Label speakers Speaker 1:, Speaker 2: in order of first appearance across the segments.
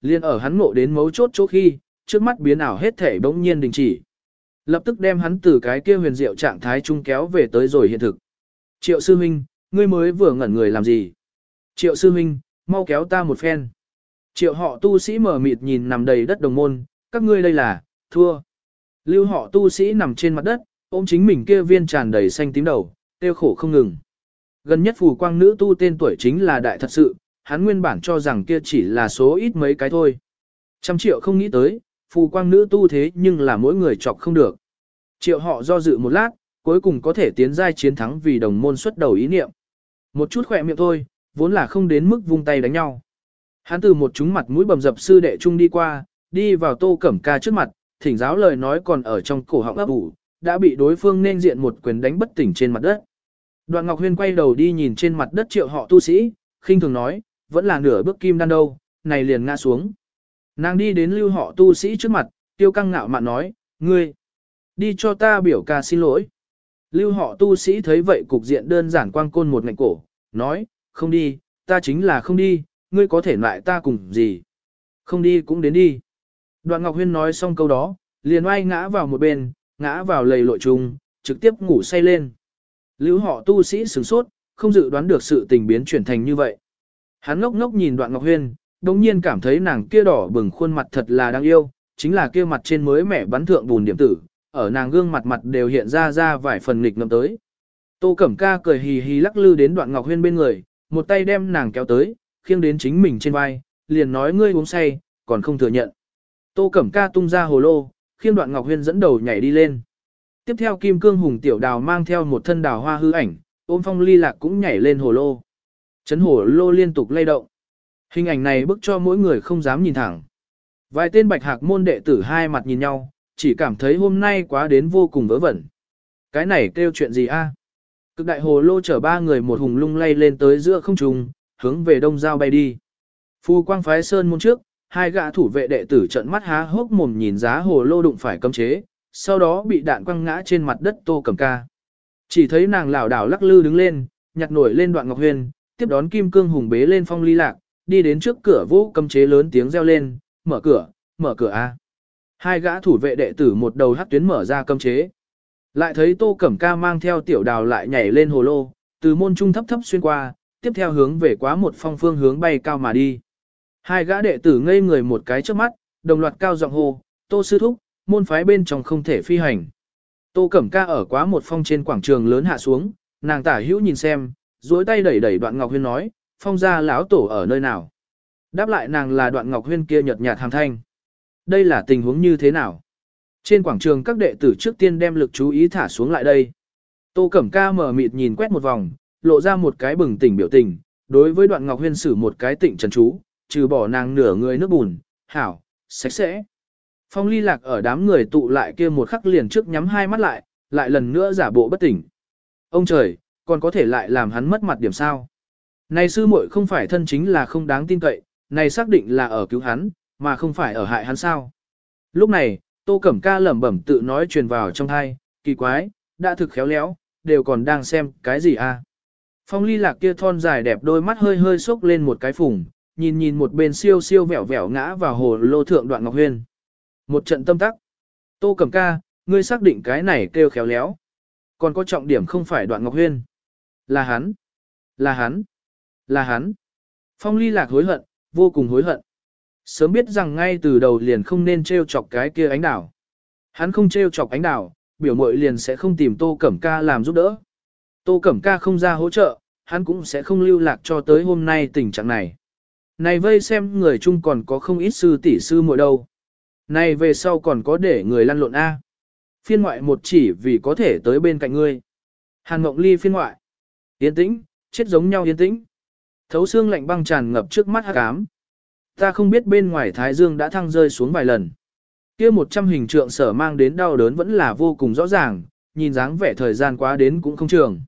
Speaker 1: liền ở hắn ngộ đến mấu chốt chỗ khi, trước mắt biến ảo hết thể bỗng nhiên đình chỉ. Lập tức đem hắn từ cái kia huyền diệu trạng thái trung kéo về tới rồi hiện thực. Triệu sư huynh, ngươi mới vừa ngẩn người làm gì? Triệu sư huynh, mau kéo ta một phen. Triệu họ tu sĩ mở mịt nhìn nằm đầy đất đồng môn, các ngươi đây là, thua. Lưu họ tu sĩ nằm trên mặt đất, ôm chính mình kia viên tràn đầy xanh tím đầu, tiêu khổ không ngừng. Gần nhất phù quang nữ tu tên tuổi chính là đại thật sự, hắn nguyên bản cho rằng kia chỉ là số ít mấy cái thôi. Trăm triệu không nghĩ tới, phù quang nữ tu thế nhưng là mỗi người chọc không được. Triệu họ do dự một lát, cuối cùng có thể tiến giai chiến thắng vì đồng môn xuất đầu ý niệm. Một chút khỏe miệng thôi, vốn là không đến mức vung tay đánh nhau. Hắn từ một chúng mặt mũi bầm dập sư đệ trung đi qua, đi vào tô cẩm ca trước mặt, thỉnh giáo lời nói còn ở trong cổ họng ấp ủ, đã bị đối phương nên diện một quyền đánh bất tỉnh trên mặt đất. Đoạn Ngọc Huyên quay đầu đi nhìn trên mặt đất triệu họ tu sĩ, khinh thường nói, vẫn là nửa bước kim đan đâu, này liền ngã xuống. Nàng đi đến lưu họ tu sĩ trước mặt, tiêu căng ngạo mạn nói, ngươi, đi cho ta biểu ca xin lỗi. Lưu họ tu sĩ thấy vậy cục diện đơn giản quang côn một ngạnh cổ, nói, không đi, ta chính là không đi, ngươi có thể lại ta cùng gì. Không đi cũng đến đi. Đoạn Ngọc Huyên nói xong câu đó, liền oai ngã vào một bên, ngã vào lầy lội trùng, trực tiếp ngủ say lên. Lưu họ tu sĩ sửng sốt, không dự đoán được sự tình biến chuyển thành như vậy. Hắn ngốc ngốc nhìn đoạn Ngọc Huyên, đồng nhiên cảm thấy nàng kia đỏ bừng khuôn mặt thật là đáng yêu, chính là kia mặt trên mới mẻ bắn thượng bùn điểm tử, ở nàng gương mặt mặt đều hiện ra ra vài phần nghịch ngầm tới. Tô Cẩm Ca cười hì hì lắc lư đến đoạn Ngọc Huyên bên người, một tay đem nàng kéo tới, khiêng đến chính mình trên vai, liền nói ngươi uống say, còn không thừa nhận. Tô Cẩm Ca tung ra hồ lô, khiêng đoạn Ngọc Huyên dẫn đầu nhảy đi lên. Tiếp theo Kim Cương Hùng Tiểu Đào mang theo một thân đào hoa hư ảnh, ôm phong ly lạc cũng nhảy lên hồ lô. Chấn hồ lô liên tục lay động. Hình ảnh này bức cho mỗi người không dám nhìn thẳng. Vài tên bạch hạc môn đệ tử hai mặt nhìn nhau, chỉ cảm thấy hôm nay quá đến vô cùng vớ vẩn. Cái này kêu chuyện gì a? Cực đại hồ lô chở ba người một hùng lung lay lên tới giữa không trung, hướng về đông giao bay đi. Phu quang phái sơn môn trước, hai gã thủ vệ đệ tử trận mắt há hốc mồm nhìn giá hồ lô đụng phải cấm chế, sau đó bị đạn quăng ngã trên mặt đất tô cầm ca. Chỉ thấy nàng lảo đảo lắc lư đứng lên, nhặt nổi lên đoạn ngọc huyền, tiếp đón kim cương hùng bế lên phong ly lạc, đi đến trước cửa vũ cấm chế lớn tiếng reo lên, mở cửa, mở cửa a. Hai gã thủ vệ đệ tử một đầu hắc tuyến mở ra cấm chế. Lại thấy Tô Cẩm Ca mang theo tiểu đào lại nhảy lên hồ lô, từ môn trung thấp thấp xuyên qua, tiếp theo hướng về quá một phong phương hướng bay cao mà đi. Hai gã đệ tử ngây người một cái trước mắt, đồng loạt cao giọng hô, Tô Sư Thúc, môn phái bên trong không thể phi hành. Tô Cẩm Ca ở quá một phong trên quảng trường lớn hạ xuống, nàng tả hữu nhìn xem, duỗi tay đẩy đẩy đoạn Ngọc Huyên nói, phong gia lão tổ ở nơi nào. Đáp lại nàng là đoạn Ngọc Huyên kia nhợt nhạt hàng thanh. Đây là tình huống như thế nào? Trên quảng trường các đệ tử trước tiên đem lực chú ý thả xuống lại đây. Tô Cẩm Ca mở mịt nhìn quét một vòng, lộ ra một cái bừng tỉnh biểu tình, đối với đoạn Ngọc Huyên sử một cái tịnh trần chú, trừ bỏ nàng nửa người nước bùn, hảo, sạch sẽ. Phong ly lạc ở đám người tụ lại kia một khắc liền trước nhắm hai mắt lại, lại lần nữa giả bộ bất tỉnh. Ông trời, còn có thể lại làm hắn mất mặt điểm sao? Này sư muội không phải thân chính là không đáng tin cậy, này xác định là ở cứu hắn, mà không phải ở hại hắn sao? Lúc này, Tô Cẩm Ca lẩm bẩm tự nói truyền vào trong thai, kỳ quái, đã thực khéo léo, đều còn đang xem cái gì à? Phong ly lạc kia thon dài đẹp đôi mắt hơi hơi sốc lên một cái phùng, nhìn nhìn một bên siêu siêu vẻo vẻo ngã vào hồ lô thượng đoạn ngọc huyên. Một trận tâm tắc. Tô Cẩm Ca, ngươi xác định cái này kêu khéo léo. Còn có trọng điểm không phải đoạn ngọc huyên. Là hắn. Là hắn. Là hắn. Phong ly lạc hối hận, vô cùng hối hận. Sớm biết rằng ngay từ đầu liền không nên trêu chọc cái kia ánh đảo. Hắn không trêu chọc ánh đảo, biểu mội liền sẽ không tìm Tô Cẩm Ca làm giúp đỡ. Tô Cẩm Ca không ra hỗ trợ, hắn cũng sẽ không lưu lạc cho tới hôm nay tình trạng này. Này vây xem người chung còn có không ít sư tỷ sư muội đâu. Này về sau còn có để người lăn lộn A. Phiên ngoại một chỉ vì có thể tới bên cạnh ngươi. Hàn Mộng Ly phiên ngoại. Yên tĩnh, chết giống nhau yên tĩnh. Thấu xương lạnh băng tràn ngập trước mắt hắc ám. Ta không biết bên ngoài Thái Dương đã thăng rơi xuống vài lần. Kia một trăm hình trượng sở mang đến đau đớn vẫn là vô cùng rõ ràng, nhìn dáng vẻ thời gian quá đến cũng không trường.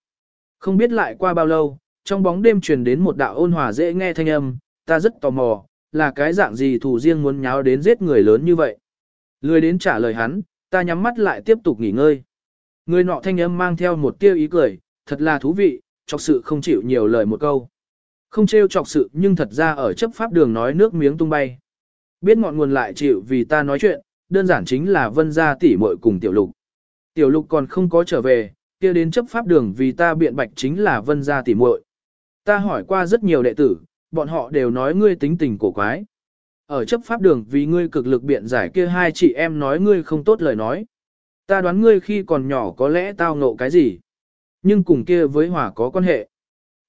Speaker 1: Không biết lại qua bao lâu, trong bóng đêm truyền đến một đạo ôn hòa dễ nghe thanh âm, ta rất tò mò, là cái dạng gì thủ riêng muốn nháo đến giết người lớn như vậy. Lười đến trả lời hắn, ta nhắm mắt lại tiếp tục nghỉ ngơi. Người nọ thanh âm mang theo một tiêu ý cười, thật là thú vị, chọc sự không chịu nhiều lời một câu. Không trêu chọc sự nhưng thật ra ở chấp pháp đường nói nước miếng tung bay. Biết ngọn nguồn lại chịu vì ta nói chuyện, đơn giản chính là vân gia tỷ muội cùng tiểu lục. Tiểu lục còn không có trở về, kia đến chấp pháp đường vì ta biện bạch chính là vân gia tỷ muội. Ta hỏi qua rất nhiều đệ tử, bọn họ đều nói ngươi tính tình cổ quái. Ở chấp pháp đường vì ngươi cực lực biện giải kia hai chị em nói ngươi không tốt lời nói. Ta đoán ngươi khi còn nhỏ có lẽ tao ngộ cái gì. Nhưng cùng kia với hỏa có quan hệ.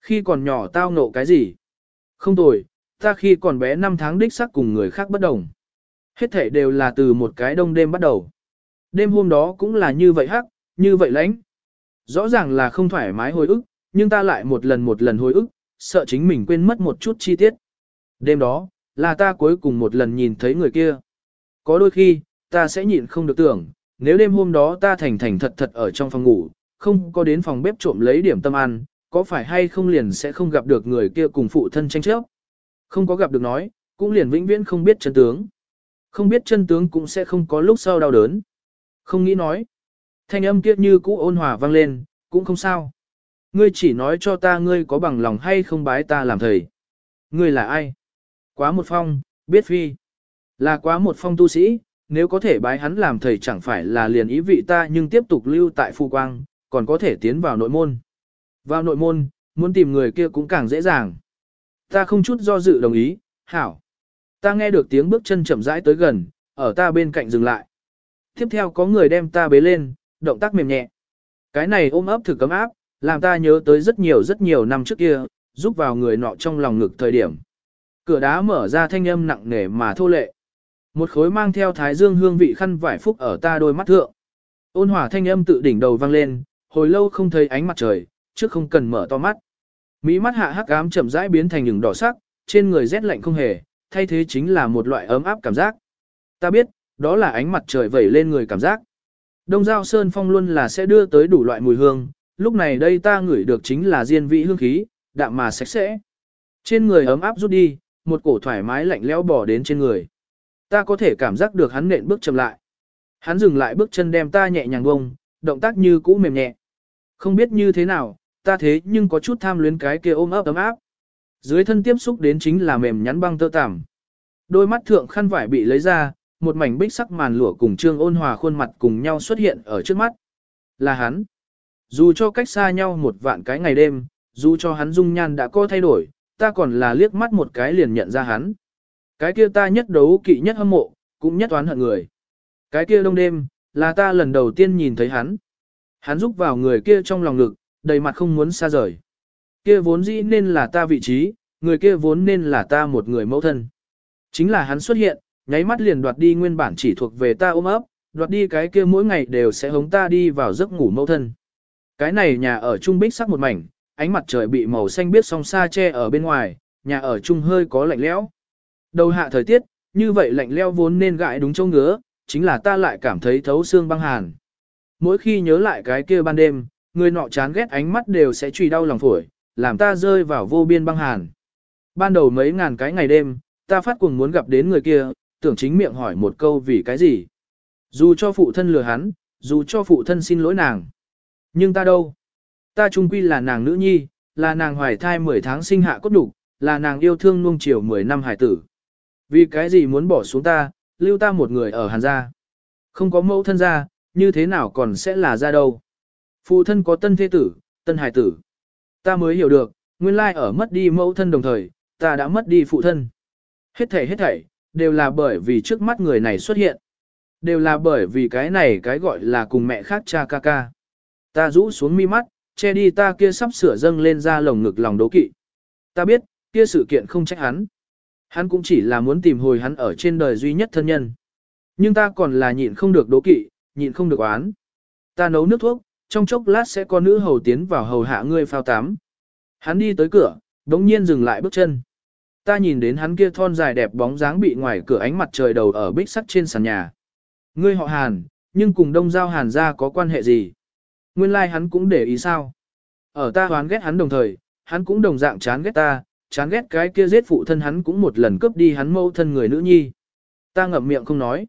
Speaker 1: Khi còn nhỏ tao ngộ cái gì? Không tồi, ta khi còn bé 5 tháng đích xác cùng người khác bất đồng. Hết thể đều là từ một cái đông đêm bắt đầu. Đêm hôm đó cũng là như vậy hắc, như vậy lãnh. Rõ ràng là không thoải mái hồi ức, nhưng ta lại một lần một lần hồi ức, sợ chính mình quên mất một chút chi tiết. Đêm đó, là ta cuối cùng một lần nhìn thấy người kia. Có đôi khi, ta sẽ nhịn không được tưởng, nếu đêm hôm đó ta thành thành thật thật ở trong phòng ngủ, không có đến phòng bếp trộm lấy điểm tâm ăn, có phải hay không liền sẽ không gặp được người kia cùng phụ thân tranh chấp. Không có gặp được nói, cũng liền vĩnh viễn không biết chân tướng. Không biết chân tướng cũng sẽ không có lúc sau đau đớn. Không nghĩ nói. Thanh âm kia như cũ ôn hòa vang lên, cũng không sao. Ngươi chỉ nói cho ta ngươi có bằng lòng hay không bái ta làm thầy. Ngươi là ai? Quá một phong, biết phi. Là quá một phong tu sĩ, nếu có thể bái hắn làm thầy chẳng phải là liền ý vị ta nhưng tiếp tục lưu tại phu quang, còn có thể tiến vào nội môn. Vào nội môn, muốn tìm người kia cũng càng dễ dàng. Ta không chút do dự đồng ý, hảo. Ta nghe được tiếng bước chân chậm rãi tới gần, ở ta bên cạnh dừng lại. Tiếp theo có người đem ta bế lên, động tác mềm nhẹ. Cái này ôm ấp thử cấm áp, làm ta nhớ tới rất nhiều rất nhiều năm trước kia, giúp vào người nọ trong lòng ngực thời điểm. Cửa đá mở ra thanh âm nặng nề mà thô lệ. Một khối mang theo thái dương hương vị khăn vải phúc ở ta đôi mắt thượng. Ôn hỏa thanh âm tự đỉnh đầu vang lên, hồi lâu không thấy ánh mặt trời, trước không cần mở to mắt. Mỹ mắt hạ hắc ám chậm rãi biến thành những đỏ sắc, trên người rét lạnh không hề, thay thế chính là một loại ấm áp cảm giác. Ta biết, đó là ánh mặt trời vẩy lên người cảm giác. Đông Giao Sơn Phong luôn là sẽ đưa tới đủ loại mùi hương, lúc này đây ta ngửi được chính là diên vị hương khí, đạm mà sạch sẽ. Trên người ấm áp rút đi, một cổ thoải mái lạnh lẽo bỏ đến trên người. Ta có thể cảm giác được hắn nện bước chậm lại. Hắn dừng lại bước chân đem ta nhẹ nhàng bông, động tác như cũ mềm nhẹ. Không biết như thế nào, ta thế nhưng có chút tham luyến cái kia ôm ấp ấm áp. Dưới thân tiếp xúc đến chính là mềm nhắn băng tơ tằm. Đôi mắt thượng khăn vải bị lấy ra, một mảnh bích sắc màn lụa cùng trương ôn hòa khuôn mặt cùng nhau xuất hiện ở trước mắt. Là hắn. Dù cho cách xa nhau một vạn cái ngày đêm, dù cho hắn dung nhan đã có thay đổi, ta còn là liếc mắt một cái liền nhận ra hắn. Cái kia ta nhất đấu kỵ nhất hâm mộ, cũng nhất oán hận người. Cái kia đông đêm, là ta lần đầu tiên nhìn thấy hắn. Hắn rúc vào người kia trong lòng ngực, đầy mặt không muốn xa rời. Kia vốn dĩ nên là ta vị trí, người kia vốn nên là ta một người mẫu thân. Chính là hắn xuất hiện, nháy mắt liền đoạt đi nguyên bản chỉ thuộc về ta ôm ấp, đoạt đi cái kia mỗi ngày đều sẽ hống ta đi vào giấc ngủ mẫu thân. Cái này nhà ở trung bích sắc một mảnh, ánh mặt trời bị màu xanh biết song xa che ở bên ngoài, nhà ở trung hơi có lạnh lẽo. Đầu hạ thời tiết, như vậy lạnh lẽo vốn nên gãi đúng chỗ ngứa, chính là ta lại cảm thấy thấu xương băng hàn. Mỗi khi nhớ lại cái kia ban đêm, người nọ chán ghét ánh mắt đều sẽ truy đau lòng phổi, làm ta rơi vào vô biên băng hàn. Ban đầu mấy ngàn cái ngày đêm, ta phát cuồng muốn gặp đến người kia, tưởng chính miệng hỏi một câu vì cái gì. Dù cho phụ thân lừa hắn, dù cho phụ thân xin lỗi nàng. Nhưng ta đâu? Ta trung quy là nàng nữ nhi, là nàng hoài thai 10 tháng sinh hạ cốt đủ, là nàng yêu thương nuông chiều 10 năm hải tử. Vì cái gì muốn bỏ xuống ta, lưu ta một người ở hàn gia. Không có mẫu thân gia, như thế nào còn sẽ là ra đâu. Phụ thân có tân thế tử, tân hải tử. Ta mới hiểu được, nguyên lai ở mất đi mẫu thân đồng thời, ta đã mất đi phụ thân. Hết thảy hết thảy, đều là bởi vì trước mắt người này xuất hiện. Đều là bởi vì cái này cái gọi là cùng mẹ khác cha ca ca. Ta rũ xuống mi mắt, che đi ta kia sắp sửa dâng lên ra lồng ngực lòng đố kỵ. Ta biết, kia sự kiện không trách hắn. Hắn cũng chỉ là muốn tìm hồi hắn ở trên đời duy nhất thân nhân. Nhưng ta còn là nhịn không được đố kỵ, nhịn không được oán. Ta nấu nước thuốc, trong chốc lát sẽ có nữ hầu tiến vào hầu hạ ngươi phao tắm. Hắn đi tới cửa, đống nhiên dừng lại bước chân. Ta nhìn đến hắn kia thon dài đẹp bóng dáng bị ngoài cửa ánh mặt trời đầu ở bích sắt trên sàn nhà. Ngươi họ Hàn, nhưng cùng đông giao Hàn ra có quan hệ gì? Nguyên lai like hắn cũng để ý sao? Ở ta hoán ghét hắn đồng thời, hắn cũng đồng dạng chán ghét ta, chán ghét cái kia giết phụ thân hắn cũng một lần cướp đi hắn mâu thân người nữ nhi. Ta ngậm miệng không nói.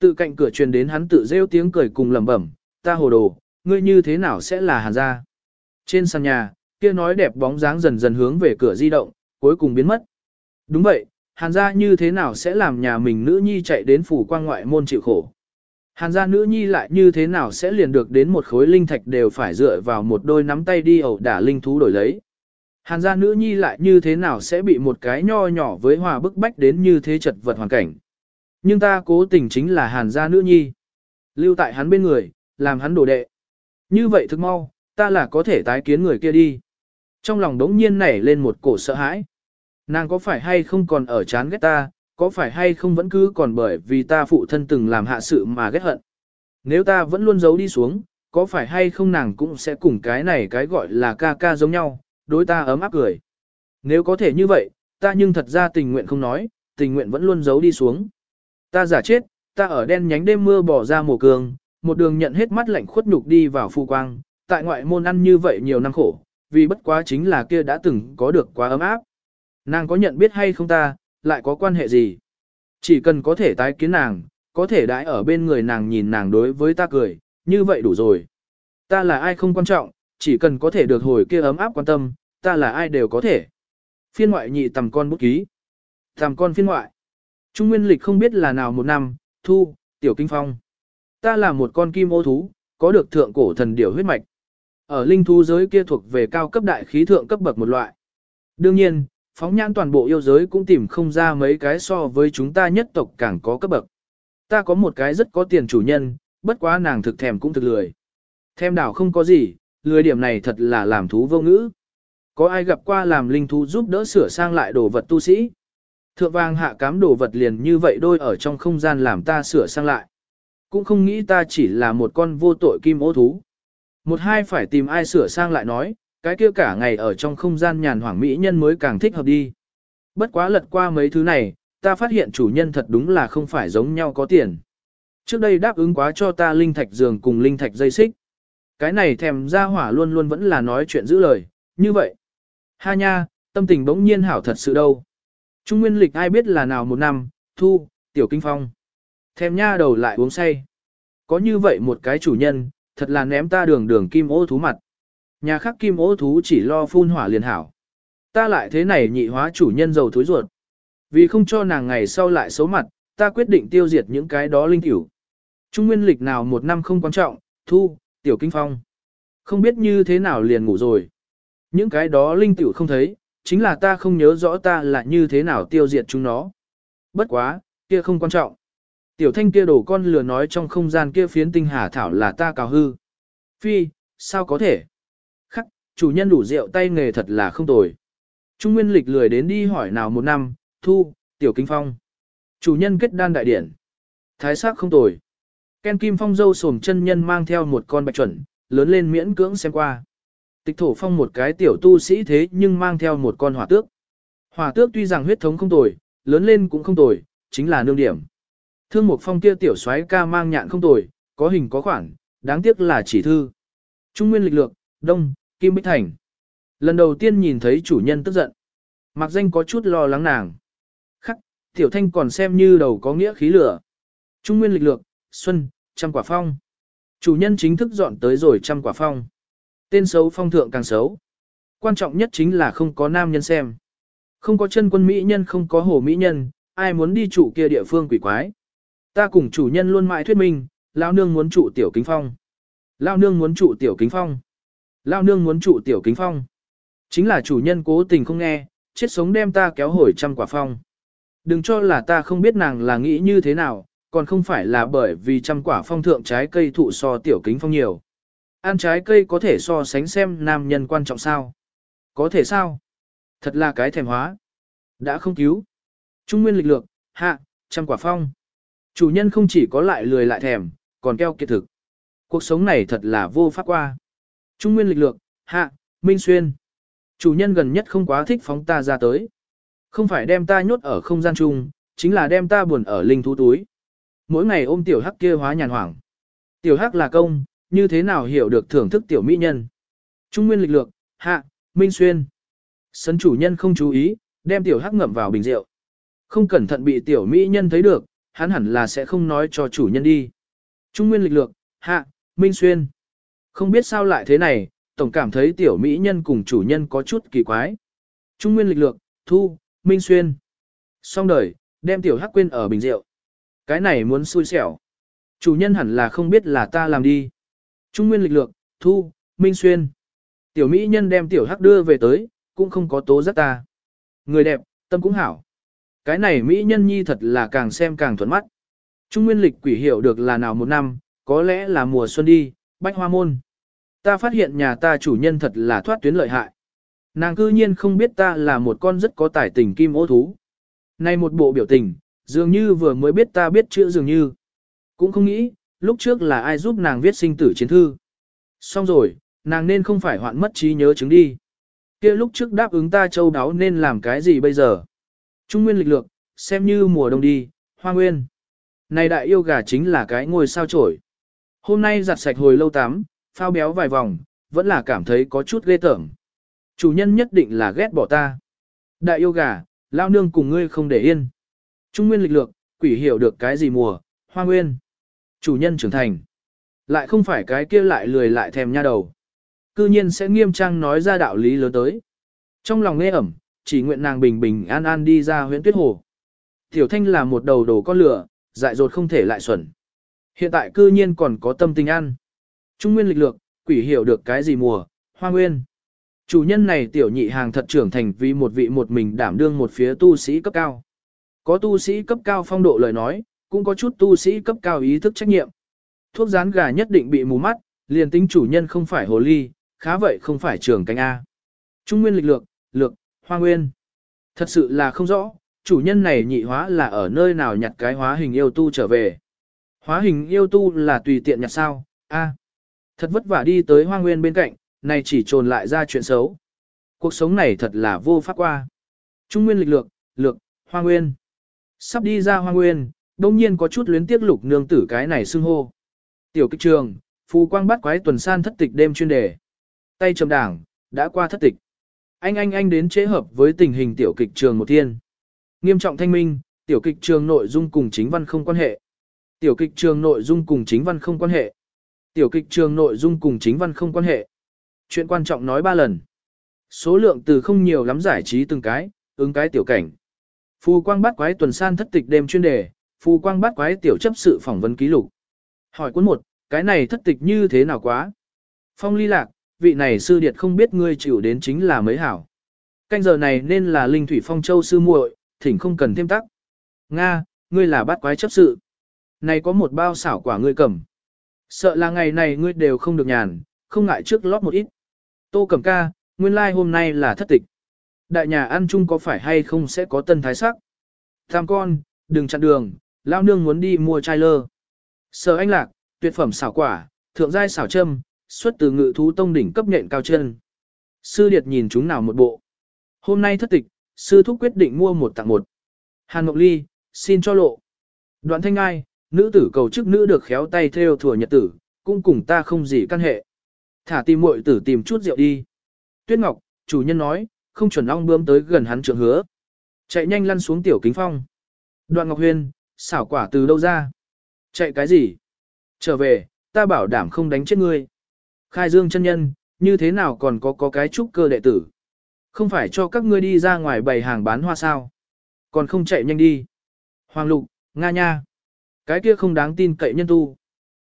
Speaker 1: Tự cạnh cửa truyền đến hắn tự rêu tiếng cười cùng lẩm bẩm, ta hồ đồ, ngươi như thế nào sẽ là hàn gia? Trên sàn nhà, kia nói đẹp bóng dáng dần dần hướng về cửa di động, cuối cùng biến mất. Đúng vậy, hàn gia như thế nào sẽ làm nhà mình nữ nhi chạy đến phủ quang ngoại môn chịu khổ. Hàn gia nữ nhi lại như thế nào sẽ liền được đến một khối linh thạch đều phải dựa vào một đôi nắm tay đi ẩu đả linh thú đổi lấy. Hàn gia nữ nhi lại như thế nào sẽ bị một cái nho nhỏ với hòa bức bách đến như thế chật vật hoàn cảnh. Nhưng ta cố tình chính là hàn gia nữ nhi. Lưu tại hắn bên người, làm hắn đổ đệ. Như vậy thực mau, ta là có thể tái kiến người kia đi. Trong lòng đống nhiên nảy lên một cổ sợ hãi. Nàng có phải hay không còn ở chán ghét ta, có phải hay không vẫn cứ còn bởi vì ta phụ thân từng làm hạ sự mà ghét hận. Nếu ta vẫn luôn giấu đi xuống, có phải hay không nàng cũng sẽ cùng cái này cái gọi là ca ca giống nhau, đối ta ấm áp cười. Nếu có thể như vậy, ta nhưng thật ra tình nguyện không nói, tình nguyện vẫn luôn giấu đi xuống. Ta giả chết, ta ở đen nhánh đêm mưa bỏ ra mồ cường, một đường nhận hết mắt lạnh khuất nhục đi vào phu quang, tại ngoại môn ăn như vậy nhiều năm khổ, vì bất quá chính là kia đã từng có được quá ấm áp. Nàng có nhận biết hay không ta, lại có quan hệ gì? Chỉ cần có thể tái kiến nàng, có thể đãi ở bên người nàng nhìn nàng đối với ta cười, như vậy đủ rồi. Ta là ai không quan trọng, chỉ cần có thể được hồi kia ấm áp quan tâm, ta là ai đều có thể. Phiên ngoại nhị tầm con bút ký. Tầm con phiên ngoại. Trung nguyên lịch không biết là nào một năm, thu, tiểu kinh phong. Ta là một con kim ô thú, có được thượng cổ thần điểu huyết mạch. Ở linh thú giới kia thuộc về cao cấp đại khí thượng cấp bậc một loại. Đương nhiên, phóng nhãn toàn bộ yêu giới cũng tìm không ra mấy cái so với chúng ta nhất tộc càng có cấp bậc. Ta có một cái rất có tiền chủ nhân, bất quá nàng thực thèm cũng thực lười. Thèm đảo không có gì, lười điểm này thật là làm thú vô ngữ. Có ai gặp qua làm linh thú giúp đỡ sửa sang lại đồ vật tu sĩ? Thượng vàng hạ cám đồ vật liền như vậy đôi ở trong không gian làm ta sửa sang lại. Cũng không nghĩ ta chỉ là một con vô tội kim ô thú. Một hai phải tìm ai sửa sang lại nói, cái kia cả ngày ở trong không gian nhàn hoảng mỹ nhân mới càng thích hợp đi. Bất quá lật qua mấy thứ này, ta phát hiện chủ nhân thật đúng là không phải giống nhau có tiền. Trước đây đáp ứng quá cho ta linh thạch giường cùng linh thạch dây xích. Cái này thèm ra hỏa luôn luôn vẫn là nói chuyện giữ lời, như vậy. Ha nha, tâm tình bỗng nhiên hảo thật sự đâu. Trung nguyên lịch ai biết là nào một năm, thu, tiểu kinh phong. Thèm nha đầu lại uống say. Có như vậy một cái chủ nhân, thật là ném ta đường đường kim ô thú mặt. Nhà khác kim ô thú chỉ lo phun hỏa liền hảo. Ta lại thế này nhị hóa chủ nhân giàu thối ruột. Vì không cho nàng ngày sau lại xấu mặt, ta quyết định tiêu diệt những cái đó linh tiểu. Trung nguyên lịch nào một năm không quan trọng, thu, tiểu kinh phong. Không biết như thế nào liền ngủ rồi. Những cái đó linh tiểu không thấy, chính là ta không nhớ rõ ta là như thế nào tiêu diệt chúng nó. Bất quá, kia không quan trọng. Tiểu thanh kia đổ con lừa nói trong không gian kia phiến tinh hà thảo là ta cào hư. Phi, sao có thể? Khắc, chủ nhân đủ rượu tay nghề thật là không tồi. Trung Nguyên lịch lười đến đi hỏi nào một năm, thu, tiểu kinh phong. Chủ nhân kết đan đại điển. Thái sắc không tồi. Ken Kim Phong dâu sồm chân nhân mang theo một con bạch chuẩn, lớn lên miễn cưỡng xem qua. Tịch thổ phong một cái tiểu tu sĩ thế nhưng mang theo một con hỏa tước. Hỏa tước tuy rằng huyết thống không tồi, lớn lên cũng không tồi, chính là nương điểm. Thương một phong kia tiểu soái ca mang nhạn không tồi, có hình có khoản, đáng tiếc là chỉ thư. Trung nguyên lịch lượng, đông, kim bích thành. Lần đầu tiên nhìn thấy chủ nhân tức giận. Mặc danh có chút lo lắng nàng. Khắc, tiểu thanh còn xem như đầu có nghĩa khí lửa. Trung nguyên lịch lượng, xuân, trăm quả phong. Chủ nhân chính thức dọn tới rồi trăm quả phong. Tên xấu phong thượng càng xấu. Quan trọng nhất chính là không có nam nhân xem. Không có chân quân mỹ nhân không có hồ mỹ nhân, ai muốn đi trụ kia địa phương quỷ quái. Ta cùng chủ nhân luôn mãi thuyết minh, lao nương muốn trụ tiểu kính phong. Lao nương muốn trụ tiểu kính phong. Lao nương muốn trụ tiểu kính phong. Chính là chủ nhân cố tình không nghe, chết sống đem ta kéo hồi trăm quả phong. Đừng cho là ta không biết nàng là nghĩ như thế nào, còn không phải là bởi vì trăm quả phong thượng trái cây thụ so tiểu kính phong nhiều. Ăn trái cây có thể so sánh xem nam nhân quan trọng sao? Có thể sao? Thật là cái thèm hóa. Đã không cứu. Trung nguyên lịch lượng, hạ, trăm quả phong. Chủ nhân không chỉ có lại lười lại thèm, còn keo kiệt thực. Cuộc sống này thật là vô pháp qua. Trung nguyên lịch lượng, hạ, minh xuyên. Chủ nhân gần nhất không quá thích phóng ta ra tới. Không phải đem ta nhốt ở không gian chung, chính là đem ta buồn ở linh thú túi. Mỗi ngày ôm tiểu hắc kia hóa nhàn hoảng. Tiểu hắc là công, như thế nào hiểu được thưởng thức tiểu mỹ nhân. Trung nguyên lịch lượng, hạ, minh xuyên. Sấn chủ nhân không chú ý, đem tiểu hắc ngậm vào bình rượu. Không cẩn thận bị tiểu mỹ nhân thấy được, hắn hẳn là sẽ không nói cho chủ nhân đi. Trung nguyên lịch lược, hạ, minh xuyên. Không biết sao lại thế này, tổng cảm thấy tiểu mỹ nhân cùng chủ nhân có chút kỳ quái. Trung nguyên lịch lược, thu, minh xuyên. Xong đời, đem tiểu hắc quên ở bình rượu. Cái này muốn xui xẻo. Chủ nhân hẳn là không biết là ta làm đi. Trung nguyên lịch lược, thu, minh xuyên. Tiểu mỹ nhân đem tiểu hắc đưa về tới, cũng không có tố giác ta. Người đẹp, tâm cũng hảo. Cái này mỹ nhân nhi thật là càng xem càng thuận mắt. Trung nguyên lịch quỷ hiểu được là nào một năm, có lẽ là mùa xuân đi, bách hoa môn. Ta phát hiện nhà ta chủ nhân thật là thoát tuyến lợi hại. Nàng cư nhiên không biết ta là một con rất có tài tình kim ô thú. Này một bộ biểu tình, dường như vừa mới biết ta biết chữ dường như. Cũng không nghĩ, lúc trước là ai giúp nàng viết sinh tử chiến thư. Xong rồi, nàng nên không phải hoạn mất trí nhớ chứng đi. kia lúc trước đáp ứng ta châu đáo nên làm cái gì bây giờ? Trung nguyên lịch lượng, xem như mùa đông đi, hoa nguyên. Này đại yêu gà chính là cái ngôi sao trổi. Hôm nay giặt sạch hồi lâu tắm, phao béo vài vòng, vẫn là cảm thấy có chút ghê tởm. Chủ nhân nhất định là ghét bỏ ta. Đại yêu gà, lao nương cùng ngươi không để yên. Trung nguyên lịch lược, quỷ hiểu được cái gì mùa, hoa nguyên. Chủ nhân trưởng thành. Lại không phải cái kia lại lười lại thèm nha đầu. Cư nhiên sẽ nghiêm trang nói ra đạo lý lớn tới. Trong lòng nghe ẩm, chỉ nguyện nàng bình bình an an đi ra huyện tuyết hồ. Tiểu thanh là một đầu đồ con lửa, dại dột không thể lại xuẩn. Hiện tại cư nhiên còn có tâm tình ăn. Trung nguyên lịch lược, quỷ hiểu được cái gì mùa, hoa nguyên. Chủ nhân này tiểu nhị hàng thật trưởng thành vì một vị một mình đảm đương một phía tu sĩ cấp cao. Có tu sĩ cấp cao phong độ lời nói, cũng có chút tu sĩ cấp cao ý thức trách nhiệm. Thuốc rán gà nhất định bị mù mắt, liền tính chủ nhân không phải hồ ly, khá vậy không phải trường cánh A. Trung nguyên lịch lược, lược, hoa nguyên. Thật sự là không rõ, chủ nhân này nhị hóa là ở nơi nào nhặt cái hóa hình yêu tu trở về. Hóa hình yêu tu là tùy tiện nhặt sao, A. Thật vất vả đi tới hoa nguyên bên cạnh, này chỉ trồn lại ra chuyện xấu. Cuộc sống này thật là vô pháp qua. Trung nguyên lịch lược, lược, hoa nguyên. Sắp đi ra hoa nguyên, đông nhiên có chút luyến tiếc lục nương tử cái này xưng hô. Tiểu kích trường, phù quang bắt quái tuần san thất tịch đêm chuyên đề. Tay trầm đảng, đã qua thất tịch. Anh anh anh đến chế hợp với tình hình tiểu kịch trường một thiên. Nghiêm trọng thanh minh, tiểu kịch trường nội dung cùng chính văn không quan hệ. Tiểu kịch trường nội dung cùng chính văn không quan hệ. Tiểu kịch trường nội dung cùng chính văn không quan hệ. Chuyện quan trọng nói ba lần. Số lượng từ không nhiều lắm giải trí từng cái, ứng cái tiểu cảnh. Phù quang bát quái tuần san thất tịch đêm chuyên đề, phù quang bát quái tiểu chấp sự phỏng vấn ký lục. Hỏi cuốn một, cái này thất tịch như thế nào quá? Phong ly lạc, vị này sư điệt không biết ngươi chịu đến chính là mấy hảo. Canh giờ này nên là linh thủy phong châu sư muội, thỉnh không cần thêm tắc. Nga, ngươi là bát quái chấp sự. Này có một bao xảo quả ngươi cầm. Sợ là ngày này ngươi đều không được nhàn, không ngại trước lót một ít. Tô Cẩm Ca, nguyên lai like hôm nay là thất tịch. Đại nhà ăn chung có phải hay không sẽ có tân thái sắc? Tam con, đừng chặn đường, lao nương muốn đi mua chai lơ. Sở anh lạc, tuyệt phẩm xảo quả, thượng giai xảo châm, xuất từ ngự thú tông đỉnh cấp nhện cao chân. Sư Điệt nhìn chúng nào một bộ. Hôm nay thất tịch, sư thúc quyết định mua một tặng một. Hàn Ngọc Ly, xin cho lộ. Đoạn thanh ai, nữ tử cầu chức nữ được khéo tay theo thừa nhật tử, cũng cùng ta không gì căn hệ. Thả tìm muội tử tìm chút rượu đi. Tuyết Ngọc, chủ nhân nói, không chuẩn ong bướm tới gần hắn trưởng hứa. Chạy nhanh lăn xuống tiểu kính phong. Đoạn Ngọc Huyên, xảo quả từ đâu ra? Chạy cái gì? Trở về, ta bảo đảm không đánh chết ngươi. Khai dương chân nhân, như thế nào còn có có cái trúc cơ đệ tử? Không phải cho các ngươi đi ra ngoài bày hàng bán hoa sao? Còn không chạy nhanh đi. Hoàng Lục, Nga Nha. Cái kia không đáng tin cậy nhân tu.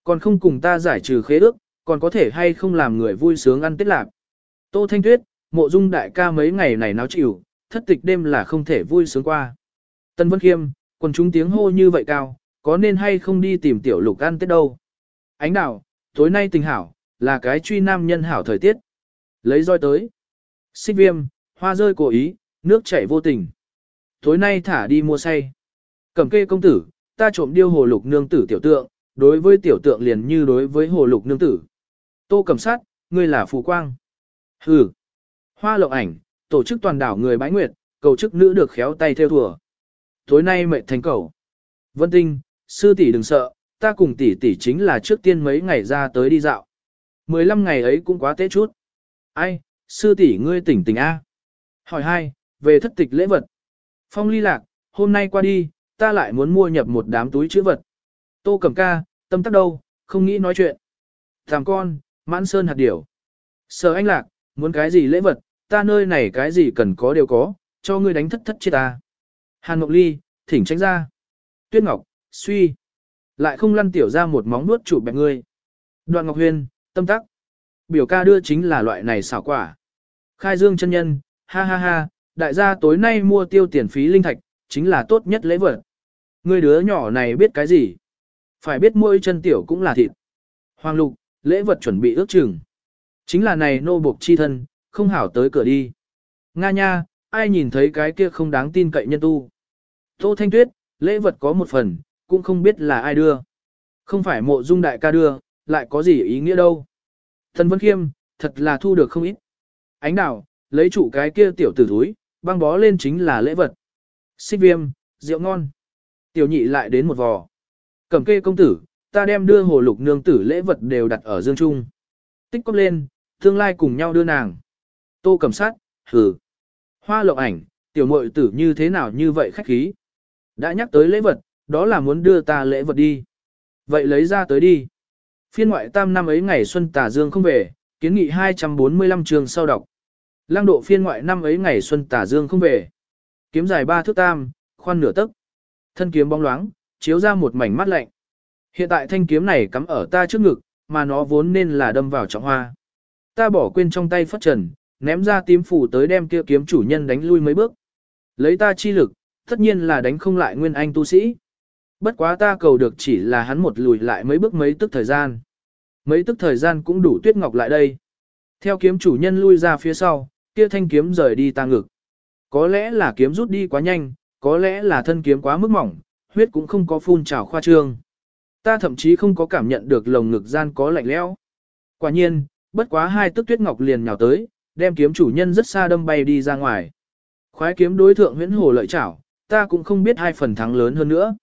Speaker 1: Còn không cùng ta giải trừ khế ước, còn có thể hay không làm người vui sướng ăn tết lạc. Tô Thanh Tuyết, mộ dung đại ca mấy ngày này náo chịu, thất tịch đêm là không thể vui sướng qua. Tân Vân Khiêm, quần chúng tiếng hô như vậy cao, có nên hay không đi tìm tiểu lục ăn tết đâu. Ánh đảo, tối nay tình hảo, là cái truy nam nhân hảo thời tiết. Lấy roi tới. Xích viêm, hoa rơi cố ý, nước chảy vô tình. Tối nay thả đi mua say. Cầm kê công tử, ta trộm điêu hồ lục nương tử tiểu tượng, đối với tiểu tượng liền như đối với hồ lục nương tử. Tô cầm sát, ngươi là phù quang. Hừ. Hoa lộng ảnh, tổ chức toàn đảo người bái nguyệt, cầu chức nữ được khéo tay theo thùa. Tối nay mệt thành cầu. Vân Tinh, sư tỷ đừng sợ, ta cùng tỷ tỷ chính là trước tiên mấy ngày ra tới đi dạo. 15 ngày ấy cũng quá tế chút. Ai, sư tỷ ngươi tỉnh tỉnh A. Hỏi hai, về thất tịch lễ vật. Phong ly lạc, hôm nay qua đi, ta lại muốn mua nhập một đám túi chữ vật. Tô cầm ca, tâm tắc đâu, không nghĩ nói chuyện. Thằng con, mãn sơn hạt điểu. Sở anh lạc, muốn cái gì lễ vật, ta nơi này cái gì cần có đều có, cho ngươi đánh thất thất chết ta. Hàn Ngọc Ly, thỉnh tránh ra. Tuyết Ngọc, suy. Lại không lăn tiểu ra một móng nuốt chủ bẹp ngươi. Đoạn Ngọc Huyên, tâm tắc. Biểu ca đưa chính là loại này xảo quả. Khai Dương chân nhân, ha ha ha, đại gia tối nay mua tiêu tiền phí linh thạch, chính là tốt nhất lễ vật. Ngươi đứa nhỏ này biết cái gì? Phải biết mỗi chân tiểu cũng là thịt. Hoàng lục, lễ vật chuẩn bị ước chừng. Chính là này nô buộc chi thân, không hảo tới cửa đi. Nga nha, ai nhìn thấy cái kia không đáng tin cậy nhân tu. Tô Thanh Tuyết, lễ vật có một phần, cũng không biết là ai đưa. Không phải mộ dung đại ca đưa, lại có gì ý nghĩa đâu. Thần Vân Khiêm, thật là thu được không ít. Ánh đảo, lấy chủ cái kia tiểu tử thúi, băng bó lên chính là lễ vật. Xích viêm, rượu ngon. Tiểu nhị lại đến một vò. Cẩm kê công tử, ta đem đưa hồ lục nương tử lễ vật đều đặt ở dương trung. Tích cóp lên, tương lai cùng nhau đưa nàng. Tô cầm sát, hử. Hoa lộng ảnh, tiểu muội tử như thế nào như vậy khách khí. Đã nhắc tới lễ vật, đó là muốn đưa ta lễ vật đi. Vậy lấy ra tới đi. Phiên ngoại tam năm ấy ngày xuân tà dương không về, kiến nghị 245 trường sau đọc. Lăng độ phiên ngoại năm ấy ngày xuân tà dương không về. Kiếm dài ba thước tam, khoan nửa tấc. Thân kiếm bóng loáng, chiếu ra một mảnh mắt lạnh. Hiện tại thanh kiếm này cắm ở ta trước ngực, mà nó vốn nên là đâm vào trọng hoa. Ta bỏ quên trong tay phất trần, ném ra tím phủ tới đem kia kiếm chủ nhân đánh lui mấy bước. Lấy ta chi lực, tất nhiên là đánh không lại nguyên anh tu sĩ. Bất quá ta cầu được chỉ là hắn một lùi lại mấy bước mấy tức thời gian. Mấy tức thời gian cũng đủ tuyết ngọc lại đây. Theo kiếm chủ nhân lui ra phía sau, kia thanh kiếm rời đi ta ngực. Có lẽ là kiếm rút đi quá nhanh, có lẽ là thân kiếm quá mức mỏng, huyết cũng không có phun trào khoa trương. Ta thậm chí không có cảm nhận được lồng ngực gian có lạnh lẽo. Quả nhiên, bất quá hai tức tuyết ngọc liền nhào tới, đem kiếm chủ nhân rất xa đâm bay đi ra ngoài. Khoái kiếm đối thượng huyễn hồ lợi chảo, ta cũng không biết hai phần thắng lớn hơn nữa.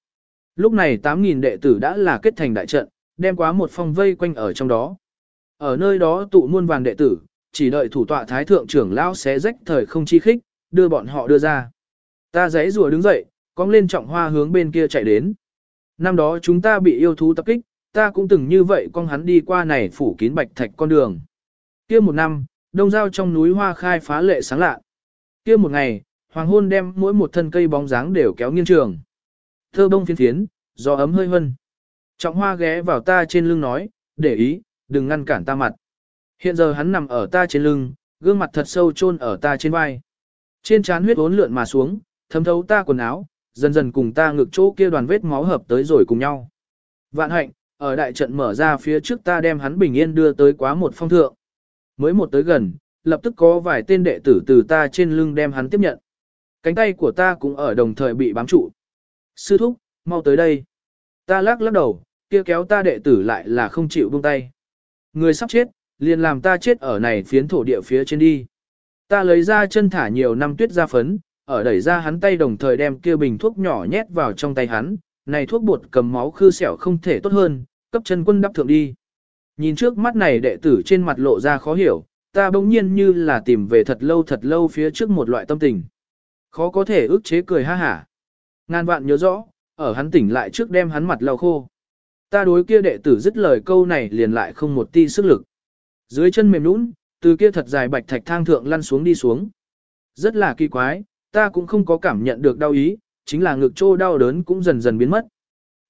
Speaker 1: Lúc này 8.000 đệ tử đã là kết thành đại trận, đem quá một phong vây quanh ở trong đó. Ở nơi đó tụ muôn vàng đệ tử, chỉ đợi thủ tọa thái thượng trưởng lão xé rách thời không chi khích, đưa bọn họ đưa ra. Ta giấy rùa đứng dậy, cong lên trọng hoa hướng bên kia chạy đến. Năm đó chúng ta bị yêu thú tập kích, ta cũng từng như vậy con hắn đi qua này phủ kín bạch thạch con đường. Kia một năm, đông giao trong núi hoa khai phá lệ sáng lạ. Kia một ngày, hoàng hôn đem mỗi một thân cây bóng dáng đều kéo nghiêng trường. Thơ bông phiến thiến, gió ấm hơi hân. Trọng hoa ghé vào ta trên lưng nói, để ý, đừng ngăn cản ta mặt. Hiện giờ hắn nằm ở ta trên lưng, gương mặt thật sâu chôn ở ta trên vai. Trên trán huyết uốn lượn mà xuống, thấm thấu ta quần áo, dần dần cùng ta ngực chỗ kia đoàn vết máu hợp tới rồi cùng nhau. Vạn hạnh, ở đại trận mở ra phía trước ta đem hắn bình yên đưa tới quá một phong thượng. Mới một tới gần, lập tức có vài tên đệ tử từ ta trên lưng đem hắn tiếp nhận. Cánh tay của ta cũng ở đồng thời bị bám trụ. Sư thúc, mau tới đây. Ta lắc lắc đầu, kia kéo ta đệ tử lại là không chịu buông tay. Người sắp chết, liền làm ta chết ở này phiến thổ địa phía trên đi. Ta lấy ra chân thả nhiều năm tuyết ra phấn, ở đẩy ra hắn tay đồng thời đem kia bình thuốc nhỏ nhét vào trong tay hắn, này thuốc bột cầm máu khư sẹo không thể tốt hơn, cấp chân quân đắp thượng đi. Nhìn trước mắt này đệ tử trên mặt lộ ra khó hiểu, ta bỗng nhiên như là tìm về thật lâu thật lâu phía trước một loại tâm tình. Khó có thể ức chế cười ha hả. Ngàn vạn nhớ rõ, ở hắn tỉnh lại trước đem hắn mặt lau khô. Ta đối kia đệ tử dứt lời câu này liền lại không một ti sức lực. Dưới chân mềm nũng, từ kia thật dài bạch thạch thang thượng lăn xuống đi xuống. Rất là kỳ quái, ta cũng không có cảm nhận được đau ý, chính là ngực trô đau đớn cũng dần dần biến mất.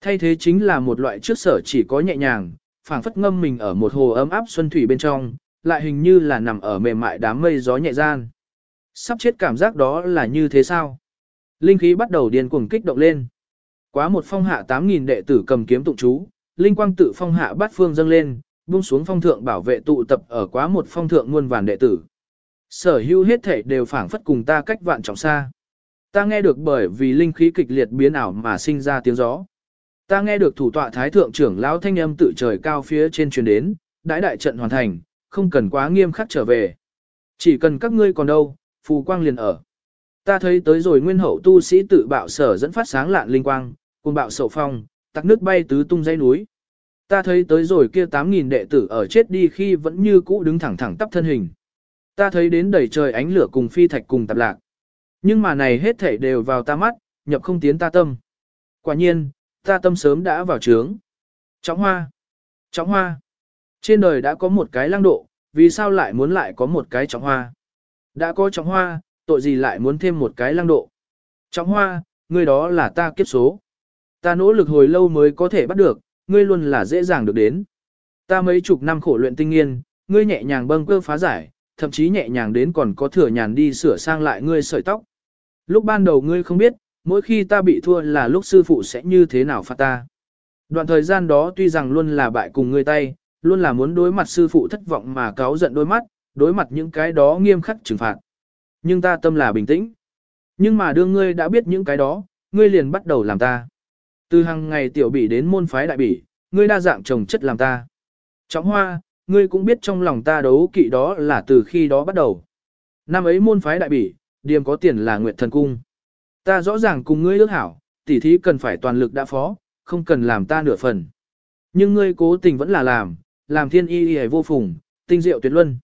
Speaker 1: Thay thế chính là một loại trước sở chỉ có nhẹ nhàng, phảng phất ngâm mình ở một hồ ấm áp xuân thủy bên trong, lại hình như là nằm ở mềm mại đám mây gió nhẹ gian. Sắp chết cảm giác đó là như thế sao? Linh khí bắt đầu điên cuồng kích động lên. Quá một phong hạ 8.000 đệ tử cầm kiếm tụng chú, linh quang tự phong hạ bát phương dâng lên, buông xuống phong thượng bảo vệ tụ tập ở quá một phong thượng muôn vàn đệ tử. Sở hữu hết thể đều phảng phất cùng ta cách vạn trọng xa. Ta nghe được bởi vì linh khí kịch liệt biến ảo mà sinh ra tiếng gió. Ta nghe được thủ tọa thái thượng trưởng lão thanh âm tự trời cao phía trên truyền đến, đại đại trận hoàn thành, không cần quá nghiêm khắc trở về. Chỉ cần các ngươi còn đâu, phù quang liền ở. Ta thấy tới rồi nguyên hậu tu sĩ tự bạo sở dẫn phát sáng lạn linh quang, cùng bạo sầu phong, tắc nước bay tứ tung dây núi. Ta thấy tới rồi kia 8.000 đệ tử ở chết đi khi vẫn như cũ đứng thẳng thẳng tắp thân hình. Ta thấy đến đầy trời ánh lửa cùng phi thạch cùng tạp lạc. Nhưng mà này hết thảy đều vào ta mắt, nhập không tiến ta tâm. Quả nhiên, ta tâm sớm đã vào trướng. Trọng hoa. Trọng hoa. Trên đời đã có một cái lăng độ, vì sao lại muốn lại có một cái trọng hoa? Đã có trọng hoa, tội gì lại muốn thêm một cái lăng độ? Trọng hoa, ngươi đó là ta kiếp số. Ta nỗ lực hồi lâu mới có thể bắt được, ngươi luôn là dễ dàng được đến. Ta mấy chục năm khổ luyện tinh nghiên, ngươi nhẹ nhàng bâng cơ phá giải, thậm chí nhẹ nhàng đến còn có thừa nhàn đi sửa sang lại ngươi sợi tóc. Lúc ban đầu ngươi không biết, mỗi khi ta bị thua là lúc sư phụ sẽ như thế nào phạt ta. Đoạn thời gian đó tuy rằng luôn là bại cùng người tay, luôn là muốn đối mặt sư phụ thất vọng mà cáo giận đôi mắt, đối mặt những cái đó nghiêm khắc trừng phạt. Nhưng ta tâm là bình tĩnh. Nhưng mà đương ngươi đã biết những cái đó, ngươi liền bắt đầu làm ta. Từ hàng ngày tiểu bỉ đến môn phái đại bỉ, ngươi đa dạng trồng chất làm ta. Trọng hoa, ngươi cũng biết trong lòng ta đấu kỵ đó là từ khi đó bắt đầu. Năm ấy môn phái đại bỉ, điềm có tiền là nguyệt thần cung. Ta rõ ràng cùng ngươi ước hảo, tỉ thí cần phải toàn lực đã phó, không cần làm ta nửa phần. Nhưng ngươi cố tình vẫn là làm, làm thiên y y vô phùng, tinh diệu tuyệt luân.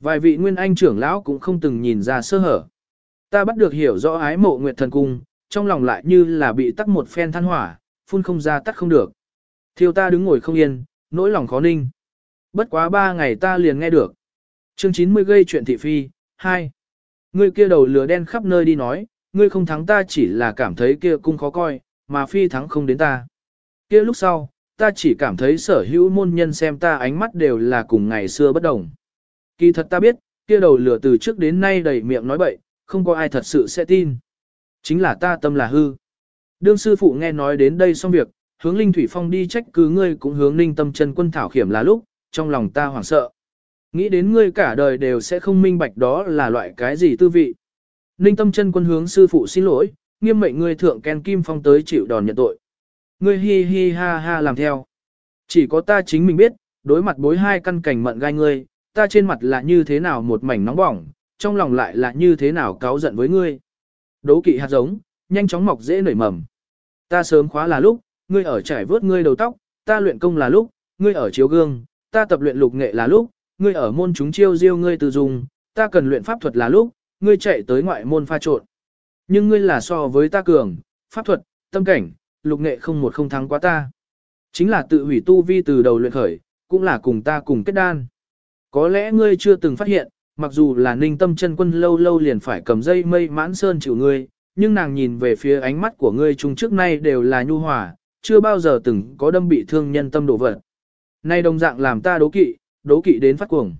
Speaker 1: Vài vị nguyên anh trưởng lão cũng không từng nhìn ra sơ hở. Ta bắt được hiểu rõ ái mộ nguyệt thần cung, trong lòng lại như là bị tắt một phen than hỏa, phun không ra tắt không được. Thiêu ta đứng ngồi không yên, nỗi lòng khó ninh. Bất quá ba ngày ta liền nghe được. Chương 90 gây chuyện thị phi, 2. Ngươi kia đầu lửa đen khắp nơi đi nói, ngươi không thắng ta chỉ là cảm thấy kia cung khó coi, mà phi thắng không đến ta. Kia lúc sau, ta chỉ cảm thấy sở hữu môn nhân xem ta ánh mắt đều là cùng ngày xưa bất đồng. Kỳ thật ta biết, kia đầu lửa từ trước đến nay đầy miệng nói bậy, không có ai thật sự sẽ tin. Chính là ta tâm là hư. Đương sư phụ nghe nói đến đây xong việc, hướng Linh Thủy Phong đi trách cứ ngươi cũng hướng Ninh Tâm chân quân thảo khiểm là lúc, trong lòng ta hoảng sợ. Nghĩ đến ngươi cả đời đều sẽ không minh bạch đó là loại cái gì tư vị. Ninh Tâm chân quân hướng sư phụ xin lỗi, nghiêm mệnh ngươi thượng Ken Kim Phong tới chịu đòn nhận tội. Ngươi hi hi ha ha làm theo. Chỉ có ta chính mình biết, đối mặt bối hai căn cảnh mận gai ngươi, ta trên mặt là như thế nào một mảnh nóng bỏng, trong lòng lại là như thế nào cáu giận với ngươi. Đấu kỵ hạt giống, nhanh chóng mọc dễ nảy mầm. Ta sớm khóa là lúc, ngươi ở trải vớt ngươi đầu tóc, ta luyện công là lúc, ngươi ở chiếu gương, ta tập luyện lục nghệ là lúc, ngươi ở môn chúng chiêu diêu ngươi từ dùng, ta cần luyện pháp thuật là lúc, ngươi chạy tới ngoại môn pha trộn. Nhưng ngươi là so với ta cường, pháp thuật, tâm cảnh, lục nghệ không một không thắng quá ta. Chính là tự hủy tu vi từ đầu luyện khởi, cũng là cùng ta cùng kết đan. Có lẽ ngươi chưa từng phát hiện, mặc dù là ninh tâm chân quân lâu lâu liền phải cầm dây mây mãn sơn chịu ngươi, nhưng nàng nhìn về phía ánh mắt của ngươi chung trước nay đều là nhu hòa, chưa bao giờ từng có đâm bị thương nhân tâm đổ vật. Nay đồng dạng làm ta đố kỵ, đố kỵ đến phát cuồng.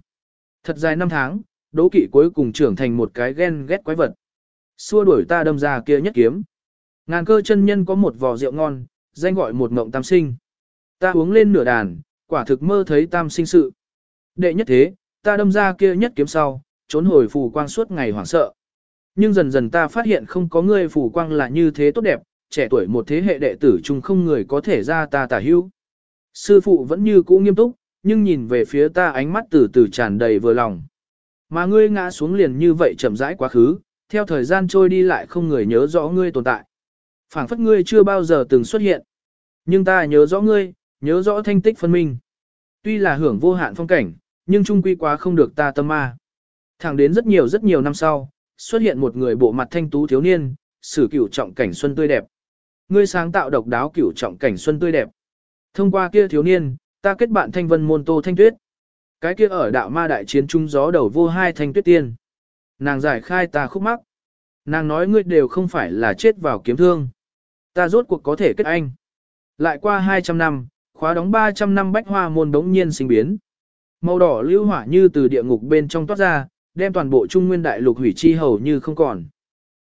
Speaker 1: Thật dài năm tháng, đố kỵ cuối cùng trưởng thành một cái ghen ghét quái vật. Xua đuổi ta đâm ra kia nhất kiếm. Ngàn cơ chân nhân có một vò rượu ngon, danh gọi một ngộng tam sinh. Ta uống lên nửa đàn, quả thực mơ thấy tam sinh sự. Đệ nhất thế, ta đâm ra kia nhất kiếm sau, trốn hồi phù quang suốt ngày hoảng sợ. Nhưng dần dần ta phát hiện không có người phù quang là như thế tốt đẹp, trẻ tuổi một thế hệ đệ tử chung không người có thể ra ta tả hữu. Sư phụ vẫn như cũ nghiêm túc, nhưng nhìn về phía ta ánh mắt từ từ tràn đầy vừa lòng. Mà ngươi ngã xuống liền như vậy chậm rãi quá khứ, theo thời gian trôi đi lại không người nhớ rõ ngươi tồn tại. phảng phất ngươi chưa bao giờ từng xuất hiện. Nhưng ta nhớ rõ ngươi, nhớ rõ thanh tích phân minh. Tuy là hưởng vô hạn phong cảnh, nhưng trung quy quá không được ta tâm ma. Thẳng đến rất nhiều rất nhiều năm sau, xuất hiện một người bộ mặt thanh tú thiếu niên, sử cửu trọng cảnh xuân tươi đẹp. Ngươi sáng tạo độc đáo cửu trọng cảnh xuân tươi đẹp. Thông qua kia thiếu niên, ta kết bạn thanh vân môn tô thanh tuyết. Cái kia ở đạo ma đại chiến trung gió đầu vô hai thanh tuyết tiên. Nàng giải khai ta khúc mắc. Nàng nói ngươi đều không phải là chết vào kiếm thương. Ta rốt cuộc có thể kết anh. Lại qua 200 năm, khóa đóng 300 năm bách hoa môn đống nhiên sinh biến. Màu đỏ lưu hỏa như từ địa ngục bên trong toát ra, đem toàn bộ trung nguyên đại lục hủy chi hầu như không còn.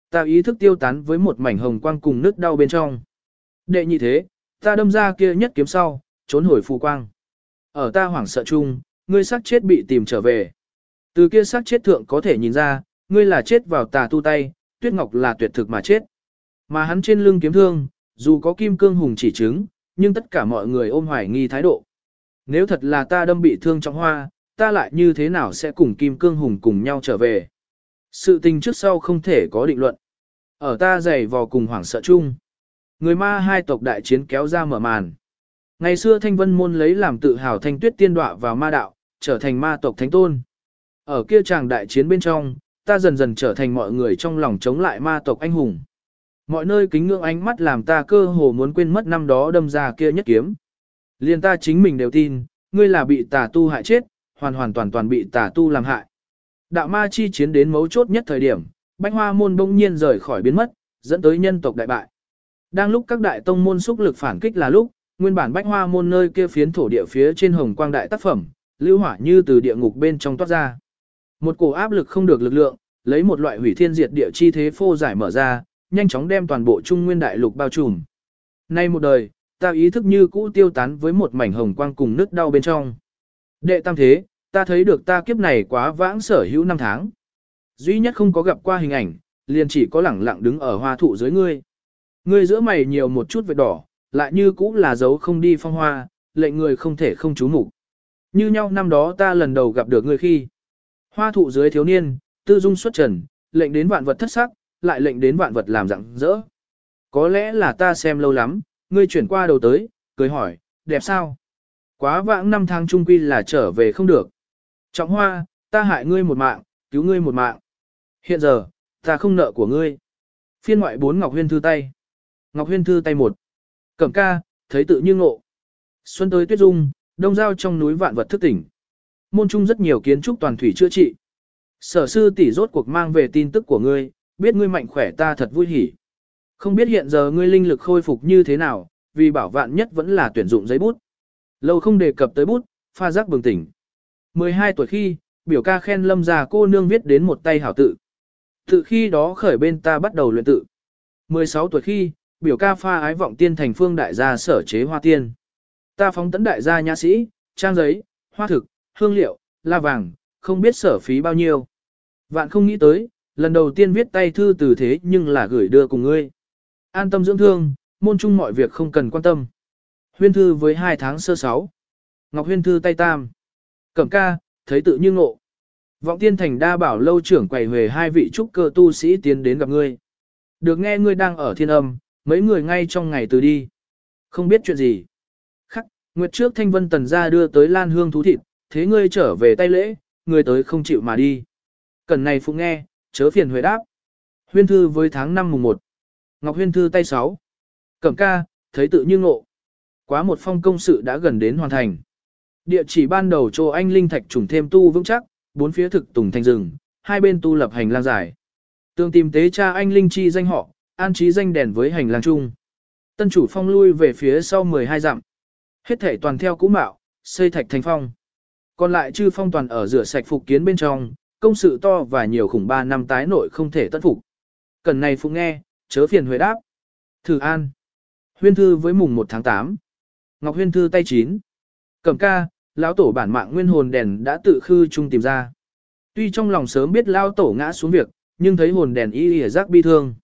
Speaker 1: Ta ý thức tiêu tán với một mảnh hồng quang cùng nước đau bên trong. Đệ nhị thế, ta đâm ra kia nhất kiếm sau, trốn hồi phù quang. Ở ta hoảng sợ chung, ngươi xác chết bị tìm trở về. Từ kia xác chết thượng có thể nhìn ra, ngươi là chết vào tà tu tay, tuyết ngọc là tuyệt thực mà chết. Mà hắn trên lưng kiếm thương, dù có kim cương hùng chỉ chứng, nhưng tất cả mọi người ôm hoài nghi thái độ. Nếu thật là ta đâm bị thương trong hoa, ta lại như thế nào sẽ cùng kim cương hùng cùng nhau trở về. Sự tình trước sau không thể có định luận. Ở ta dày vò cùng hoảng sợ chung. Người ma hai tộc đại chiến kéo ra mở màn. Ngày xưa thanh vân môn lấy làm tự hào thanh tuyết tiên đọa vào ma đạo, trở thành ma tộc thánh tôn. Ở kia Tràng đại chiến bên trong, ta dần dần trở thành mọi người trong lòng chống lại ma tộc anh hùng. Mọi nơi kính ngưỡng ánh mắt làm ta cơ hồ muốn quên mất năm đó đâm ra kia nhất kiếm. Liên ta chính mình đều tin, ngươi là bị tà tu hại chết, hoàn hoàn toàn toàn bị tà tu làm hại. Đạo ma chi chiến đến mấu chốt nhất thời điểm, Bánh hoa môn bỗng nhiên rời khỏi biến mất, dẫn tới nhân tộc đại bại. Đang lúc các đại tông môn xúc lực phản kích là lúc, nguyên bản bách hoa môn nơi kia phiến thổ địa phía trên hồng quang đại tác phẩm, lưu hỏa như từ địa ngục bên trong toát ra. Một cổ áp lực không được lực lượng, lấy một loại hủy thiên diệt địa chi thế phô giải mở ra, nhanh chóng đem toàn bộ trung nguyên đại lục bao trùm. Nay một đời, ta ý thức như cũ tiêu tán với một mảnh hồng quang cùng nước đau bên trong. Đệ tam thế, ta thấy được ta kiếp này quá vãng sở hữu năm tháng. Duy nhất không có gặp qua hình ảnh, liền chỉ có lẳng lặng đứng ở hoa thụ dưới ngươi. Ngươi giữa mày nhiều một chút vệt đỏ, lại như cũ là dấu không đi phong hoa, lệnh người không thể không chú mục. Như nhau năm đó ta lần đầu gặp được ngươi khi. Hoa thụ dưới thiếu niên, tư dung xuất trần, lệnh đến vạn vật thất sắc, lại lệnh đến vạn vật làm rạng rỡ. Có lẽ là ta xem lâu lắm, ngươi chuyển qua đầu tới, cười hỏi, đẹp sao? Quá vãng năm tháng trung quy là trở về không được. Trọng hoa, ta hại ngươi một mạng, cứu ngươi một mạng. Hiện giờ, ta không nợ của ngươi. Phiên ngoại bốn Ngọc Huyên thư tay. Ngọc Huyên thư tay một. Cẩm ca, thấy tự như ngộ. Xuân tới tuyết dung, đông giao trong núi vạn vật thức tỉnh. Môn trung rất nhiều kiến trúc toàn thủy chữa trị. Sở sư tỷ rốt cuộc mang về tin tức của ngươi, biết ngươi mạnh khỏe ta thật vui hỉ. Không biết hiện giờ ngươi linh lực khôi phục như thế nào, vì bảo vạn nhất vẫn là tuyển dụng giấy bút. Lâu không đề cập tới bút, pha giác bừng tỉnh. 12 tuổi khi, biểu ca khen lâm già cô nương viết đến một tay hảo tự. Tự khi đó khởi bên ta bắt đầu luyện tự. 16 tuổi khi, biểu ca pha ái vọng tiên thành phương đại gia sở chế hoa tiên. Ta phóng tấn đại gia nhã sĩ, trang giấy, hoa thực, hương liệu, la vàng, không biết sở phí bao nhiêu. Vạn không nghĩ tới, lần đầu tiên viết tay thư từ thế nhưng là gửi đưa cùng ngươi. An tâm dưỡng thương, môn chung mọi việc không cần quan tâm. Huyên thư với hai tháng sơ sáu. Ngọc huyên thư tay tam. Cẩm ca, thấy tự như ngộ. Vọng tiên thành đa bảo lâu trưởng quầy về hai vị trúc cơ tu sĩ tiến đến gặp ngươi. Được nghe ngươi đang ở thiên âm, mấy người ngay trong ngày từ đi. Không biết chuyện gì. Khắc, nguyệt trước thanh vân tần ra đưa tới lan hương thú thịt, thế ngươi trở về tay lễ, ngươi tới không chịu mà đi. Cần này phụ nghe, chớ phiền huệ đáp. Huyên thư với tháng 5 mùng 1. Ngọc huyên thư tay 6. Cẩm ca, thấy tự như ngộ. Quá một phong công sự đã gần đến hoàn thành. Địa chỉ ban đầu cho anh linh thạch trùng thêm tu vững chắc, bốn phía thực tùng thành rừng, hai bên tu lập hành lang dài. Tương tìm tế cha anh linh chi danh họ, an trí danh đèn với hành lang chung. Tân chủ phong lui về phía sau 12 dặm. Hết thể toàn theo cũ mạo, xây thạch thành phong. Còn lại chư phong toàn ở rửa sạch phục kiến bên trong, công sự to và nhiều khủng ba năm tái nội không thể tất phục. Cần này phụ nghe, chớ phiền huệ đáp. Thử an. Huyên thư với mùng 1 tháng 8. Ngọc huyên thư tay 9. Cẩm ca, lão tổ bản mạng nguyên hồn đèn đã tự khư chung tìm ra. Tuy trong lòng sớm biết lao tổ ngã xuống việc, nhưng thấy hồn đèn y y giác bi thương.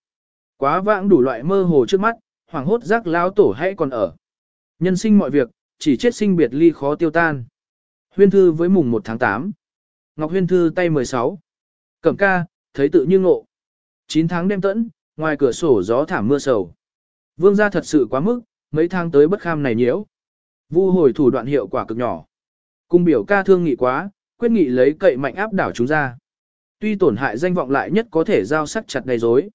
Speaker 1: Quá vãng đủ loại mơ hồ trước mắt, hoàng hốt giác lão tổ hãy còn ở. Nhân sinh mọi việc, chỉ chết sinh biệt ly khó tiêu tan. Huyên thư với mùng 1 tháng 8. Ngọc Huyên thư tay 16. Cẩm ca, thấy tự như ngộ. 9 tháng đêm tẫn, ngoài cửa sổ gió thảm mưa sầu. Vương gia thật sự quá mức, mấy tháng tới bất kham này nhiễu. Vu hồi thủ đoạn hiệu quả cực nhỏ. Cung biểu ca thương nghị quá, quyết nghị lấy cậy mạnh áp đảo chúng ra. Tuy tổn hại danh vọng lại nhất có thể giao sắc chặt đầy dối.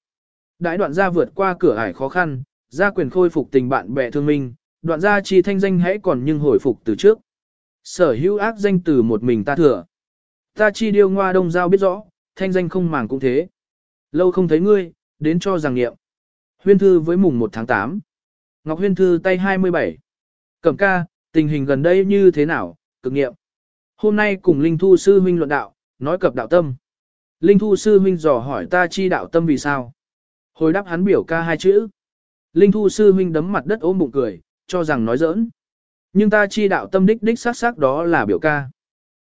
Speaker 1: Đại đoạn gia vượt qua cửa ải khó khăn, gia quyền khôi phục tình bạn bè thương minh, đoạn gia chi thanh danh hãy còn nhưng hồi phục từ trước. Sở hữu ác danh từ một mình ta thừa. Ta chi điêu ngoa đông giao biết rõ, thanh danh không màng cũng thế. Lâu không thấy ngươi, đến cho rằng nghiệm. Huyên thư với mùng 1 tháng 8. Ngọc Huyên thư tay 27. Cẩm ca, tình hình gần đây như thế nào, cực nghiệm. Hôm nay cùng Linh Thu Sư Huynh luận đạo, nói cập đạo tâm. Linh Thu Sư Huynh dò hỏi ta chi đạo tâm vì sao. Hồi đáp hắn biểu ca hai chữ. Linh Thu Sư Huynh đấm mặt đất ôm bụng cười, cho rằng nói giỡn. Nhưng ta chi đạo tâm đích đích xác xác đó là biểu ca.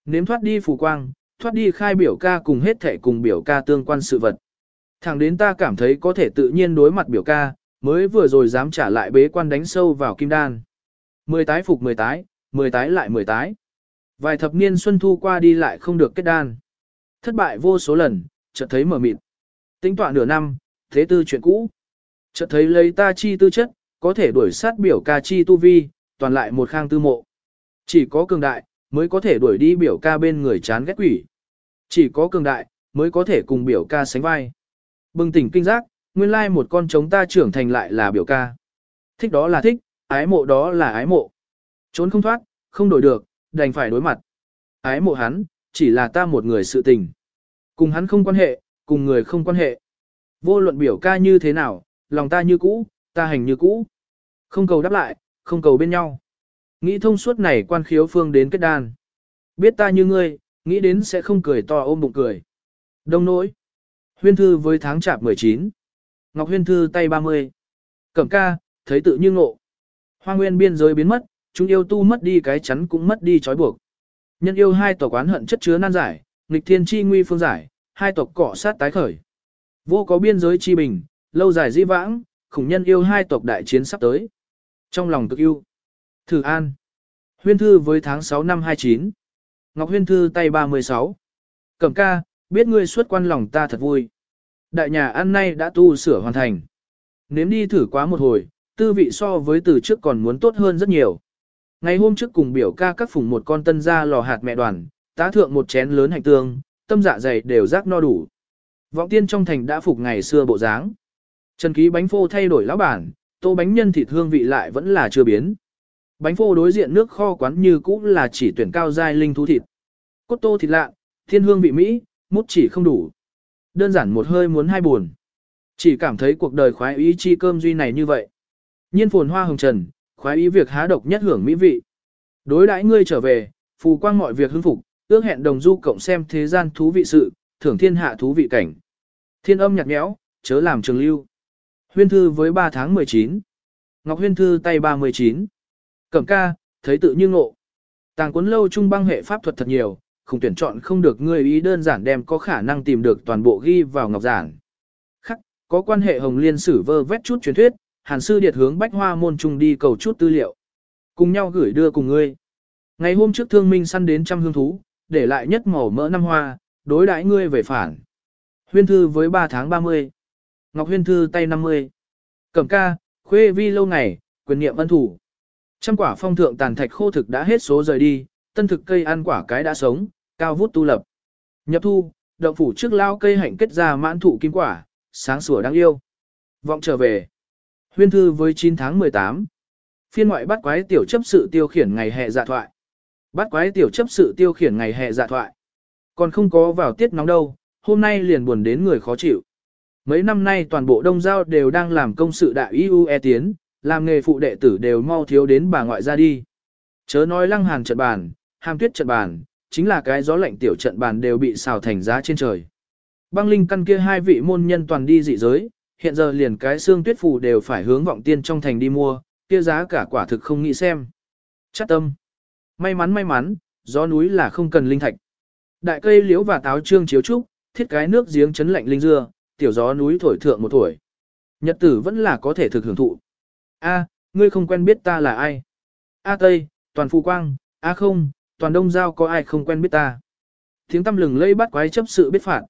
Speaker 1: Nếm thoát đi phù quang, thoát đi khai biểu ca cùng hết thể cùng biểu ca tương quan sự vật. Thẳng đến ta cảm thấy có thể tự nhiên đối mặt biểu ca, mới vừa rồi dám trả lại bế quan đánh sâu vào kim đan. Mười tái phục mười tái, mười tái lại mười tái. Vài thập niên xuân thu qua đi lại không được kết đan. Thất bại vô số lần, chợt thấy mở mịt. Tính toán nửa năm, thế tư chuyện cũ. Chợt thấy lấy ta chi tư chất, có thể đuổi sát biểu ca chi tu vi, toàn lại một khang tư mộ. Chỉ có cường đại, mới có thể đuổi đi biểu ca bên người chán ghét quỷ. Chỉ có cường đại, mới có thể cùng biểu ca sánh vai. Bừng tỉnh kinh giác, nguyên lai một con trống ta trưởng thành lại là biểu ca. Thích đó là thích, ái mộ đó là ái mộ. Trốn không thoát, không đổi được, đành phải đối mặt. Ái mộ hắn, chỉ là ta một người sự tình. Cùng hắn không quan hệ, cùng người không quan hệ. Vô luận biểu ca như thế nào, lòng ta như cũ, Ta hành như cũ. Không cầu đáp lại, không cầu bên nhau. Nghĩ thông suốt này quan khiếu phương đến kết đan. Biết ta như ngươi, nghĩ đến sẽ không cười to ôm bụng cười. Đông nỗi. Huyên thư với tháng chạp 19. Ngọc huyên thư tay 30. Cẩm ca, thấy tự như ngộ. Hoa nguyên biên giới biến mất, chúng yêu tu mất đi cái chắn cũng mất đi trói buộc. Nhân yêu hai tộc quán hận chất chứa nan giải, nghịch thiên chi nguy phương giải, hai tộc cọ sát tái khởi. Vô có biên giới chi bình, lâu dài di vãng, khủng nhân yêu hai tộc đại chiến sắp tới. Trong lòng cực yêu. Thử an. Huyên thư với tháng 6 năm 29. Ngọc huyên thư tay 36. Cẩm ca, biết ngươi xuất quan lòng ta thật vui. Đại nhà ăn nay đã tu sửa hoàn thành. Nếm đi thử quá một hồi, tư vị so với từ trước còn muốn tốt hơn rất nhiều. Ngày hôm trước cùng biểu ca các phùng một con tân ra lò hạt mẹ đoàn, tá thượng một chén lớn hành tương, tâm dạ dày đều rác no đủ. Vọng tiên trong thành đã phục ngày xưa bộ dáng. Trần ký bánh phô thay đổi lão bản, tô bánh nhân thịt hương vị lại vẫn là chưa biến. Bánh phô đối diện nước kho quán như cũ là chỉ tuyển cao giai linh thú thịt. Cốt tô thịt lạ, thiên hương vị Mỹ, mút chỉ không đủ. Đơn giản một hơi muốn hai buồn. Chỉ cảm thấy cuộc đời khoái ý chi cơm duy này như vậy. Nhiên phồn hoa hồng trần, khoái ý việc há độc nhất hưởng mỹ vị. Đối đãi ngươi trở về, phù quang mọi việc hưng phục, ước hẹn đồng du cộng xem thế gian thú vị sự, thưởng thiên hạ thú vị cảnh. Thiên âm nhạt nhẽo, chớ làm trường lưu. Huyên thư với 3 tháng 19. Ngọc huyên thư tay 39. Cẩm ca, thấy tự như ngộ. Tàng cuốn lâu trung băng hệ pháp thuật thật nhiều, không tuyển chọn không được ngươi ý đơn giản đem có khả năng tìm được toàn bộ ghi vào ngọc giản. Khắc, có quan hệ hồng liên sử vơ vét chút truyền thuyết, hàn sư điệt hướng bách hoa môn trung đi cầu chút tư liệu. Cùng nhau gửi đưa cùng ngươi. Ngày hôm trước thương minh săn đến trăm hương thú, để lại nhất màu mỡ năm hoa, đối đãi ngươi về phản. Huyên thư với 3 tháng 30. Ngọc huyên thư tay 50. Cẩm ca, khuê vi lâu ngày, quyền niệm ân thủ. Trăm quả phong thượng tàn thạch khô thực đã hết số rời đi, tân thực cây ăn quả cái đã sống, cao vút tu lập. Nhập thu, động phủ trước lao cây hạnh kết ra mãn thụ kim quả, sáng sủa đáng yêu. Vọng trở về. Huyên thư với 9 tháng 18. Phiên ngoại bắt quái tiểu chấp sự tiêu khiển ngày hè dạ thoại. Bắt quái tiểu chấp sự tiêu khiển ngày hè dạ thoại. Còn không có vào tiết nóng đâu, hôm nay liền buồn đến người khó chịu. Mấy năm nay toàn bộ đông giao đều đang làm công sự đại IUE tiến, làm nghề phụ đệ tử đều mau thiếu đến bà ngoại ra đi. Chớ nói lăng hàn trận bàn, hàm tuyết trận bàn, chính là cái gió lạnh tiểu trận bàn đều bị xào thành giá trên trời. Băng linh căn kia hai vị môn nhân toàn đi dị giới, hiện giờ liền cái xương tuyết phù đều phải hướng vọng tiên trong thành đi mua, kia giá cả quả thực không nghĩ xem. Chắc tâm. May mắn may mắn, gió núi là không cần linh thạch. Đại cây liễu và táo trương chiếu trúc, thiết cái nước giếng chấn lạnh linh dưa, tiểu gió núi thổi thượng một tuổi. Nhật tử vẫn là có thể thực hưởng thụ. A, ngươi không quen biết ta là ai? A Tây, toàn phụ quang, A không, toàn đông giao có ai không quen biết ta? Tiếng tâm lừng lây bắt quái chấp sự biết phạt.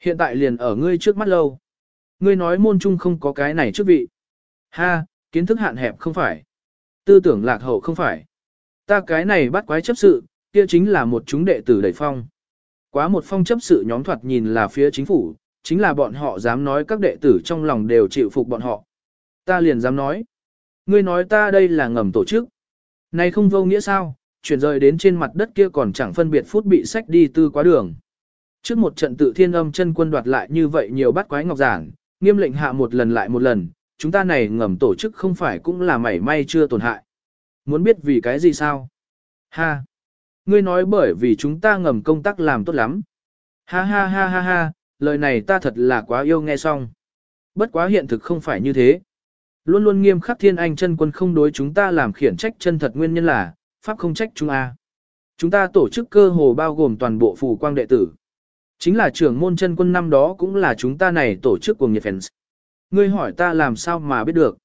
Speaker 1: Hiện tại liền ở ngươi trước mắt lâu. Ngươi nói môn trung không có cái này trước vị. Ha, kiến thức hạn hẹp không phải. Tư tưởng lạc hậu không phải. Ta cái này bắt quái chấp sự, kia chính là một chúng đệ tử đầy phong. Quá một phong chấp sự nhóm thoạt nhìn là phía chính phủ, chính là bọn họ dám nói các đệ tử trong lòng đều chịu phục bọn họ. Ta liền dám nói. Ngươi nói ta đây là ngầm tổ chức. Này không vô nghĩa sao, chuyển rời đến trên mặt đất kia còn chẳng phân biệt phút bị sách đi tư quá đường. Trước một trận tự thiên âm chân quân đoạt lại như vậy nhiều bắt quái ngọc giản, nghiêm lệnh hạ một lần lại một lần, chúng ta này ngầm tổ chức không phải cũng là mảy may chưa tổn hại. Muốn biết vì cái gì sao? Ha! Ngươi nói bởi vì chúng ta ngầm công tác làm tốt lắm. Ha ha ha ha ha, lời này ta thật là quá yêu nghe xong. Bất quá hiện thực không phải như thế. Luôn luôn nghiêm khắc thiên anh chân quân không đối chúng ta làm khiển trách chân thật nguyên nhân là, pháp không trách chúng a. Chúng ta tổ chức cơ hồ bao gồm toàn bộ phù quang đệ tử. Chính là trưởng môn chân quân năm đó cũng là chúng ta này tổ chức cùng nhiệt fans. Ngươi hỏi ta làm sao mà biết được.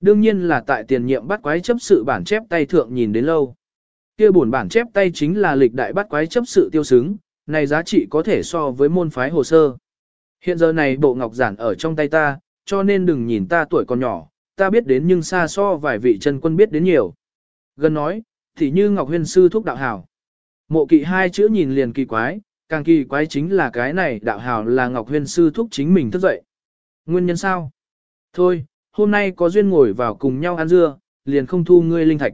Speaker 1: Đương nhiên là tại tiền nhiệm bắt quái chấp sự bản chép tay thượng nhìn đến lâu. Kia buồn bản chép tay chính là lịch đại bắt quái chấp sự tiêu xứng, này giá trị có thể so với môn phái hồ sơ. Hiện giờ này bộ ngọc giản ở trong tay ta, cho nên đừng nhìn ta tuổi còn nhỏ, ta biết đến nhưng xa so vài vị chân quân biết đến nhiều. Gần nói, thì như Ngọc Huyên Sư thúc đạo hảo. Mộ kỵ hai chữ nhìn liền kỳ quái, càng kỳ quái chính là cái này đạo hảo là Ngọc Huyên Sư thúc chính mình thức dậy. Nguyên nhân sao? Thôi, hôm nay có duyên ngồi vào cùng nhau ăn dưa, liền không thu ngươi linh thạch.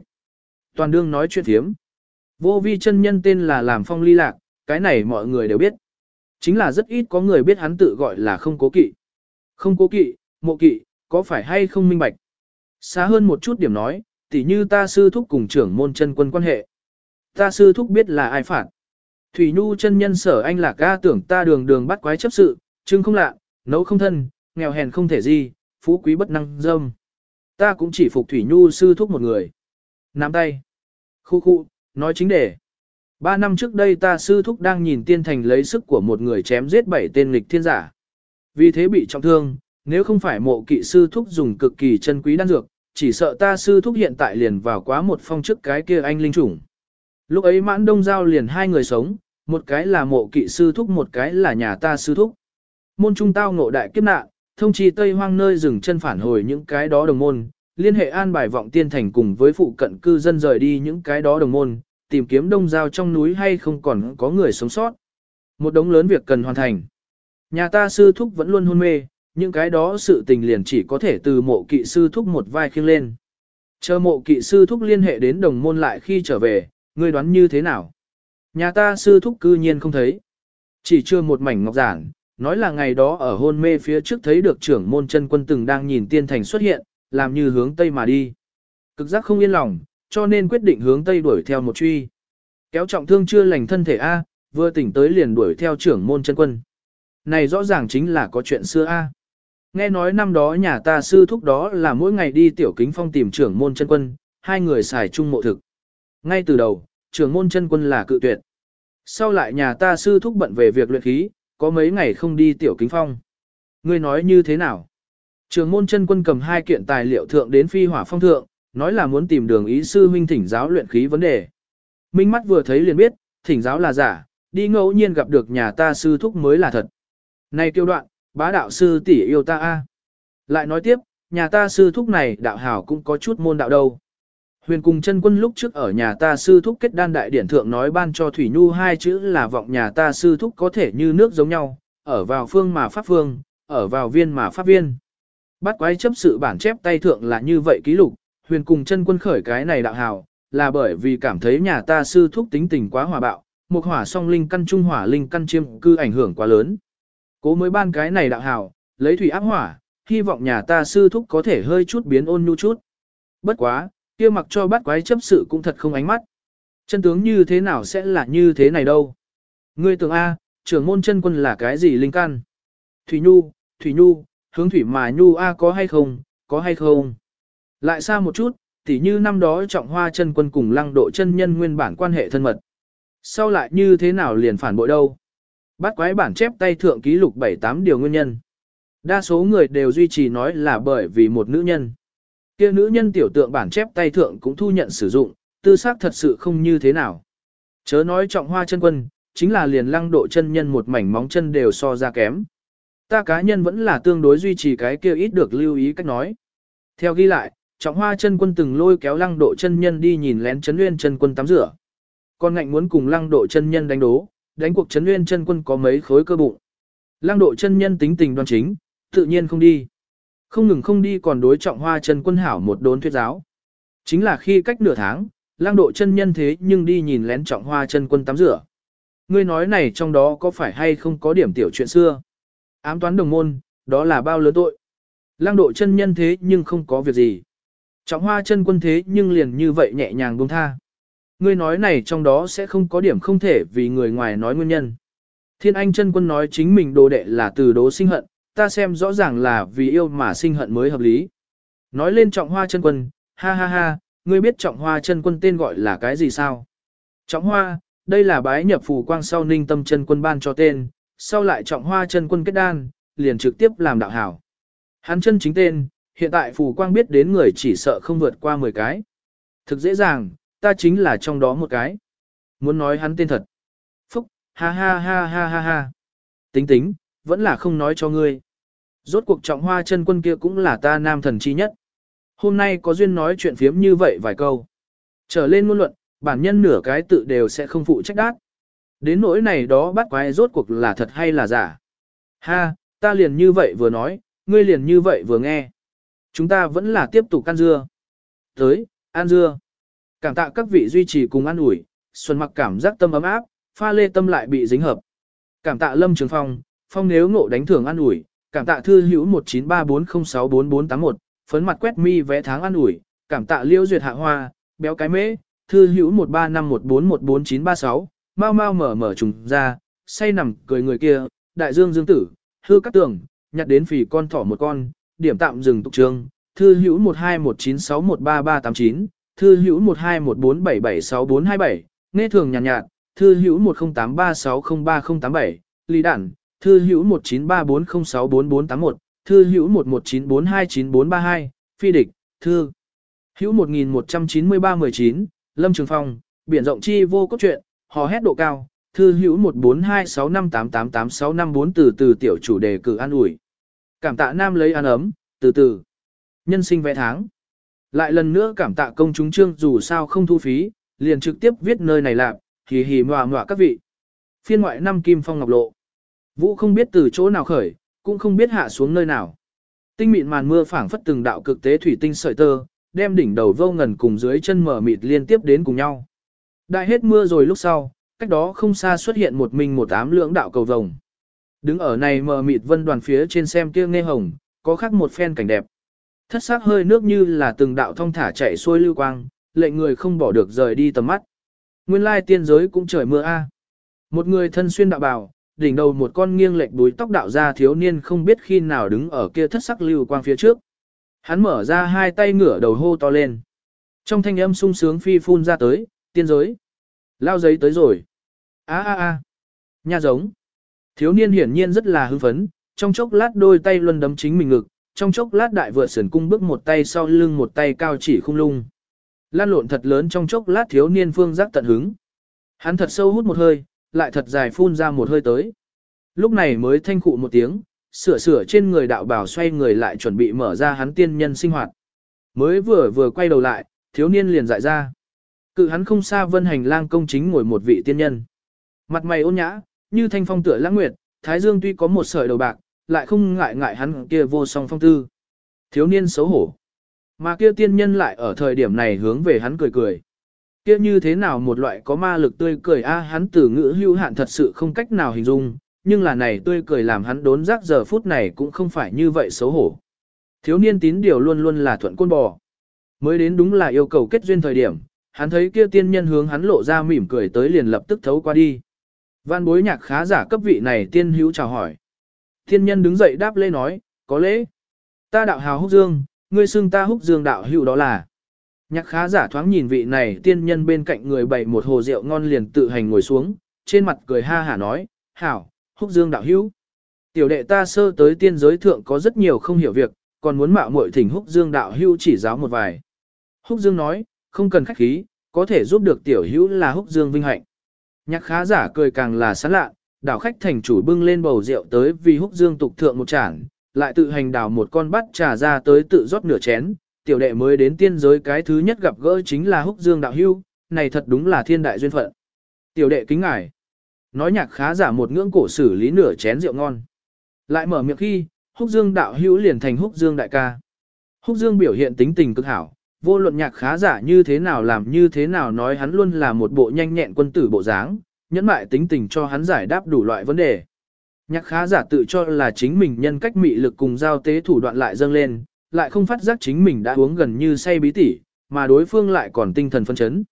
Speaker 1: Toàn đương nói chuyện thiếm. Vô vi chân nhân tên là làm phong ly lạc, cái này mọi người đều biết. Chính là rất ít có người biết hắn tự gọi là không cố kỵ. Không cố kỵ, mộ kỵ, có phải hay không minh bạch? xa hơn một chút điểm nói, tỉ như ta sư thúc cùng trưởng môn chân quân quan hệ. Ta sư thúc biết là ai phản. Thủy Nhu chân nhân sở anh lạc ga tưởng ta đường đường bắt quái chấp sự, chưng không lạ, nấu không thân, nghèo hèn không thể gì, phú quý bất năng dâm. Ta cũng chỉ phục Thủy Nhu sư thúc một người. Nắm tay. Khu khu, nói chính đề. Ba năm trước đây ta sư thúc đang nhìn tiên thành lấy sức của một người chém giết bảy tên lịch thiên giả. Vì thế bị trọng thương, nếu không phải mộ kỵ sư thúc dùng cực kỳ chân quý đan dược, chỉ sợ ta sư thúc hiện tại liền vào quá một phong trước cái kia anh linh chủng. Lúc ấy mãn đông giao liền hai người sống, một cái là mộ kỵ sư thúc một cái là nhà ta sư thúc. Môn trung tao ngộ đại kiếp nạn, thông trì Tây Hoang nơi dừng chân phản hồi những cái đó đồng môn, liên hệ an bài vọng tiên thành cùng với phụ cận cư dân rời đi những cái đó đồng môn, tìm kiếm đông giao trong núi hay không còn có người sống sót. Một đống lớn việc cần hoàn thành. Nhà ta sư thúc vẫn luôn hôn mê, những cái đó sự tình liền chỉ có thể từ mộ kỵ sư thúc một vai khiêng lên. Chờ mộ kỵ sư thúc liên hệ đến đồng môn lại khi trở về, ngươi đoán như thế nào? Nhà ta sư thúc cư nhiên không thấy. Chỉ chưa một mảnh ngọc giản, nói là ngày đó ở hôn mê phía trước thấy được trưởng môn chân quân từng đang nhìn tiên thành xuất hiện, làm như hướng tây mà đi. Cực giác không yên lòng, cho nên quyết định hướng tây đuổi theo một truy. Kéo trọng thương chưa lành thân thể A, vừa tỉnh tới liền đuổi theo trưởng môn chân quân. Này rõ ràng chính là có chuyện xưa A. Nghe nói năm đó nhà ta sư thúc đó là mỗi ngày đi tiểu kính phong tìm trưởng môn chân quân, hai người xài chung mộ thực. Ngay từ đầu, trưởng môn chân quân là cự tuyệt. Sau lại nhà ta sư thúc bận về việc luyện khí, có mấy ngày không đi tiểu kính phong. Ngươi nói như thế nào? Trường môn chân quân cầm hai kiện tài liệu thượng đến phi hỏa phong thượng, nói là muốn tìm đường ý sư huynh thỉnh giáo luyện khí vấn đề. Minh mắt vừa thấy liền biết, thỉnh giáo là giả, đi ngẫu nhiên gặp được nhà ta sư thúc mới là thật. Này tiêu đoạn, bá đạo sư tỷ yêu ta a. Lại nói tiếp, nhà ta sư thúc này đạo hảo cũng có chút môn đạo đâu. Huyền cùng chân quân lúc trước ở nhà ta sư thúc kết đan đại điển thượng nói ban cho Thủy Nhu hai chữ là vọng nhà ta sư thúc có thể như nước giống nhau, ở vào phương mà pháp phương, ở vào viên mà pháp viên. Bắt quái chấp sự bản chép tay thượng là như vậy ký lục, huyền cùng chân quân khởi cái này đạo hào, là bởi vì cảm thấy nhà ta sư thúc tính tình quá hòa bạo, một hỏa song linh căn trung hỏa linh căn chiêm cư ảnh hưởng quá lớn. Cố mới ban cái này đạo hào, lấy thủy áp hỏa, hy vọng nhà ta sư thúc có thể hơi chút biến ôn nhu chút. Bất quá, kia mặc cho bắt quái chấp sự cũng thật không ánh mắt. Chân tướng như thế nào sẽ là như thế này đâu. Ngươi tưởng A, trưởng môn chân quân là cái gì linh căn? Thủy Nhu, Thủy Nhu, hướng Thủy mà Nhu A có hay không, có hay không? Lại xa một chút, tỉ như năm đó trọng hoa chân quân cùng lăng độ chân nhân nguyên bản quan hệ thân mật. Sau lại như thế nào liền phản bội đâu? Bắt quái bản chép tay thượng ký lục 7-8 điều nguyên nhân. Đa số người đều duy trì nói là bởi vì một nữ nhân. Kia nữ nhân tiểu tượng bản chép tay thượng cũng thu nhận sử dụng, tư xác thật sự không như thế nào. Chớ nói trọng hoa chân quân, chính là liền lăng độ chân nhân một mảnh móng chân đều so ra kém. Ta cá nhân vẫn là tương đối duy trì cái kia ít được lưu ý cách nói. Theo ghi lại, trọng hoa chân quân từng lôi kéo lăng độ chân nhân đi nhìn lén chấn nguyên chân quân tắm rửa. Còn ngạnh muốn cùng lăng độ chân nhân đánh đố, đánh cuộc chấn nguyên chân quân có mấy khối cơ bụng. Lăng độ chân nhân tính tình đoan chính, tự nhiên không đi. Không ngừng không đi còn đối trọng hoa chân quân hảo một đốn thuyết giáo. Chính là khi cách nửa tháng, lang độ chân nhân thế nhưng đi nhìn lén trọng hoa chân quân tắm rửa. Ngươi nói này trong đó có phải hay không có điểm tiểu chuyện xưa? Ám toán đồng môn, đó là bao lớn tội. Lang độ chân nhân thế nhưng không có việc gì. Trọng hoa chân quân thế nhưng liền như vậy nhẹ nhàng buông tha. Ngươi nói này trong đó sẽ không có điểm không thể vì người ngoài nói nguyên nhân. Thiên Anh chân quân nói chính mình đồ đệ là từ đố sinh hận, ta xem rõ ràng là vì yêu mà sinh hận mới hợp lý. Nói lên trọng hoa chân quân, ha ha ha, ngươi biết trọng hoa chân quân tên gọi là cái gì sao? Trọng hoa, đây là bái nhập phù quang sau ninh tâm chân quân ban cho tên, sau lại trọng hoa chân quân kết đan, liền trực tiếp làm đạo hảo. Hắn chân chính tên, hiện tại phù quang biết đến người chỉ sợ không vượt qua 10 cái. Thực dễ dàng, ta chính là trong đó một cái. Muốn nói hắn tên thật. Phúc, ha ha ha ha ha ha. Tính tính, vẫn là không nói cho ngươi. Rốt cuộc trọng hoa chân quân kia cũng là ta nam thần chi nhất. Hôm nay có duyên nói chuyện phiếm như vậy vài câu. Trở lên ngôn luận, bản nhân nửa cái tự đều sẽ không phụ trách đát. Đến nỗi này đó bắt quái rốt cuộc là thật hay là giả. Ha, ta liền như vậy vừa nói, ngươi liền như vậy vừa nghe. Chúng ta vẫn là tiếp tục ăn dưa. Tới, ăn dưa. Cảm tạ các vị duy trì cùng ăn ủi, xuân mặc cảm giác tâm ấm áp, pha lê tâm lại bị dính hợp. Cảm tạ Lâm Trường Phong, Phong nếu ngộ đánh thưởng ăn ủi, cảm tạ thư hữu 1934064481, phấn mặt quét mi vẽ tháng ăn ủi, cảm tạ liêu duyệt hạ hoa, béo cái mễ, thư hữu 1351414936, mau mau mở mở trùng ra, say nằm cười người kia, đại dương dương tử, hư các tường, nhặt đến phì con thỏ một con, điểm tạm dừng tục trường, thư hữu 1219613389, thư hữu 1214776427, nghe thường nhàn nhạt, nhạt, thư hữu 1083603087, lý đản, thư hữu 1934064481, thư hữu 1194294232, phi địch, thư. Hữu 119319, Lâm Trường Phong, biển rộng chi vô cốt truyện, hò hét độ cao, thư hữu 1426588864 từ từ tiểu chủ đề cử an ủi. Cảm tạ nam lấy ăn ấm, từ từ. Nhân sinh vẽ tháng. Lại lần nữa cảm tạ công chúng trương dù sao không thu phí, liền trực tiếp viết nơi này lạc, hì hì mòa mòa các vị. Phiên ngoại năm kim phong ngọc lộ. Vũ không biết từ chỗ nào khởi, cũng không biết hạ xuống nơi nào. Tinh mịn màn mưa phảng phất từng đạo cực tế thủy tinh sợi tơ, đem đỉnh đầu vô ngần cùng dưới chân mở mịt liên tiếp đến cùng nhau. Đại hết mưa rồi lúc sau, cách đó không xa xuất hiện một mình một ám lưỡng đạo cầu vồng. Đứng ở này mờ mịt vân đoàn phía trên xem kia nghe hồng, có khác một phen cảnh đẹp. Thất sắc hơi nước như là từng đạo thông thả chạy xuôi lưu quang, lệnh người không bỏ được rời đi tầm mắt. Nguyên lai tiên giới cũng trời mưa a. Một người thân xuyên đạo bào, đỉnh đầu một con nghiêng lệch đuôi tóc đạo ra thiếu niên không biết khi nào đứng ở kia thất sắc lưu quang phía trước. Hắn mở ra hai tay ngửa đầu hô to lên. Trong thanh âm sung sướng phi phun ra tới, tiên giới. Lao giấy tới rồi. a a a Nha giống. Thiếu niên hiển nhiên rất là hưng phấn, trong chốc lát đôi tay luân đấm chính mình ngực, trong chốc lát đại vượt sườn cung bước một tay sau lưng một tay cao chỉ khung lung. Lan lộn thật lớn trong chốc lát thiếu niên phương giác tận hứng. Hắn thật sâu hút một hơi, lại thật dài phun ra một hơi tới. Lúc này mới thanh cụ một tiếng, sửa sửa trên người đạo bảo xoay người lại chuẩn bị mở ra hắn tiên nhân sinh hoạt. Mới vừa vừa quay đầu lại, thiếu niên liền dại ra. Cự hắn không xa vân hành lang công chính ngồi một vị tiên nhân. Mặt mày ôn nhã, như thanh phong tựa lãng nguyệt, thái dương tuy có một sợi đầu bạc, lại không ngại ngại hắn kia vô song phong tư. Thiếu niên xấu hổ. Mà kia tiên nhân lại ở thời điểm này hướng về hắn cười cười. Kia như thế nào một loại có ma lực tươi cười a hắn từ ngữ hưu hạn thật sự không cách nào hình dung, nhưng là này tươi cười làm hắn đốn giác giờ phút này cũng không phải như vậy xấu hổ. Thiếu niên tín điều luôn luôn là thuận côn bò. Mới đến đúng là yêu cầu kết duyên thời điểm, hắn thấy kia tiên nhân hướng hắn lộ ra mỉm cười tới liền lập tức thấu qua đi. Văn bối nhạc khá giả cấp vị này tiên hữu chào hỏi. Tiên nhân đứng dậy đáp lễ nói, có lễ. Ta đạo hào húc dương, ngươi xưng ta húc dương đạo hữu đó là. Nhạc khá giả thoáng nhìn vị này tiên nhân bên cạnh người bày một hồ rượu ngon liền tự hành ngồi xuống, trên mặt cười ha hả nói, hảo, húc dương đạo hữu. Tiểu đệ ta sơ tới tiên giới thượng có rất nhiều không hiểu việc, còn muốn mạo muội thỉnh húc dương đạo hữu chỉ giáo một vài. Húc dương nói, không cần khách khí, có thể giúp được tiểu hữu là húc dương vinh hạnh. Nhạc khá giả cười càng là sán lạ, đảo khách thành chủ bưng lên bầu rượu tới vì húc dương tục thượng một chản, lại tự hành đảo một con bát trà ra tới tự rót nửa chén, tiểu đệ mới đến tiên giới cái thứ nhất gặp gỡ chính là húc dương đạo hưu, này thật đúng là thiên đại duyên phận. Tiểu đệ kính ngài. Nói nhạc khá giả một ngưỡng cổ xử lý nửa chén rượu ngon. Lại mở miệng khi, húc dương đạo hữu liền thành húc dương đại ca. Húc dương biểu hiện tính tình cực hảo, vô luận nhạc khá giả như thế nào làm như thế nào nói hắn luôn là một bộ nhanh nhẹn quân tử bộ dáng, nhẫn mại tính tình cho hắn giải đáp đủ loại vấn đề. Nhạc khá giả tự cho là chính mình nhân cách mị lực cùng giao tế thủ đoạn lại dâng lên, lại không phát giác chính mình đã uống gần như say bí tỉ, mà đối phương lại còn tinh thần phân chấn.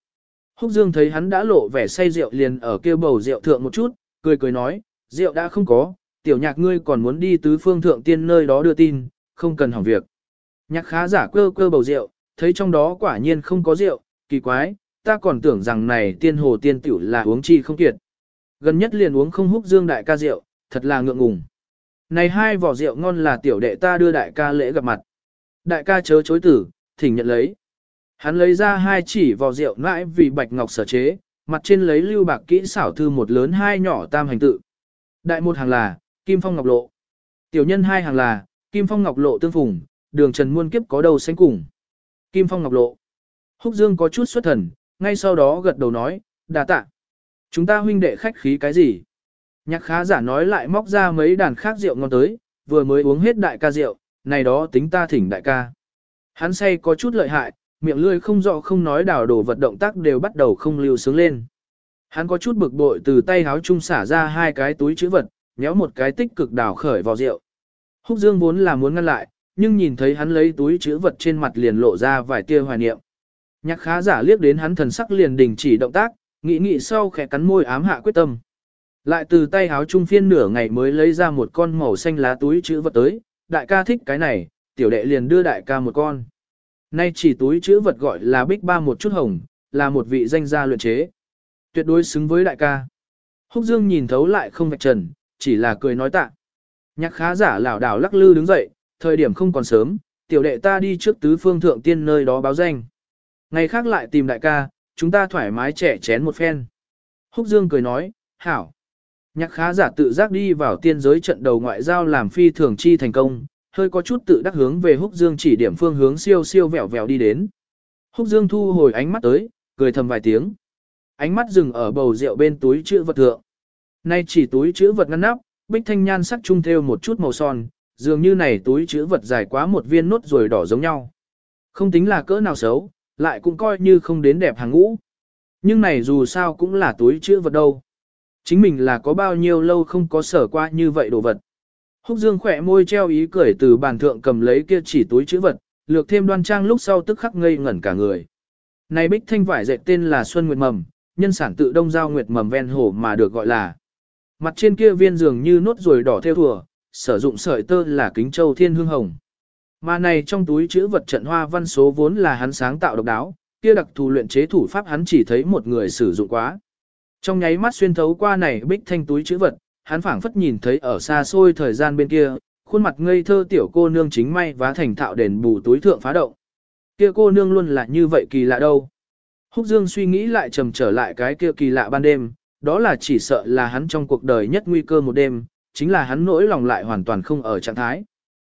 Speaker 1: Húc Dương thấy hắn đã lộ vẻ say rượu liền ở kia bầu rượu thượng một chút, cười cười nói, rượu đã không có, tiểu nhạc ngươi còn muốn đi tứ phương thượng tiên nơi đó đưa tin, không cần hỏng việc. Nhạc khá giả cơ cơ bầu rượu, thấy trong đó quả nhiên không có rượu, kỳ quái, ta còn tưởng rằng này tiên hồ tiên tiểu là uống chi không kiệt. Gần nhất liền uống không húc dương đại ca rượu, thật là ngượng ngùng. Này hai vỏ rượu ngon là tiểu đệ ta đưa đại ca lễ gặp mặt. Đại ca chớ chối tử, thỉnh nhận lấy. Hắn lấy ra hai chỉ vỏ rượu nãi vì bạch ngọc sở chế, mặt trên lấy lưu bạc kỹ xảo thư một lớn hai nhỏ tam hành tự. Đại một hàng là, kim phong ngọc lộ. Tiểu nhân hai hàng là, kim phong ngọc lộ tương phùng, đường trần muôn kiếp có đầu sánh cùng. Kim phong ngọc lộ. Húc Dương có chút xuất thần, ngay sau đó gật đầu nói, đà tạ. Chúng ta huynh đệ khách khí cái gì? Nhạc khá giả nói lại móc ra mấy đàn khác rượu ngon tới, vừa mới uống hết đại ca rượu, này đó tính ta thỉnh đại ca. Hắn say có chút lợi hại, miệng lươi không rõ không nói đảo đổ vật động tác đều bắt đầu không lưu sướng lên. Hắn có chút bực bội từ tay háo trung xả ra hai cái túi chữ vật, nhéo một cái tích cực đảo khởi vào rượu. Húc Dương vốn là muốn ngăn lại, nhưng nhìn thấy hắn lấy túi chữ vật trên mặt liền lộ ra vài tia hoài niệm. Nhạc khá giả liếc đến hắn thần sắc liền đình chỉ động tác, nghĩ nghĩ sau khẽ cắn môi ám hạ quyết tâm. Lại từ tay háo trung phiên nửa ngày mới lấy ra một con màu xanh lá túi chữ vật tới, đại ca thích cái này, tiểu đệ liền đưa đại ca một con. Nay chỉ túi chữ vật gọi là bích ba một chút hồng, là một vị danh gia luyện chế. Tuyệt đối xứng với đại ca. Húc Dương nhìn thấu lại không vạch trần, chỉ là cười nói tạ. Nhạc khá giả lảo đảo lắc lư đứng dậy, thời điểm không còn sớm, tiểu đệ ta đi trước tứ phương thượng tiên nơi đó báo danh. Ngày khác lại tìm đại ca, chúng ta thoải mái trẻ chén một phen. Húc Dương cười nói, hảo. Nhạc khá giả tự giác đi vào tiên giới trận đầu ngoại giao làm phi thường chi thành công, hơi có chút tự đắc hướng về Húc Dương chỉ điểm phương hướng siêu siêu vẹo vẹo đi đến. Húc Dương thu hồi ánh mắt tới, cười thầm vài tiếng. Ánh mắt dừng ở bầu rượu bên túi chữ vật thượng. Nay chỉ túi chữ vật ngăn nắp, bích thanh nhan sắc trung theo một chút màu son, dường như này túi chữ vật dài quá một viên nốt rồi đỏ giống nhau. Không tính là cỡ nào xấu, lại cũng coi như không đến đẹp hàng ngũ. Nhưng này dù sao cũng là túi chữ vật đâu. Chính mình là có bao nhiêu lâu không có sở qua như vậy đồ vật. Húc Dương khỏe môi treo ý cười từ bàn thượng cầm lấy kia chỉ túi chữ vật, lược thêm đoan trang lúc sau tức khắc ngây ngẩn cả người. Này bích thanh vải dệt tên là Xuân Nguyệt Mầm, nhân sản tự đông giao Nguyệt Mầm ven hồ mà được gọi là. Mặt trên kia viên dường như nốt ruồi đỏ theo thùa, sử dụng sợi tơ là kính châu thiên hương hồng. Mà này trong túi chữ vật trận hoa văn số vốn là hắn sáng tạo độc đáo, kia đặc thù luyện chế thủ pháp hắn chỉ thấy một người sử dụng quá. Trong nháy mắt xuyên thấu qua này bích thanh túi chữ vật, hắn phảng phất nhìn thấy ở xa xôi thời gian bên kia, khuôn mặt ngây thơ tiểu cô nương chính may vá thành thạo đền bù túi thượng phá động. Kia cô nương luôn là như vậy kỳ lạ đâu. Húc Dương suy nghĩ lại trầm trở lại cái kia kỳ lạ ban đêm, đó là chỉ sợ là hắn trong cuộc đời nhất nguy cơ một đêm, chính là hắn nỗi lòng lại hoàn toàn không ở trạng thái.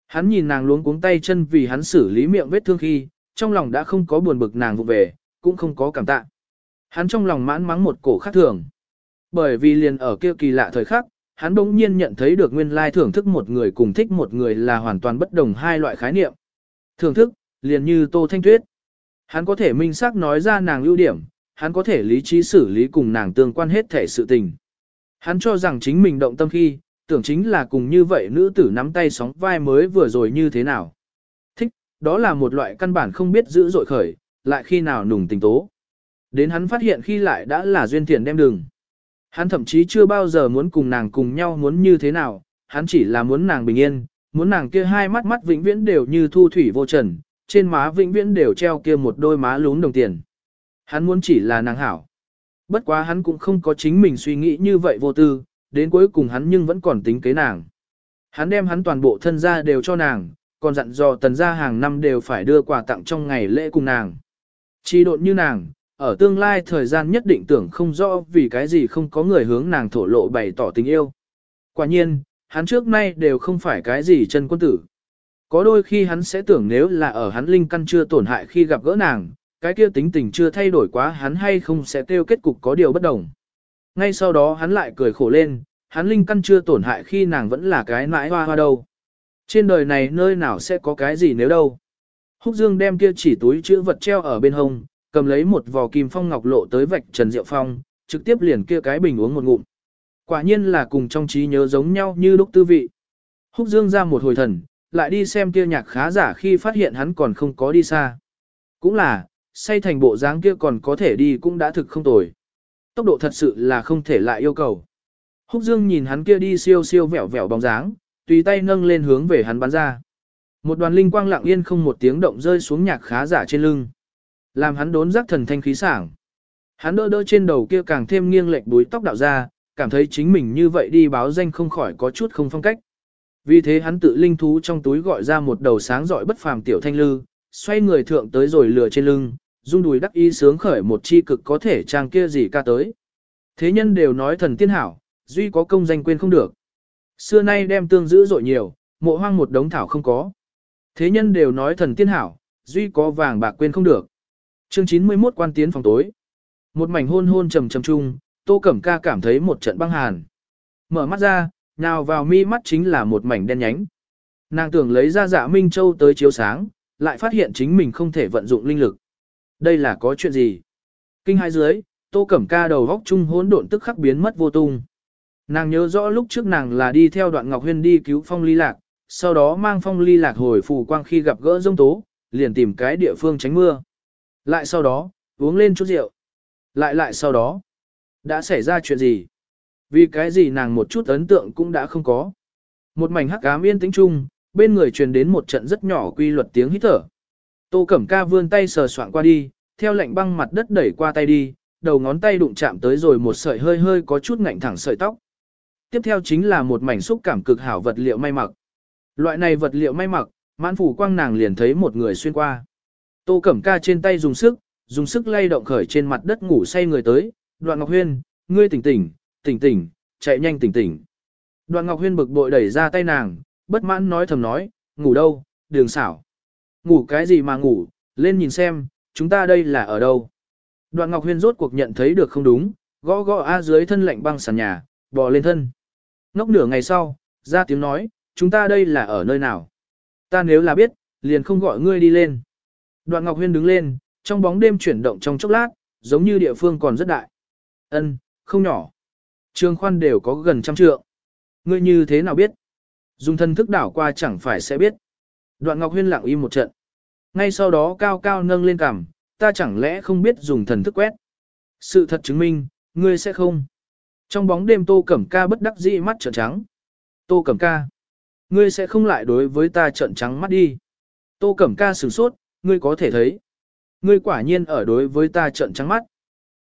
Speaker 1: Hắn nhìn nàng luống cuống tay chân vì hắn xử lý miệng vết thương khi, trong lòng đã không có buồn bực nàng vụ về, cũng không có cảm tạ. Hắn trong lòng mãn mắng một cổ khác thường. Bởi vì liền ở kia kỳ lạ thời khắc, hắn bỗng nhiên nhận thấy được nguyên lai thưởng thức một người cùng thích một người là hoàn toàn bất đồng hai loại khái niệm. Thưởng thức, liền như Tô Thanh Tuyết. Hắn có thể minh xác nói ra nàng ưu điểm, hắn có thể lý trí xử lý cùng nàng tương quan hết thể sự tình. Hắn cho rằng chính mình động tâm khi, tưởng chính là cùng như vậy nữ tử nắm tay sóng vai mới vừa rồi như thế nào. Thích, đó là một loại căn bản không biết giữ dội khởi, lại khi nào nùng tình tố. Đến hắn phát hiện khi lại đã là duyên thiện đem đường. Hắn thậm chí chưa bao giờ muốn cùng nàng cùng nhau muốn như thế nào, hắn chỉ là muốn nàng bình yên, muốn nàng kia hai mắt mắt vĩnh viễn đều như thu thủy vô trần, trên má vĩnh viễn đều treo kia một đôi má lún đồng tiền. Hắn muốn chỉ là nàng hảo. Bất quá hắn cũng không có chính mình suy nghĩ như vậy vô tư, đến cuối cùng hắn nhưng vẫn còn tính kế nàng. Hắn đem hắn toàn bộ thân gia đều cho nàng, còn dặn dò tần gia hàng năm đều phải đưa quà tặng trong ngày lễ cùng nàng. Chỉ độn như nàng, ở tương lai thời gian nhất định tưởng không rõ vì cái gì không có người hướng nàng thổ lộ bày tỏ tình yêu. Quả nhiên, hắn trước nay đều không phải cái gì chân quân tử. Có đôi khi hắn sẽ tưởng nếu là ở hắn linh căn chưa tổn hại khi gặp gỡ nàng, cái kia tính tình chưa thay đổi quá hắn hay không sẽ tiêu kết cục có điều bất đồng. Ngay sau đó hắn lại cười khổ lên, hắn linh căn chưa tổn hại khi nàng vẫn là cái nãi hoa hoa đâu. Trên đời này nơi nào sẽ có cái gì nếu đâu. Húc Dương đem kia chỉ túi chữ vật treo ở bên hông, cầm lấy một vò kim phong ngọc lộ tới vạch Trần Diệu Phong, trực tiếp liền kia cái bình uống một ngụm. Quả nhiên là cùng trong trí nhớ giống nhau như lúc tư vị. Húc Dương ra một hồi thần, lại đi xem kia nhạc khá giả khi phát hiện hắn còn không có đi xa. Cũng là, say thành bộ dáng kia còn có thể đi cũng đã thực không tồi. Tốc độ thật sự là không thể lại yêu cầu. Húc Dương nhìn hắn kia đi siêu siêu vẹo vẹo bóng dáng, tùy tay nâng lên hướng về hắn bắn ra. Một đoàn linh quang lặng yên không một tiếng động rơi xuống nhạc khá giả trên lưng. Làm hắn đốn giác thần thanh khí sảng. Hắn đỡ đỡ trên đầu kia càng thêm nghiêng lệch đuôi tóc đạo ra, cảm thấy chính mình như vậy đi báo danh không khỏi có chút không phong cách. Vì thế hắn tự linh thú trong túi gọi ra một đầu sáng giỏi bất phàm tiểu thanh lư, xoay người thượng tới rồi lừa trên lưng, Dung đùi đắc ý sướng khởi một chi cực có thể trang kia gì ca tới. Thế nhân đều nói thần tiên hảo, duy có công danh quên không được. Xưa nay đem tương giữ dội nhiều, mộ hoang một đống thảo không có. Thế nhân đều nói thần tiên hảo, duy có vàng bạc quên không được. Chương 91 quan tiến phòng tối. Một mảnh hôn hôn trầm trầm chung, Tô Cẩm Ca cảm thấy một trận băng hàn. Mở mắt ra, nào vào mi mắt chính là một mảnh đen nhánh. Nàng tưởng lấy ra dạ Minh Châu tới chiếu sáng, lại phát hiện chính mình không thể vận dụng linh lực. Đây là có chuyện gì? Kinh hai dưới, Tô Cẩm Ca đầu góc chung hỗn độn tức khắc biến mất vô tung. Nàng nhớ rõ lúc trước nàng là đi theo đoạn Ngọc Huyên đi cứu Phong Ly Lạc, sau đó mang phong ly lạc hồi phù quang khi gặp gỡ dông tố, liền tìm cái địa phương tránh mưa. Lại sau đó, uống lên chút rượu. Lại lại sau đó, đã xảy ra chuyện gì? Vì cái gì nàng một chút ấn tượng cũng đã không có. Một mảnh hắc ám yên tĩnh chung, bên người truyền đến một trận rất nhỏ quy luật tiếng hít thở. Tô Cẩm Ca vươn tay sờ soạn qua đi, theo lệnh băng mặt đất đẩy qua tay đi, đầu ngón tay đụng chạm tới rồi một sợi hơi hơi có chút ngạnh thẳng sợi tóc. Tiếp theo chính là một mảnh xúc cảm cực hảo vật liệu may mặc. Loại này vật liệu may mặc, mãn phủ quang nàng liền thấy một người xuyên qua. Tô Cẩm Ca trên tay dùng sức, dùng sức lay động khởi trên mặt đất ngủ say người tới, Đoạn Ngọc Huyên, ngươi tỉnh tỉnh, tỉnh tỉnh, chạy nhanh tỉnh tỉnh. Đoạn Ngọc Huyên bực bội đẩy ra tay nàng, bất mãn nói thầm nói, ngủ đâu, đường xảo. Ngủ cái gì mà ngủ, lên nhìn xem, chúng ta đây là ở đâu. Đoạn Ngọc Huyên rốt cuộc nhận thấy được không đúng, gõ gõ a dưới thân lạnh băng sàn nhà, bò lên thân. Ngốc nửa ngày sau, ra tiếng nói, chúng ta đây là ở nơi nào. Ta nếu là biết, liền không gọi ngươi đi lên. Đoạn Ngọc Huyên đứng lên, trong bóng đêm chuyển động trong chốc lát, giống như địa phương còn rất đại. Ân, không nhỏ. Trường khoan đều có gần trăm trượng. Ngươi như thế nào biết? Dùng thân thức đảo qua chẳng phải sẽ biết. Đoạn Ngọc Huyên lặng im một trận. Ngay sau đó cao cao nâng lên cằm, ta chẳng lẽ không biết dùng thần thức quét. Sự thật chứng minh, ngươi sẽ không. Trong bóng đêm Tô Cẩm Ca bất đắc dĩ mắt trợn trắng. Tô Cẩm Ca, ngươi sẽ không lại đối với ta trợn trắng mắt đi. Tô Cẩm Ca sửng sốt, ngươi có thể thấy. Ngươi quả nhiên ở đối với ta trợn trắng mắt.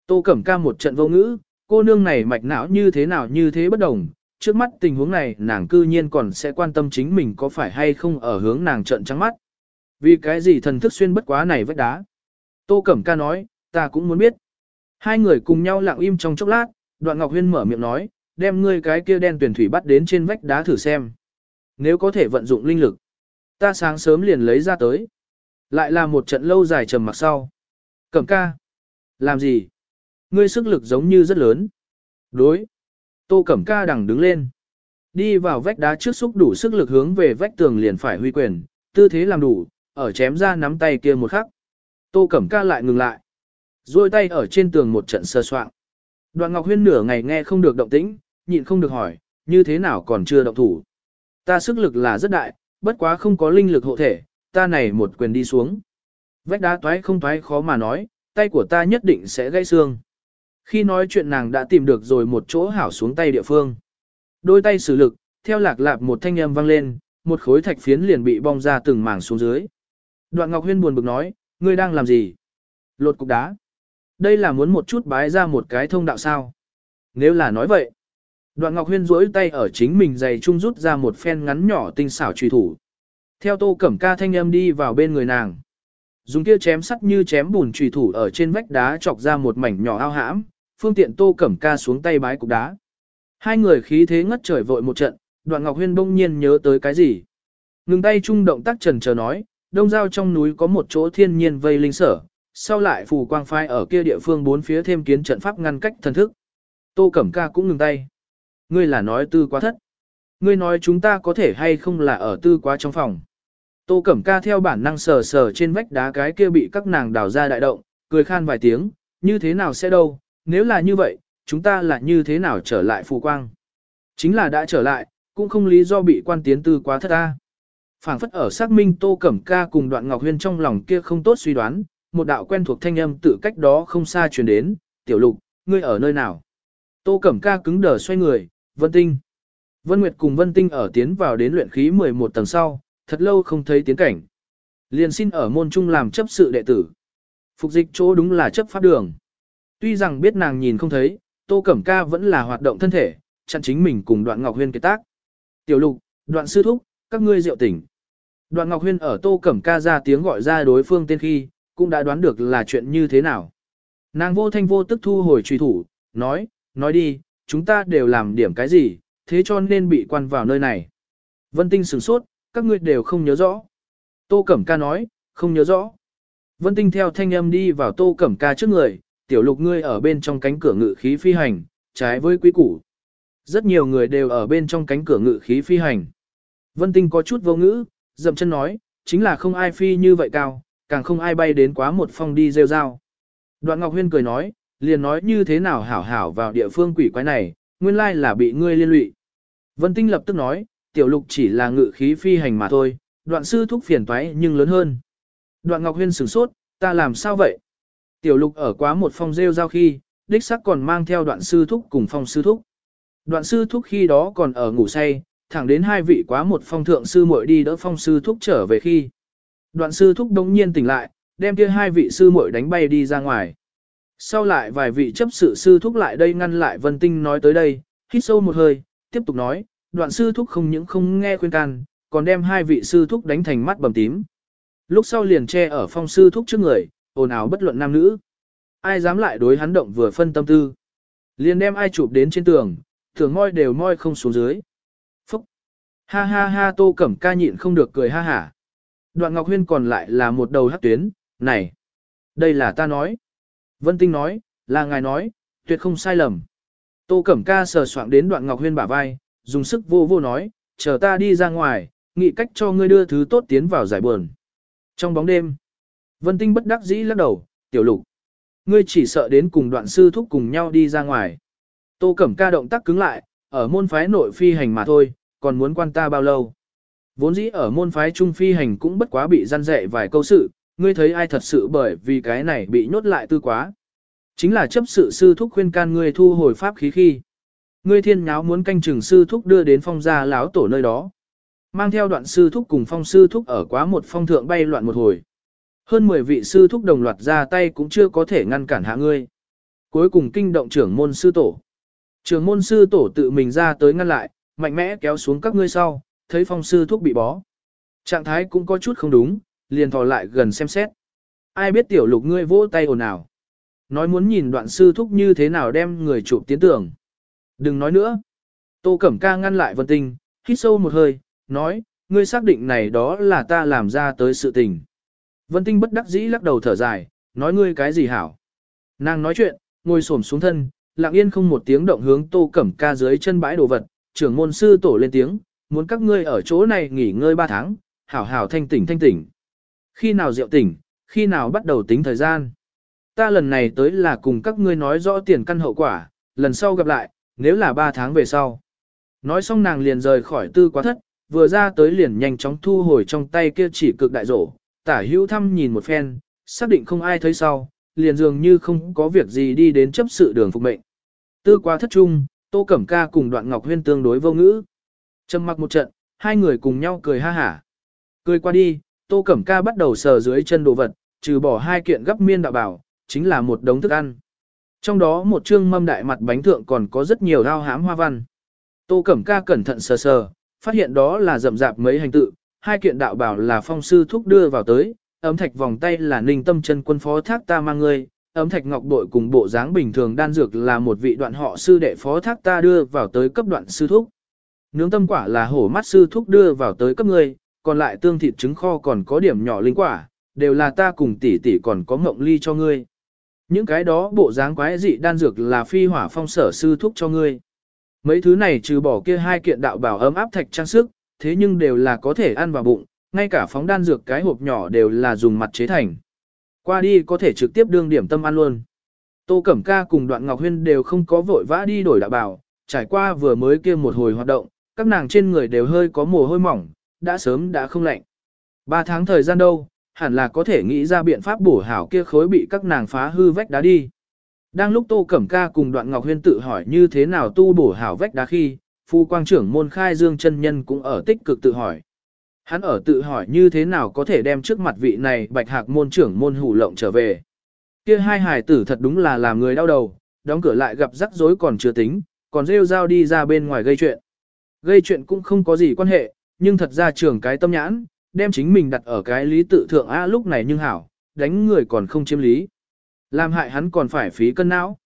Speaker 1: Tô Cẩm Ca một trận vô ngữ, cô nương này mạch não như thế nào như thế bất đồng, trước mắt tình huống này nàng cư nhiên còn sẽ quan tâm chính mình có phải hay không ở hướng nàng trận trắng mắt. Vì cái gì thần thức xuyên bất quá này vách đá. Tô Cẩm Ca nói, ta cũng muốn biết. Hai người cùng nhau lặng im trong chốc lát, đoạn Ngọc Huyên mở miệng nói, đem ngươi cái kia đen tuyển thủy bắt đến trên vách đá thử xem. Nếu có thể vận dụng linh lực, ta sáng sớm liền lấy ra tới. Lại là một trận lâu dài trầm mặc sau. Cẩm ca. Làm gì? Ngươi sức lực giống như rất lớn. Đối. Tô Cẩm Ca đằng đứng lên. Đi vào vách đá trước xúc đủ sức lực hướng về vách tường liền phải huy quyền, tư thế làm đủ, ở chém ra nắm tay kia một khắc. Tô Cẩm Ca lại ngừng lại. Rồi tay ở trên tường một trận sơ soạn. Đoạn Ngọc Huyên nửa ngày nghe không được động tĩnh, nhịn không được hỏi, như thế nào còn chưa động thủ. Ta sức lực là rất đại, bất quá không có linh lực hộ thể, ta này một quyền đi xuống. Vách đá toái không toái khó mà nói, tay của ta nhất định sẽ gãy xương. Khi nói chuyện nàng đã tìm được rồi một chỗ hảo xuống tay địa phương. Đôi tay sử lực, theo lạc lạp một thanh âm vang lên, một khối thạch phiến liền bị bong ra từng mảng xuống dưới. Đoạn Ngọc Huyên buồn bực nói, ngươi đang làm gì? Lột cục đá. Đây là muốn một chút bái ra một cái thông đạo sao? Nếu là nói vậy. Đoạn Ngọc Huyên duỗi tay ở chính mình giày trung rút ra một phen ngắn nhỏ tinh xảo truy thủ. Theo tô cẩm ca thanh âm đi vào bên người nàng. Dùng kia chém sắt như chém bùn truy thủ ở trên vách đá chọc ra một mảnh nhỏ ao hãm, phương tiện tô cẩm ca xuống tay bái cục đá. Hai người khí thế ngất trời vội một trận, đoạn ngọc huyên bỗng nhiên nhớ tới cái gì. Ngừng tay trung động tác trần chờ nói, đông giao trong núi có một chỗ thiên nhiên vây linh sở, sau lại phù quang phai ở kia địa phương bốn phía thêm kiến trận pháp ngăn cách thần thức. Tô Cẩm Ca cũng ngừng tay. Ngươi là nói tư quá thất. Ngươi nói chúng ta có thể hay không là ở tư quá trong phòng. Tô Cẩm Ca theo bản năng sờ sờ trên vách đá cái kia bị các nàng đào ra đại động, cười khan vài tiếng, như thế nào sẽ đâu, nếu là như vậy, chúng ta là như thế nào trở lại phù quang? Chính là đã trở lại, cũng không lý do bị quan tiến tư quá thất ta. phảng phất ở xác minh Tô Cẩm Ca cùng Đoạn Ngọc Huyên trong lòng kia không tốt suy đoán, một đạo quen thuộc thanh âm tự cách đó không xa truyền đến, "Tiểu Lục, ngươi ở nơi nào?" Tô Cẩm Ca cứng đờ xoay người, "Vân Tinh." Vân Nguyệt cùng Vân Tinh ở tiến vào đến luyện khí 11 tầng sau, thật lâu không thấy tiến cảnh. Liền xin ở môn trung làm chấp sự đệ tử. Phục dịch chỗ đúng là chấp pháp đường. Tuy rằng biết nàng nhìn không thấy, Tô Cẩm Ca vẫn là hoạt động thân thể, chặn chính mình cùng Đoạn Ngọc Huyên kết tác. Tiểu Lục, Đoạn Sư Thúc, các ngươi rượu tỉnh. Đoạn Ngọc Huyên ở Tô Cẩm Ca ra tiếng gọi ra đối phương tên khi, cũng đã đoán được là chuyện như thế nào. Nàng vô thanh vô tức thu hồi truy thủ, nói, nói đi, chúng ta đều làm điểm cái gì, thế cho nên bị quan vào nơi này. Vân Tinh sửng sốt, các ngươi đều không nhớ rõ. Tô Cẩm Ca nói, không nhớ rõ. Vân Tinh theo thanh âm đi vào Tô Cẩm Ca trước người, tiểu lục ngươi ở bên trong cánh cửa ngự khí phi hành, trái với quý củ. Rất nhiều người đều ở bên trong cánh cửa ngự khí phi hành. Vân Tinh có chút vô ngữ, dậm chân nói, chính là không ai phi như vậy cao, càng không ai bay đến quá một phong đi rêu rao. Đoạn Ngọc Huyên cười nói, liền nói như thế nào hảo hảo vào địa phương quỷ quái này, nguyên lai là bị ngươi liên lụy. Vân Tinh lập tức nói, tiểu lục chỉ là ngự khí phi hành mà thôi, đoạn sư thúc phiền toái nhưng lớn hơn. Đoạn Ngọc Huyên sửng sốt, ta làm sao vậy? Tiểu lục ở quá một phong rêu giao khi, đích sắc còn mang theo đoạn sư thúc cùng phong sư thúc. Đoạn sư thúc khi đó còn ở ngủ say, thẳng đến hai vị quá một phong thượng sư muội đi đỡ phong sư thúc trở về khi. Đoạn sư thúc đống nhiên tỉnh lại, đem kia hai vị sư muội đánh bay đi ra ngoài. Sau lại vài vị chấp sự sư thúc lại đây ngăn lại Vân Tinh nói tới đây, hít sâu một hơi, tiếp tục nói, đoạn sư thúc không những không nghe khuyên can, còn đem hai vị sư thúc đánh thành mắt bầm tím. Lúc sau liền che ở phong sư thúc trước người, ồn ào bất luận nam nữ. Ai dám lại đối hắn động vừa phân tâm tư. Liền đem ai chụp đến trên tường, thường moi đều moi không xuống dưới. Phúc! Ha ha ha tô cẩm ca nhịn không được cười ha hả. Đoạn Ngọc Huyên còn lại là một đầu hát tuyến, này! Đây là ta nói. Vân Tinh nói, là ngài nói, tuyệt không sai lầm. Tô Cẩm Ca sờ soạng đến đoạn Ngọc Huyên bả vai, dùng sức vô vô nói, chờ ta đi ra ngoài, nghĩ cách cho ngươi đưa thứ tốt tiến vào giải buồn. Trong bóng đêm, Vân Tinh bất đắc dĩ lắc đầu, tiểu lục. Ngươi chỉ sợ đến cùng đoạn sư thúc cùng nhau đi ra ngoài. Tô Cẩm Ca động tác cứng lại, ở môn phái nội phi hành mà thôi, còn muốn quan ta bao lâu. Vốn dĩ ở môn phái trung phi hành cũng bất quá bị gian dạy vài câu sự, ngươi thấy ai thật sự bởi vì cái này bị nhốt lại tư quá. Chính là chấp sự sư thúc khuyên can ngươi thu hồi pháp khí khi. Ngươi thiên nháo muốn canh chừng sư thúc đưa đến phong gia láo tổ nơi đó. Mang theo đoạn sư thúc cùng phong sư thúc ở quá một phong thượng bay loạn một hồi. Hơn 10 vị sư thúc đồng loạt ra tay cũng chưa có thể ngăn cản hạ ngươi. Cuối cùng kinh động trưởng môn sư tổ. Trưởng môn sư tổ tự mình ra tới ngăn lại, mạnh mẽ kéo xuống các ngươi sau, thấy phong sư thúc bị bó. Trạng thái cũng có chút không đúng, liền thò lại gần xem xét. Ai biết tiểu lục ngươi vỗ tay ồn ào. Nói muốn nhìn đoạn sư thúc như thế nào đem người chụp tiến tưởng. Đừng nói nữa. Tô Cẩm Ca ngăn lại Vân Tinh, hít sâu một hơi, nói, ngươi xác định này đó là ta làm ra tới sự tình. Vân Tinh bất đắc dĩ lắc đầu thở dài, nói ngươi cái gì hảo. Nàng nói chuyện, ngồi xổm xuống thân, lặng yên không một tiếng động hướng Tô Cẩm Ca dưới chân bãi đồ vật, trưởng môn sư tổ lên tiếng, muốn các ngươi ở chỗ này nghỉ ngơi ba tháng, hảo hảo thanh tỉnh thanh tỉnh. Khi nào rượu tỉnh, khi nào bắt đầu tính thời gian. Ta lần này tới là cùng các ngươi nói rõ tiền căn hậu quả, lần sau gặp lại, nếu là 3 tháng về sau. Nói xong nàng liền rời khỏi tư quá thất, vừa ra tới liền nhanh chóng thu hồi trong tay kia chỉ cực đại rổ, tả hữu thăm nhìn một phen, xác định không ai thấy sau, liền dường như không có việc gì đi đến chấp sự đường phục mệnh. Tư quá thất trung, Tô Cẩm Ca cùng Đoạn Ngọc Huyên tương đối vô ngữ. Trầm mặc một trận, hai người cùng nhau cười ha hả. Cười qua đi, Tô Cẩm Ca bắt đầu sờ dưới chân đồ vật, trừ bỏ hai kiện gấp miên đạo bảo, chính là một đống thức ăn. Trong đó một chương mâm đại mặt bánh thượng còn có rất nhiều rau hám hoa văn. Tô Cẩm Ca cẩn thận sờ sờ, phát hiện đó là rậm rạp mấy hành tự, hai kiện đạo bảo là phong sư thúc đưa vào tới, ấm thạch vòng tay là ninh tâm chân quân phó thác ta mang ngươi, ấm thạch ngọc bội cùng bộ dáng bình thường đan dược là một vị đoạn họ sư đệ phó thác ta đưa vào tới cấp đoạn sư thúc. Nướng tâm quả là hổ mắt sư thúc đưa vào tới cấp ngươi, còn lại tương thịt trứng kho còn có điểm nhỏ linh quả, đều là ta cùng tỷ tỷ còn có ngộng ly cho ngươi. Những cái đó bộ dáng quái dị đan dược là phi hỏa phong sở sư thúc cho ngươi. Mấy thứ này trừ bỏ kia hai kiện đạo bảo ấm áp thạch trang sức, thế nhưng đều là có thể ăn vào bụng, ngay cả phóng đan dược cái hộp nhỏ đều là dùng mặt chế thành. Qua đi có thể trực tiếp đương điểm tâm ăn luôn. Tô Cẩm Ca cùng Đoạn Ngọc Huyên đều không có vội vã đi đổi đạo bảo, trải qua vừa mới kia một hồi hoạt động, các nàng trên người đều hơi có mồ hôi mỏng, đã sớm đã không lạnh. Ba tháng thời gian đâu, hẳn là có thể nghĩ ra biện pháp bổ hảo kia khối bị các nàng phá hư vách đá đi. Đang lúc Tô Cẩm Ca cùng Đoạn Ngọc Huyên tự hỏi như thế nào tu bổ hảo vách đá khi, phu quang trưởng môn khai dương chân nhân cũng ở tích cực tự hỏi. Hắn ở tự hỏi như thế nào có thể đem trước mặt vị này bạch hạc môn trưởng môn hủ lộng trở về. Kia hai hài tử thật đúng là làm người đau đầu, đóng cửa lại gặp rắc rối còn chưa tính, còn rêu rao đi ra bên ngoài gây chuyện. Gây chuyện cũng không có gì quan hệ, nhưng thật ra trưởng cái tâm nhãn, đem chính mình đặt ở cái lý tự thượng A lúc này nhưng hảo, đánh người còn không chiếm lý. Làm hại hắn còn phải phí cân não.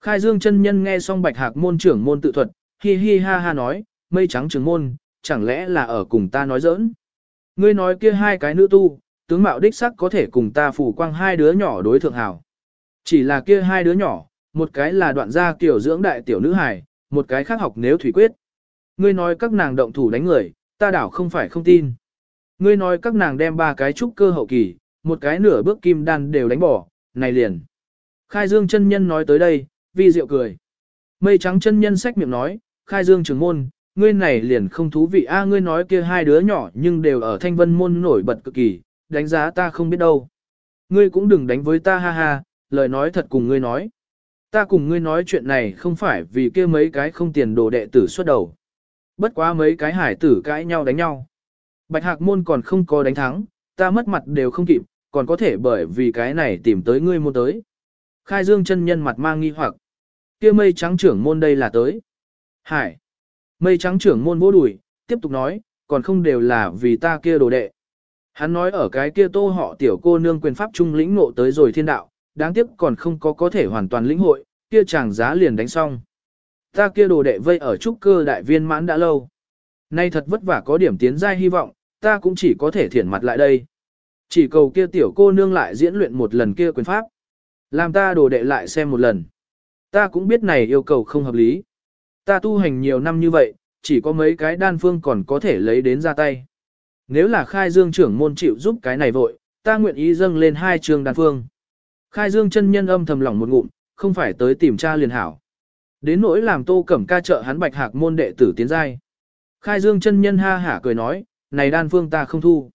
Speaker 1: Khai dương chân nhân nghe xong bạch hạc môn trưởng môn tự thuật, hi hi ha ha nói, mây trắng trường môn, chẳng lẽ là ở cùng ta nói giỡn. Ngươi nói kia hai cái nữ tu, tướng mạo đích sắc có thể cùng ta phủ quang hai đứa nhỏ đối thượng hảo. Chỉ là kia hai đứa nhỏ, một cái là đoạn gia kiểu dưỡng đại tiểu nữ hài, một cái khác học nếu thủy quyết. Ngươi nói các nàng động thủ đánh người, ta đảo không phải không tin. Ngươi nói các nàng đem ba cái trúc cơ hậu kỳ, một cái nửa bước kim đan đều đánh bỏ, này liền. Khai Dương chân nhân nói tới đây, vi diệu cười. Mây trắng chân nhân sách miệng nói, Khai Dương trưởng môn, ngươi này liền không thú vị a ngươi nói kia hai đứa nhỏ nhưng đều ở thanh vân môn nổi bật cực kỳ, đánh giá ta không biết đâu. Ngươi cũng đừng đánh với ta ha ha, lời nói thật cùng ngươi nói. Ta cùng ngươi nói chuyện này không phải vì kia mấy cái không tiền đồ đệ tử xuất đầu. Bất quá mấy cái hải tử cãi nhau đánh nhau. Bạch hạc môn còn không có đánh thắng, ta mất mặt đều không kịp, còn có thể bởi vì cái này tìm tới ngươi môn tới. Khai dương chân nhân mặt mang nghi hoặc. kia mây trắng trưởng môn đây là tới. Hải. Mây trắng trưởng môn vỗ đùi, tiếp tục nói, còn không đều là vì ta kia đồ đệ. Hắn nói ở cái kia tô họ tiểu cô nương quyền pháp trung lĩnh ngộ tới rồi thiên đạo, đáng tiếc còn không có có thể hoàn toàn lĩnh hội, kia chàng giá liền đánh xong. Ta kia đồ đệ vây ở trúc cơ đại viên mãn đã lâu. Nay thật vất vả có điểm tiến giai hy vọng, ta cũng chỉ có thể thiển mặt lại đây. Chỉ cầu kia tiểu cô nương lại diễn luyện một lần kia quyền pháp. Làm ta đồ đệ lại xem một lần. Ta cũng biết này yêu cầu không hợp lý. Ta tu hành nhiều năm như vậy, chỉ có mấy cái đan phương còn có thể lấy đến ra tay. Nếu là khai dương trưởng môn chịu giúp cái này vội, ta nguyện ý dâng lên hai trường đan phương. Khai dương chân nhân âm thầm lòng một ngụm, không phải tới tìm cha liền hảo. Đến nỗi làm tô cẩm ca trợ hắn bạch hạc môn đệ tử tiến giai. Khai dương chân nhân ha hả cười nói, này đan phương ta không thu.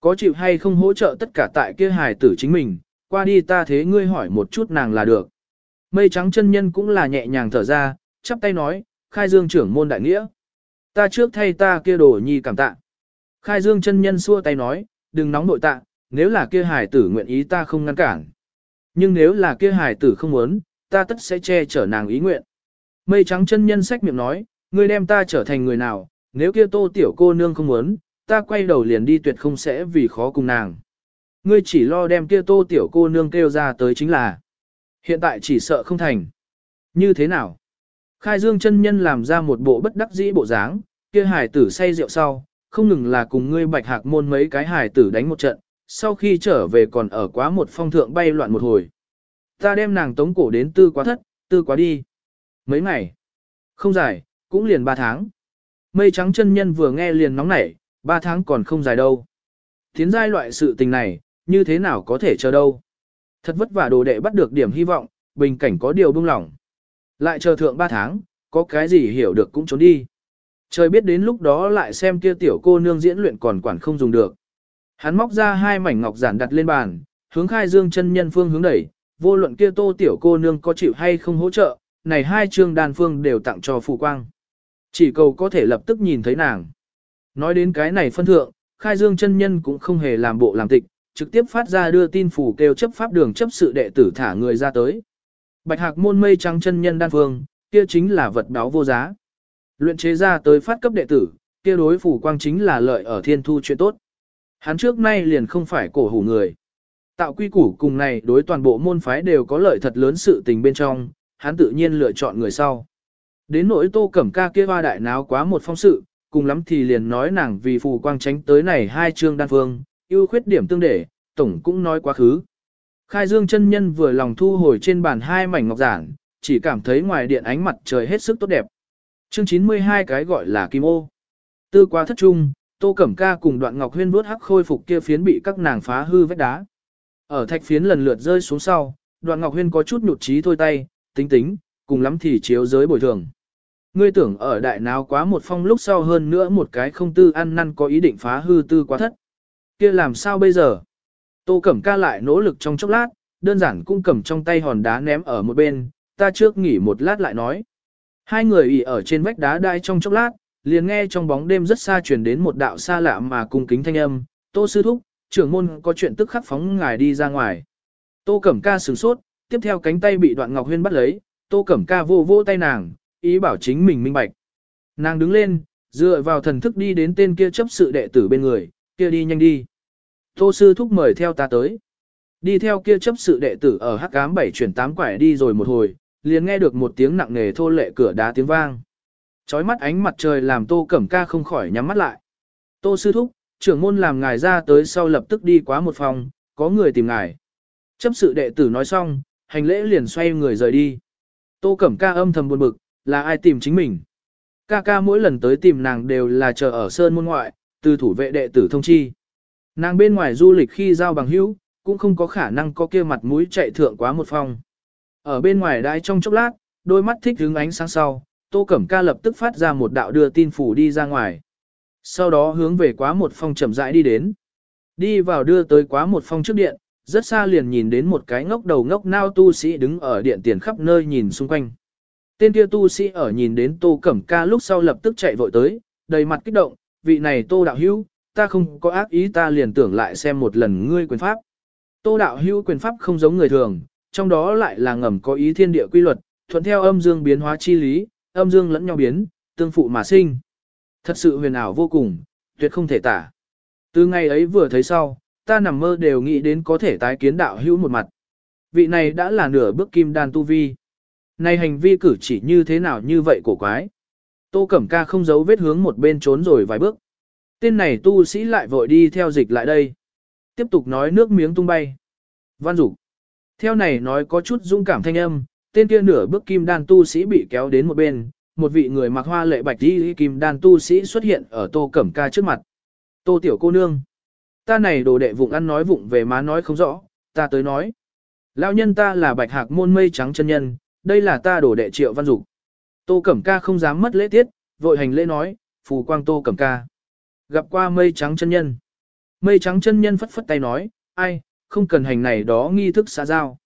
Speaker 1: Có chịu hay không hỗ trợ tất cả tại kia hài tử chính mình, qua đi ta thế ngươi hỏi một chút nàng là được. Mây trắng chân nhân cũng là nhẹ nhàng thở ra, chắp tay nói, khai dương trưởng môn đại nghĩa. Ta trước thay ta kia đồ nhi cảm tạ. Khai dương chân nhân xua tay nói, đừng nóng nội tạ, nếu là kia hài tử nguyện ý ta không ngăn cản. Nhưng nếu là kia hài tử không muốn, ta tất sẽ che chở nàng ý nguyện. Mây trắng chân nhân sách miệng nói, ngươi đem ta trở thành người nào, nếu kia tô tiểu cô nương không muốn, ta quay đầu liền đi tuyệt không sẽ vì khó cùng nàng. Ngươi chỉ lo đem kia tô tiểu cô nương kêu ra tới chính là. Hiện tại chỉ sợ không thành. Như thế nào? Khai dương chân nhân làm ra một bộ bất đắc dĩ bộ dáng, kia hải tử say rượu sau, không ngừng là cùng ngươi bạch hạc môn mấy cái hải tử đánh một trận, sau khi trở về còn ở quá một phong thượng bay loạn một hồi. Ta đem nàng tống cổ đến tư quá thất, tư quá đi. Mấy ngày? Không dài, cũng liền ba tháng. Mây trắng chân nhân vừa nghe liền nóng nảy, ba tháng còn không dài đâu. Tiến giai loại sự tình này, như thế nào có thể chờ đâu. Thật vất vả đồ đệ bắt được điểm hy vọng, bình cảnh có điều buông lỏng. Lại chờ thượng ba tháng, có cái gì hiểu được cũng trốn đi. Trời biết đến lúc đó lại xem kia tiểu cô nương diễn luyện còn quản không dùng được. Hắn móc ra hai mảnh ngọc giản đặt lên bàn, hướng khai dương chân nhân phương hướng đẩy, vô luận kia tô tiểu cô nương có chịu hay không hỗ trợ, này hai chương đàn phương đều tặng cho phụ quang. Chỉ cầu có thể lập tức nhìn thấy nàng. Nói đến cái này phân thượng, khai dương chân nhân cũng không hề làm bộ làm tịch, trực tiếp phát ra đưa tin phủ kêu chấp pháp đường chấp sự đệ tử thả người ra tới. Bạch hạc môn mây trắng chân nhân đan phương, kia chính là vật báo vô giá. Luyện chế ra tới phát cấp đệ tử, kia đối phủ quang chính là lợi ở thiên thu chuyện tốt. Hắn trước nay liền không phải cổ hủ người. Tạo quy củ cùng này đối toàn bộ môn phái đều có lợi thật lớn sự tình bên trong, hắn tự nhiên lựa chọn người sau. Đến nỗi tô cẩm ca kia hoa đại náo quá một phong sự, cùng lắm thì liền nói nàng vì phù quang tránh tới này hai chương đan phương, ưu khuyết điểm tương để, tổng cũng nói quá khứ. Khai dương chân nhân vừa lòng thu hồi trên bàn hai mảnh ngọc giản, chỉ cảm thấy ngoài điện ánh mặt trời hết sức tốt đẹp. Chương 92 cái gọi là kim ô. Tư qua thất trung, tô cẩm ca cùng đoạn ngọc huyên vuốt hắc khôi phục kia phiến bị các nàng phá hư vách đá. Ở thạch phiến lần lượt rơi xuống sau, đoạn ngọc huyên có chút nhụt chí thôi tay, tính tính, cùng lắm thì chiếu giới bồi thường. Ngươi tưởng ở đại náo quá một phong lúc sau hơn nữa một cái không tư ăn năn có ý định phá hư tư quá thất. kia làm sao bây giờ? Tô Cẩm ca lại nỗ lực trong chốc lát, đơn giản cũng cầm trong tay hòn đá ném ở một bên, ta trước nghỉ một lát lại nói. Hai người ỉ ở trên vách đá đai trong chốc lát, liền nghe trong bóng đêm rất xa truyền đến một đạo xa lạ mà cung kính thanh âm, Tô Sư Thúc, trưởng môn có chuyện tức khắc phóng ngài đi ra ngoài. Tô Cẩm ca sửng sốt, tiếp theo cánh tay bị đoạn ngọc huyên bắt lấy, Tô Cẩm ca vô vô tay nàng, ý bảo chính mình minh bạch. Nàng đứng lên, dựa vào thần thức đi đến tên kia chấp sự đệ tử bên người, kia đi nhanh đi. Tô sư thúc mời theo ta tới. Đi theo kia chấp sự đệ tử ở hắc ám bảy chuyển tám quải đi rồi một hồi, liền nghe được một tiếng nặng nề thô lệ cửa đá tiếng vang. Chói mắt ánh mặt trời làm Tô Cẩm Ca không khỏi nhắm mắt lại. Tô sư thúc, trưởng môn làm ngài ra tới sau lập tức đi qua một phòng, có người tìm ngài. Chấp sự đệ tử nói xong, hành lễ liền xoay người rời đi. Tô Cẩm Ca âm thầm buồn bực, là ai tìm chính mình. Ca ca mỗi lần tới tìm nàng đều là chờ ở sơn môn ngoại, từ thủ vệ đệ tử thông chi. Nàng bên ngoài du lịch khi giao bằng hữu, cũng không có khả năng có kia mặt mũi chạy thượng quá một phòng. Ở bên ngoài đai trong chốc lát, đôi mắt thích hứng ánh sáng sau, Tô Cẩm Ca lập tức phát ra một đạo đưa tin phủ đi ra ngoài. Sau đó hướng về quá một phòng chậm rãi đi đến. Đi vào đưa tới quá một phòng trước điện, rất xa liền nhìn đến một cái ngốc đầu ngốc nao tu sĩ đứng ở điện tiền khắp nơi nhìn xung quanh. Tên kia tu sĩ ở nhìn đến Tô Cẩm Ca lúc sau lập tức chạy vội tới, đầy mặt kích động, vị này Tô Đạo Hữu, ta không có ác ý ta liền tưởng lại xem một lần ngươi quyền pháp. Tô Đạo Hữu quyền pháp không giống người thường, trong đó lại là ngầm có ý thiên địa quy luật, thuận theo âm dương biến hóa chi lý, âm dương lẫn nhau biến, tương phụ mà sinh. Thật sự huyền ảo vô cùng, tuyệt không thể tả. Từ ngày ấy vừa thấy sau, ta nằm mơ đều nghĩ đến có thể tái kiến đạo hữu một mặt. Vị này đã là nửa bước kim đan tu vi. Này hành vi cử chỉ như thế nào như vậy cổ quái. Tô Cẩm Ca không giấu vết hướng một bên trốn rồi vài bước. Tên này tu sĩ lại vội đi theo dịch lại đây. Tiếp tục nói nước miếng tung bay. Văn dục Theo này nói có chút dũng cảm thanh âm, tên kia nửa bước kim đan tu sĩ bị kéo đến một bên, một vị người mặc hoa lệ bạch đi kim đan tu sĩ xuất hiện ở Tô Cẩm Ca trước mặt. Tô tiểu cô nương. Ta này đồ đệ vụng ăn nói vụng về má nói không rõ, ta tới nói. Lão nhân ta là bạch hạc môn mây trắng chân nhân, đây là ta đồ đệ triệu văn dục. Tô Cẩm Ca không dám mất lễ tiết, vội hành lễ nói, phù quang Tô Cẩm Ca. Gặp qua mây trắng chân nhân. Mây trắng chân nhân phất phất tay nói, ai, không cần hành này đó nghi thức xã giao.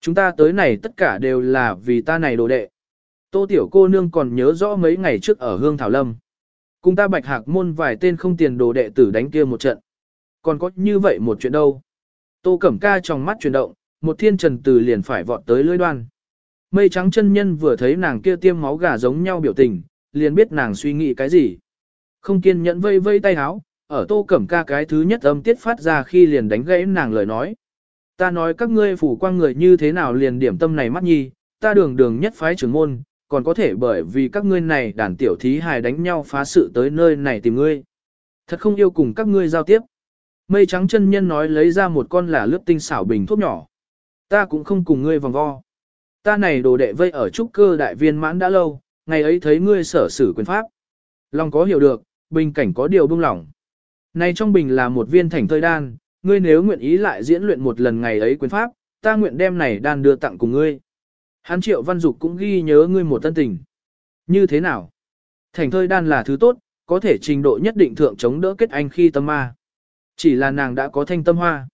Speaker 1: Chúng ta tới này tất cả đều là vì ta này đồ đệ. Tô tiểu cô nương còn nhớ rõ mấy ngày trước ở Hương Thảo Lâm. Cùng ta bạch hạc môn vài tên không tiền đồ đệ tử đánh kia một trận. Còn có như vậy một chuyện đâu. Tô Cẩm Ca trong mắt chuyển động, một thiên trần từ liền phải vọt tới lưỡi đoan. Mây trắng chân nhân vừa thấy nàng kia tiêm máu gà giống nhau biểu tình, liền biết nàng suy nghĩ cái gì. Không kiên nhẫn vây vây tay háo, ở Tô Cẩm Ca cái thứ nhất âm tiết phát ra khi liền đánh gãy nàng lời nói. Ta nói các ngươi phủ quang người như thế nào liền điểm tâm này mắt nhi, ta đường đường nhất phái trưởng môn, còn có thể bởi vì các ngươi này đàn tiểu thí hài đánh nhau phá sự tới nơi này tìm ngươi. Thật không yêu cùng các ngươi giao tiếp. Mây trắng chân nhân nói lấy ra một con là lướt tinh xảo bình thuốc nhỏ. Ta cũng không cùng ngươi vòng vo. Ta này đồ đệ vây ở trúc cơ đại viên mãn đã lâu, ngày ấy thấy ngươi sở sử quyền pháp. Lòng có hiểu được, bình cảnh có điều buông lỏng. Này trong bình là một viên thành thơi đan, ngươi nếu nguyện ý lại diễn luyện một lần ngày ấy quyền pháp, ta nguyện đem này đan đưa tặng cùng ngươi. Hán triệu văn dục cũng ghi nhớ ngươi một tân tình. Như thế nào? Thành thơi đan là thứ tốt, có thể trình độ nhất định thượng chống đỡ kết anh khi tâm ma. Chỉ là nàng đã có thanh tâm hoa.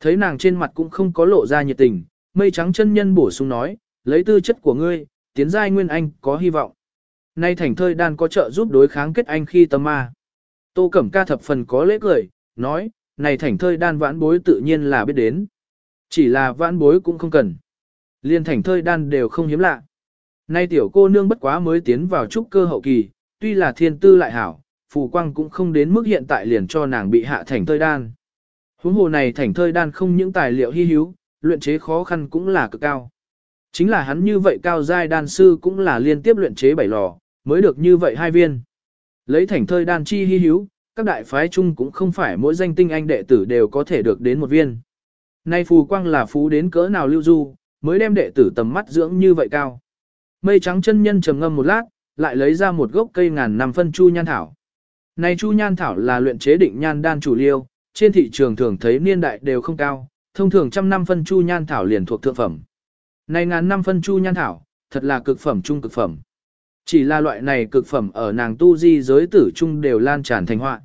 Speaker 1: Thấy nàng trên mặt cũng không có lộ ra nhiệt tình, mây trắng chân nhân bổ sung nói, lấy tư chất của ngươi, tiến giai nguyên anh có hy vọng. Nay thành thơi đan có trợ giúp đối kháng kết anh khi tâm ma. Tô Cẩm ca thập phần có lễ cười, nói, này thành thơi đan vãn bối tự nhiên là biết đến. Chỉ là vãn bối cũng không cần. Liên thành thơi đan đều không hiếm lạ. Nay tiểu cô nương bất quá mới tiến vào trúc cơ hậu kỳ, tuy là thiên tư lại hảo, phù quang cũng không đến mức hiện tại liền cho nàng bị hạ thành thơi đan. Huống hồ này thành thơi đan không những tài liệu hy hữu, luyện chế khó khăn cũng là cực cao. Chính là hắn như vậy cao giai đan sư cũng là liên tiếp luyện chế bảy lò, mới được như vậy hai viên. Lấy thành thơi đan chi hy hữu, các đại phái chung cũng không phải mỗi danh tinh anh đệ tử đều có thể được đến một viên. Nay phù quang là phú đến cỡ nào lưu du, mới đem đệ tử tầm mắt dưỡng như vậy cao. Mây trắng chân nhân trầm ngâm một lát, lại lấy ra một gốc cây ngàn năm phân chu nhan thảo. Này chu nhan thảo là luyện chế định nhan đan chủ liêu, trên thị trường thường thấy niên đại đều không cao, thông thường trăm năm phân chu nhan thảo liền thuộc thượng phẩm. Này ngàn năm phân chu nhan thảo, thật là cực phẩm trung cực phẩm. Chỉ là loại này cực phẩm ở nàng tu di giới tử trung đều lan tràn thành họa.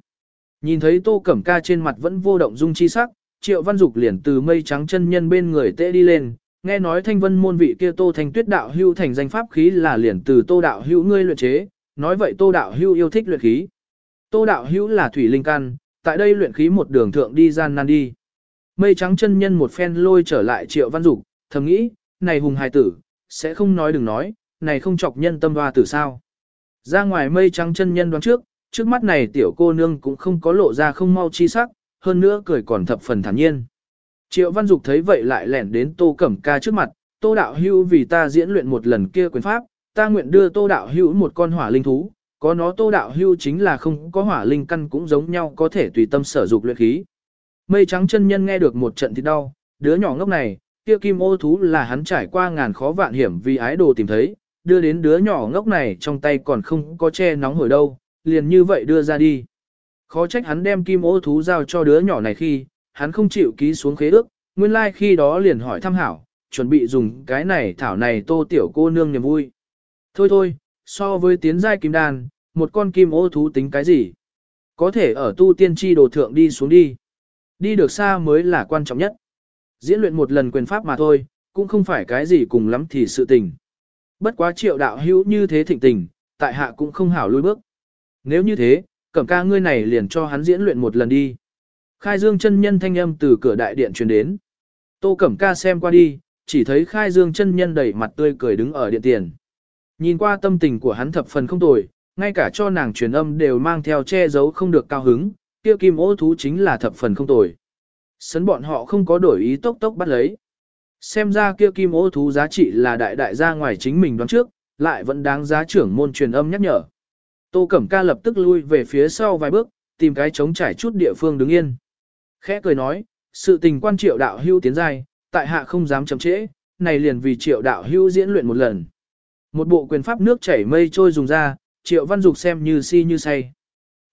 Speaker 1: Nhìn thấy tô cẩm ca trên mặt vẫn vô động dung chi sắc, triệu văn dục liền từ mây trắng chân nhân bên người tệ đi lên, nghe nói thanh vân môn vị kia tô thành tuyết đạo hưu thành danh pháp khí là liền từ tô đạo hưu ngươi luyện chế, nói vậy tô đạo hưu yêu thích luyện khí. Tô đạo hưu là thủy linh căn, tại đây luyện khí một đường thượng đi gian nan đi. Mây trắng chân nhân một phen lôi trở lại triệu văn dục, thầm nghĩ, này hùng hài tử, sẽ không nói đừng nói, này không chọc nhân tâm hoa tử sao. Ra ngoài mây trắng chân nhân đoán trước, trước mắt này tiểu cô nương cũng không có lộ ra không mau chi sắc, hơn nữa cười còn thập phần thản nhiên. Triệu Văn Dục thấy vậy lại lẻn đến Tô Cẩm Ca trước mặt, Tô Đạo Hữu vì ta diễn luyện một lần kia quyền pháp, ta nguyện đưa Tô Đạo Hữu một con hỏa linh thú, có nó Tô Đạo Hữu chính là không có hỏa linh căn cũng giống nhau có thể tùy tâm sở dục luyện khí. Mây trắng chân nhân nghe được một trận thì đau, đứa nhỏ ngốc này, kia kim ô thú là hắn trải qua ngàn khó vạn hiểm vì ái đồ tìm thấy, đưa đến đứa nhỏ ngốc này trong tay còn không có che nóng hổi đâu, liền như vậy đưa ra đi. Khó trách hắn đem kim ô thú giao cho đứa nhỏ này khi, hắn không chịu ký xuống khế ước, nguyên lai like khi đó liền hỏi thăm hảo, chuẩn bị dùng cái này thảo này tô tiểu cô nương niềm vui. Thôi thôi, So với tiến giai kim đan, một con kim ô thú tính cái gì? Có thể ở tu tiên tri đồ thượng đi xuống đi. Đi được xa mới là quan trọng nhất. Diễn luyện một lần quyền pháp mà thôi, cũng không phải cái gì cùng lắm thì sự tình. Bất quá triệu đạo hữu như thế thịnh tình, tại hạ cũng không hảo lui bước. Nếu như thế, cẩm ca ngươi này liền cho hắn diễn luyện một lần đi. Khai dương chân nhân thanh âm từ cửa đại điện truyền đến. Tô cẩm ca xem qua đi, chỉ thấy khai dương chân nhân đầy mặt tươi cười đứng ở điện tiền. Nhìn qua tâm tình của hắn thập phần không tồi, ngay cả cho nàng truyền âm đều mang theo che giấu không được cao hứng, kia kim ô thú chính là thập phần không tồi. Sấn bọn họ không có đổi ý tốc tốc bắt lấy. Xem ra kia kim ô thú giá trị là đại đại gia ngoài chính mình đoán trước, lại vẫn đáng giá trưởng môn truyền âm nhắc nhở. Tô Cẩm Ca lập tức lui về phía sau vài bước, tìm cái trống trải chút địa phương đứng yên. Khẽ cười nói, sự tình quan triệu đạo hưu tiến dài, tại hạ không dám chậm trễ, này liền vì triệu đạo hưu diễn luyện một lần. Một bộ quyền pháp nước chảy mây trôi dùng ra, triệu văn dục xem như si như say.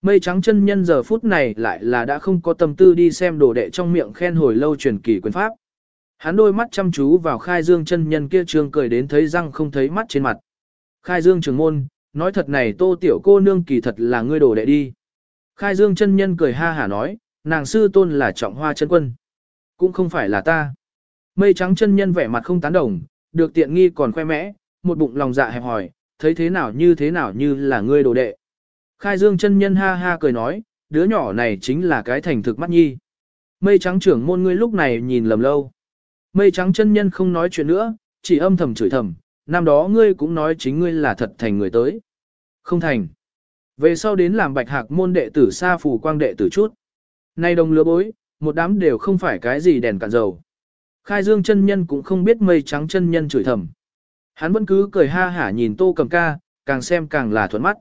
Speaker 1: Mây trắng chân nhân giờ phút này lại là đã không có tâm tư đi xem đồ đệ trong miệng khen hồi lâu truyền kỳ quyền pháp. Hắn đôi mắt chăm chú vào khai dương chân nhân kia trương cười đến thấy răng không thấy mắt trên mặt. Khai dương trường môn, nói thật này tô tiểu cô nương kỳ thật là ngươi đồ đệ đi. Khai dương chân nhân cười ha hả nói, nàng sư tôn là trọng hoa chân quân. Cũng không phải là ta. Mây trắng chân nhân vẻ mặt không tán đồng, được tiện nghi còn khoe mẽ, một bụng lòng dạ hẹp hỏi, thấy thế nào như thế nào như là ngươi đồ đệ. Khai dương chân nhân ha ha cười nói, đứa nhỏ này chính là cái thành thực mắt nhi. Mây trắng trưởng môn ngươi lúc này nhìn lầm lâu. Mây trắng chân nhân không nói chuyện nữa, chỉ âm thầm chửi thầm, năm đó ngươi cũng nói chính ngươi là thật thành người tới. Không thành. Về sau đến làm bạch hạc môn đệ tử xa phù quang đệ tử chút. Nay đồng lứa bối, một đám đều không phải cái gì đèn cạn dầu. Khai dương chân nhân cũng không biết mây trắng chân nhân chửi thầm. Hắn vẫn cứ cười ha hả nhìn tô cầm ca, càng xem càng là thuận mắt.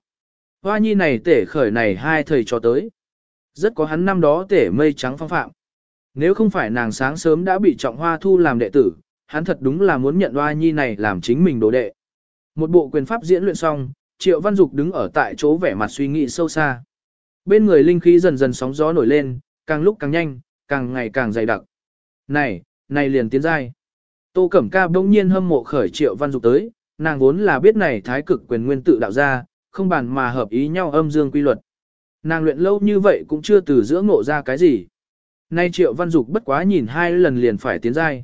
Speaker 1: Hoa nhi này tể khởi này hai thầy cho tới. Rất có hắn năm đó tể mây trắng phong phạm. Nếu không phải nàng sáng sớm đã bị trọng hoa thu làm đệ tử, hắn thật đúng là muốn nhận hoa nhi này làm chính mình đồ đệ. Một bộ quyền pháp diễn luyện xong, Triệu Văn Dục đứng ở tại chỗ vẻ mặt suy nghĩ sâu xa. Bên người linh khí dần dần sóng gió nổi lên, càng lúc càng nhanh, càng ngày càng dày đặc. Này, này liền tiến giai. Tô Cẩm Ca bỗng nhiên hâm mộ khởi Triệu Văn Dục tới, nàng vốn là biết này thái cực quyền nguyên tự đạo ra, không bàn mà hợp ý nhau âm dương quy luật. Nàng luyện lâu như vậy cũng chưa từ giữa ngộ ra cái gì. Nay Triệu Văn Dục bất quá nhìn hai lần liền phải tiến giai.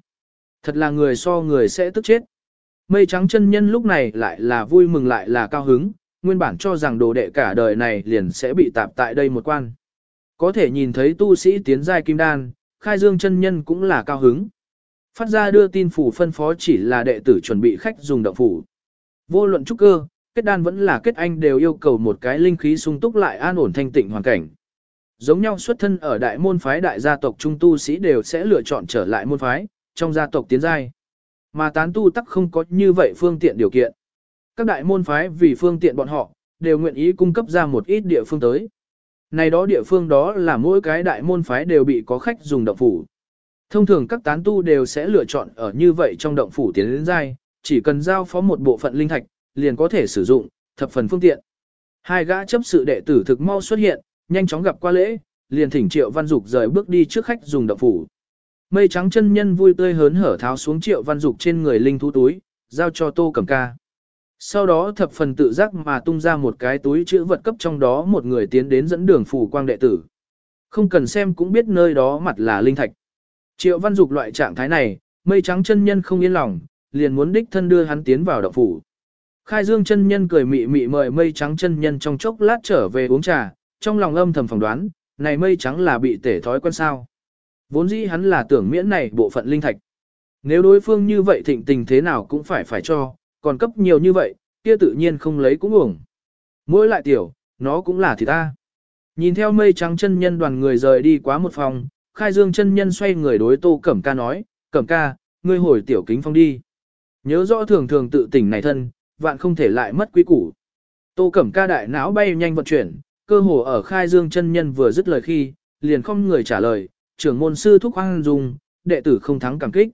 Speaker 1: Thật là người so người sẽ tức chết. Mây trắng chân nhân lúc này lại là vui mừng lại là cao hứng, nguyên bản cho rằng đồ đệ cả đời này liền sẽ bị tạp tại đây một quan. Có thể nhìn thấy tu sĩ tiến giai kim đan, khai dương chân nhân cũng là cao hứng. Phát ra đưa tin phủ phân phó chỉ là đệ tử chuẩn bị khách dùng động phủ. Vô luận trúc cơ, kết đan vẫn là kết anh đều yêu cầu một cái linh khí sung túc lại an ổn thanh tịnh hoàn cảnh. Giống nhau xuất thân ở đại môn phái đại gia tộc trung tu sĩ đều sẽ lựa chọn trở lại môn phái, trong gia tộc tiến giai. Mà tán tu tắc không có như vậy phương tiện điều kiện. Các đại môn phái vì phương tiện bọn họ, đều nguyện ý cung cấp ra một ít địa phương tới. Này đó địa phương đó là mỗi cái đại môn phái đều bị có khách dùng động phủ. Thông thường các tán tu đều sẽ lựa chọn ở như vậy trong động phủ tiến đến giai, chỉ cần giao phó một bộ phận linh thạch, liền có thể sử dụng, thập phần phương tiện. Hai gã chấp sự đệ tử thực mau xuất hiện, nhanh chóng gặp qua lễ, liền thỉnh Triệu Văn Dục rời bước đi trước khách dùng động phủ. Mây trắng chân nhân vui tươi hớn hở tháo xuống Triệu Văn Dục trên người linh thú túi, giao cho Tô Cẩm Ca. Sau đó thập phần tự giác mà tung ra một cái túi chữ vật cấp trong đó một người tiến đến dẫn đường phủ quang đệ tử. Không cần xem cũng biết nơi đó mặt là linh thạch. Triệu Văn Dục loại trạng thái này, mây trắng chân nhân không yên lòng, liền muốn đích thân đưa hắn tiến vào động phủ. Khai Dương chân nhân cười mị mị mời mây trắng chân nhân trong chốc lát trở về uống trà, trong lòng âm thầm phỏng đoán, này mây trắng là bị tể thói quen sao. Vốn dĩ hắn là tưởng miễn này bộ phận linh thạch. Nếu đối phương như vậy thịnh tình thế nào cũng phải phải cho, còn cấp nhiều như vậy, kia tự nhiên không lấy cũng uổng. Mỗi lại tiểu, nó cũng là thì ta. Nhìn theo mây trắng chân nhân đoàn người rời đi quá một phòng, khai dương chân nhân xoay người đối tô cẩm ca nói, cẩm ca, ngươi hồi tiểu kính phong đi. Nhớ rõ thường thường tự tỉnh này thân, vạn không thể lại mất quý củ. Tô cẩm ca đại não bay nhanh vận chuyển, cơ hồ ở khai dương chân nhân vừa dứt lời khi, liền không người trả lời, trưởng môn sư thúc hoang dung, đệ tử không thắng cảm kích.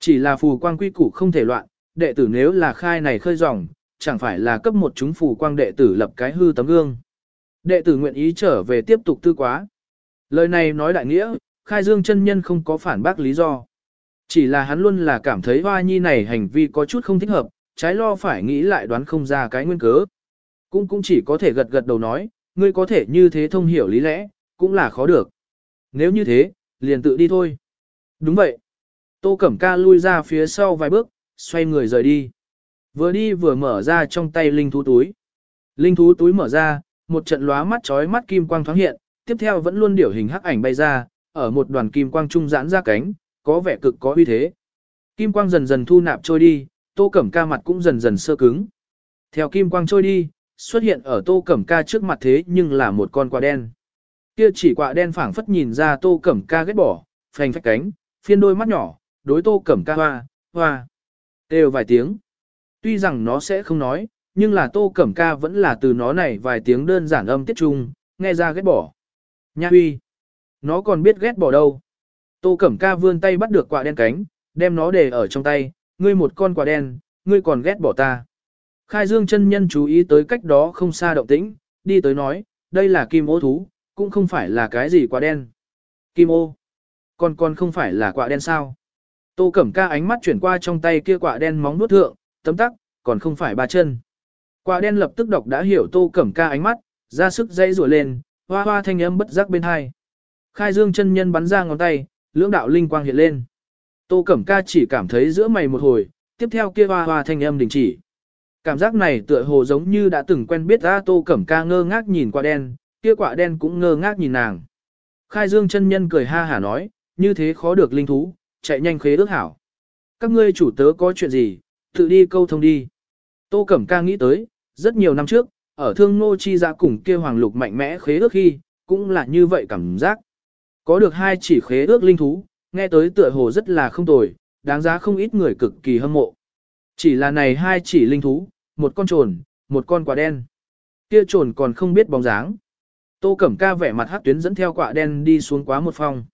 Speaker 1: Chỉ là phù quang quy củ không thể loạn, đệ tử nếu là khai này khơi ròng, chẳng phải là cấp một chúng phù quang đệ tử lập cái hư tấm gương. Đệ tử nguyện ý trở về tiếp tục tư quá. Lời này nói đại nghĩa, khai dương chân nhân không có phản bác lý do. Chỉ là hắn luôn là cảm thấy hoa nhi này hành vi có chút không thích hợp, trái lo phải nghĩ lại đoán không ra cái nguyên cớ. Cũng cũng chỉ có thể gật gật đầu nói, ngươi có thể như thế thông hiểu lý lẽ, cũng là khó được. Nếu như thế, liền tự đi thôi. Đúng vậy. Tô Cẩm Ca lui ra phía sau vài bước, xoay người rời đi. Vừa đi vừa mở ra trong tay linh thú túi. Linh thú túi mở ra, một trận lóa mắt chói mắt kim quang thoáng hiện, tiếp theo vẫn luôn điểu hình hắc ảnh bay ra, ở một đoàn kim quang trung giãn ra cánh, có vẻ cực có uy thế. Kim quang dần dần thu nạp trôi đi, Tô Cẩm Ca mặt cũng dần dần sơ cứng. Theo kim quang trôi đi, xuất hiện ở Tô Cẩm Ca trước mặt thế nhưng là một con quạ đen. Kia chỉ quạ đen phảng phất nhìn ra Tô Cẩm Ca ghét bỏ, phành phách cánh, phiên đôi mắt nhỏ, đối Tô Cẩm Ca hoa, hoa. Đều vài tiếng. Tuy rằng nó sẽ không nói, nhưng là Tô Cẩm Ca vẫn là từ nó này vài tiếng đơn giản âm tiết trung, nghe ra ghét bỏ. Nha huy. Nó còn biết ghét bỏ đâu. Tô Cẩm Ca vươn tay bắt được quạ đen cánh, đem nó để ở trong tay, ngươi một con quạ đen, ngươi còn ghét bỏ ta. Khai Dương chân nhân chú ý tới cách đó không xa động tĩnh, đi tới nói, đây là kim ô thú, cũng không phải là cái gì quá đen. Kim ô. Còn còn không phải là quạ đen sao? Tô Cẩm Ca ánh mắt chuyển qua trong tay kia quạ đen móng nuốt thượng, tấm tắc, còn không phải ba chân. Quạ đen lập tức đọc đã hiểu Tô Cẩm Ca ánh mắt, ra sức dây rủa lên, hoa hoa thanh âm bất giác bên hai. Khai Dương chân nhân bắn ra ngón tay, lưỡng đạo linh quang hiện lên. Tô Cẩm Ca chỉ cảm thấy giữa mày một hồi, tiếp theo kia hoa hoa thanh âm đình chỉ. Cảm giác này tựa hồ giống như đã từng quen biết ra Tô Cẩm Ca ngơ ngác nhìn quả đen, kia quả đen cũng ngơ ngác nhìn nàng. Khai Dương chân nhân cười ha hả nói, như thế khó được linh thú, chạy nhanh khế ước hảo. Các ngươi chủ tớ có chuyện gì, tự đi câu thông đi. Tô Cẩm Ca nghĩ tới, rất nhiều năm trước, ở thương nô chi ra cùng kia hoàng lục mạnh mẽ khế ước khi, cũng là như vậy cảm giác. Có được hai chỉ khế ước linh thú, nghe tới tựa hồ rất là không tồi, đáng giá không ít người cực kỳ hâm mộ. Chỉ là này hai chỉ linh thú, một con trồn, một con quả đen. Kia trồn còn không biết bóng dáng. Tô Cẩm Ca vẻ mặt hắc tuyến dẫn theo quả đen đi xuống quá một phòng.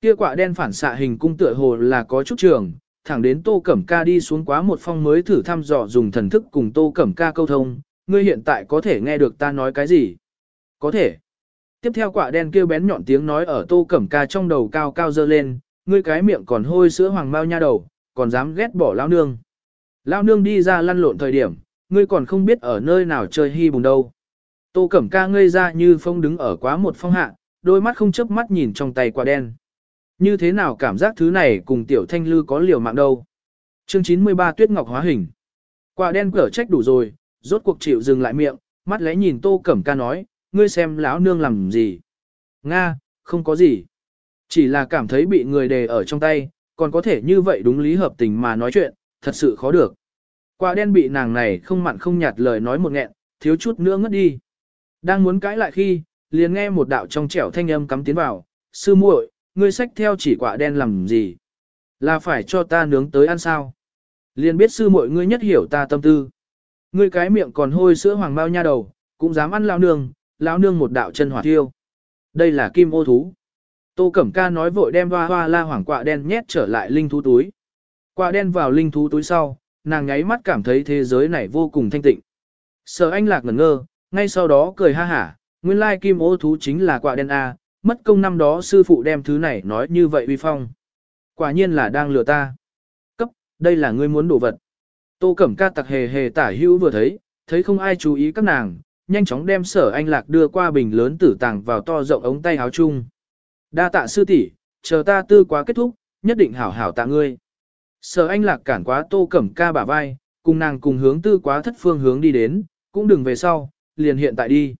Speaker 1: Kia quả đen phản xạ hình cung tựa hồ là có chút trường, thẳng đến Tô Cẩm Ca đi xuống quá một phong mới thử thăm dò dùng thần thức cùng Tô Cẩm Ca câu thông, ngươi hiện tại có thể nghe được ta nói cái gì? Có thể. Tiếp theo quả đen kêu bén nhọn tiếng nói ở Tô Cẩm Ca trong đầu cao cao dơ lên, ngươi cái miệng còn hôi sữa hoàng bao nha đầu, còn dám ghét bỏ lao nương. Lao nương đi ra lăn lộn thời điểm, ngươi còn không biết ở nơi nào chơi hy bùng đâu. Tô Cẩm Ca ngây ra như phong đứng ở quá một phong hạ, đôi mắt không chớp mắt nhìn trong tay quả đen. Như thế nào cảm giác thứ này cùng tiểu thanh lư có liều mạng đâu. Chương 93 Tuyết Ngọc hóa hình. Quả đen cở trách đủ rồi, rốt cuộc chịu dừng lại miệng, mắt lẽ nhìn Tô Cẩm Ca nói, ngươi xem lão nương làm gì. Nga, không có gì. Chỉ là cảm thấy bị người đề ở trong tay, còn có thể như vậy đúng lý hợp tình mà nói chuyện, thật sự khó được. Quả đen bị nàng này không mặn không nhạt lời nói một nghẹn, thiếu chút nữa ngất đi. Đang muốn cãi lại khi, liền nghe một đạo trong trẻo thanh âm cắm tiến vào, sư muội, ngươi sách theo chỉ quả đen làm gì? Là phải cho ta nướng tới ăn sao? Liền biết sư muội ngươi nhất hiểu ta tâm tư. Ngươi cái miệng còn hôi sữa hoàng bao nha đầu, cũng dám ăn lao nương, lao nương một đạo chân hỏa thiêu. Đây là kim ô thú. Tô Cẩm Ca nói vội đem hoa hoa la hoàng quạ đen nhét trở lại linh thú túi. Quạ đen vào linh thú túi sau, nàng nháy mắt cảm thấy thế giới này vô cùng thanh tịnh. Sở anh lạc ngẩn ngơ, ngay sau đó cười ha hả, nguyên lai kim ô thú chính là quạ đen A, mất công năm đó sư phụ đem thứ này nói như vậy uy phong. Quả nhiên là đang lừa ta. Cấp, đây là ngươi muốn đổ vật. Tô Cẩm Ca tặc hề hề tả hữu vừa thấy, thấy không ai chú ý các nàng, nhanh chóng đem sở anh lạc đưa qua bình lớn tử tàng vào to rộng ống tay áo chung. Đa tạ sư tỷ, chờ ta tư quá kết thúc, nhất định hảo hảo tạ ngươi. Sở anh lạc cản quá tô cẩm ca bả vai, cùng nàng cùng hướng tư quá thất phương hướng đi đến, cũng đừng về sau, liền hiện tại đi.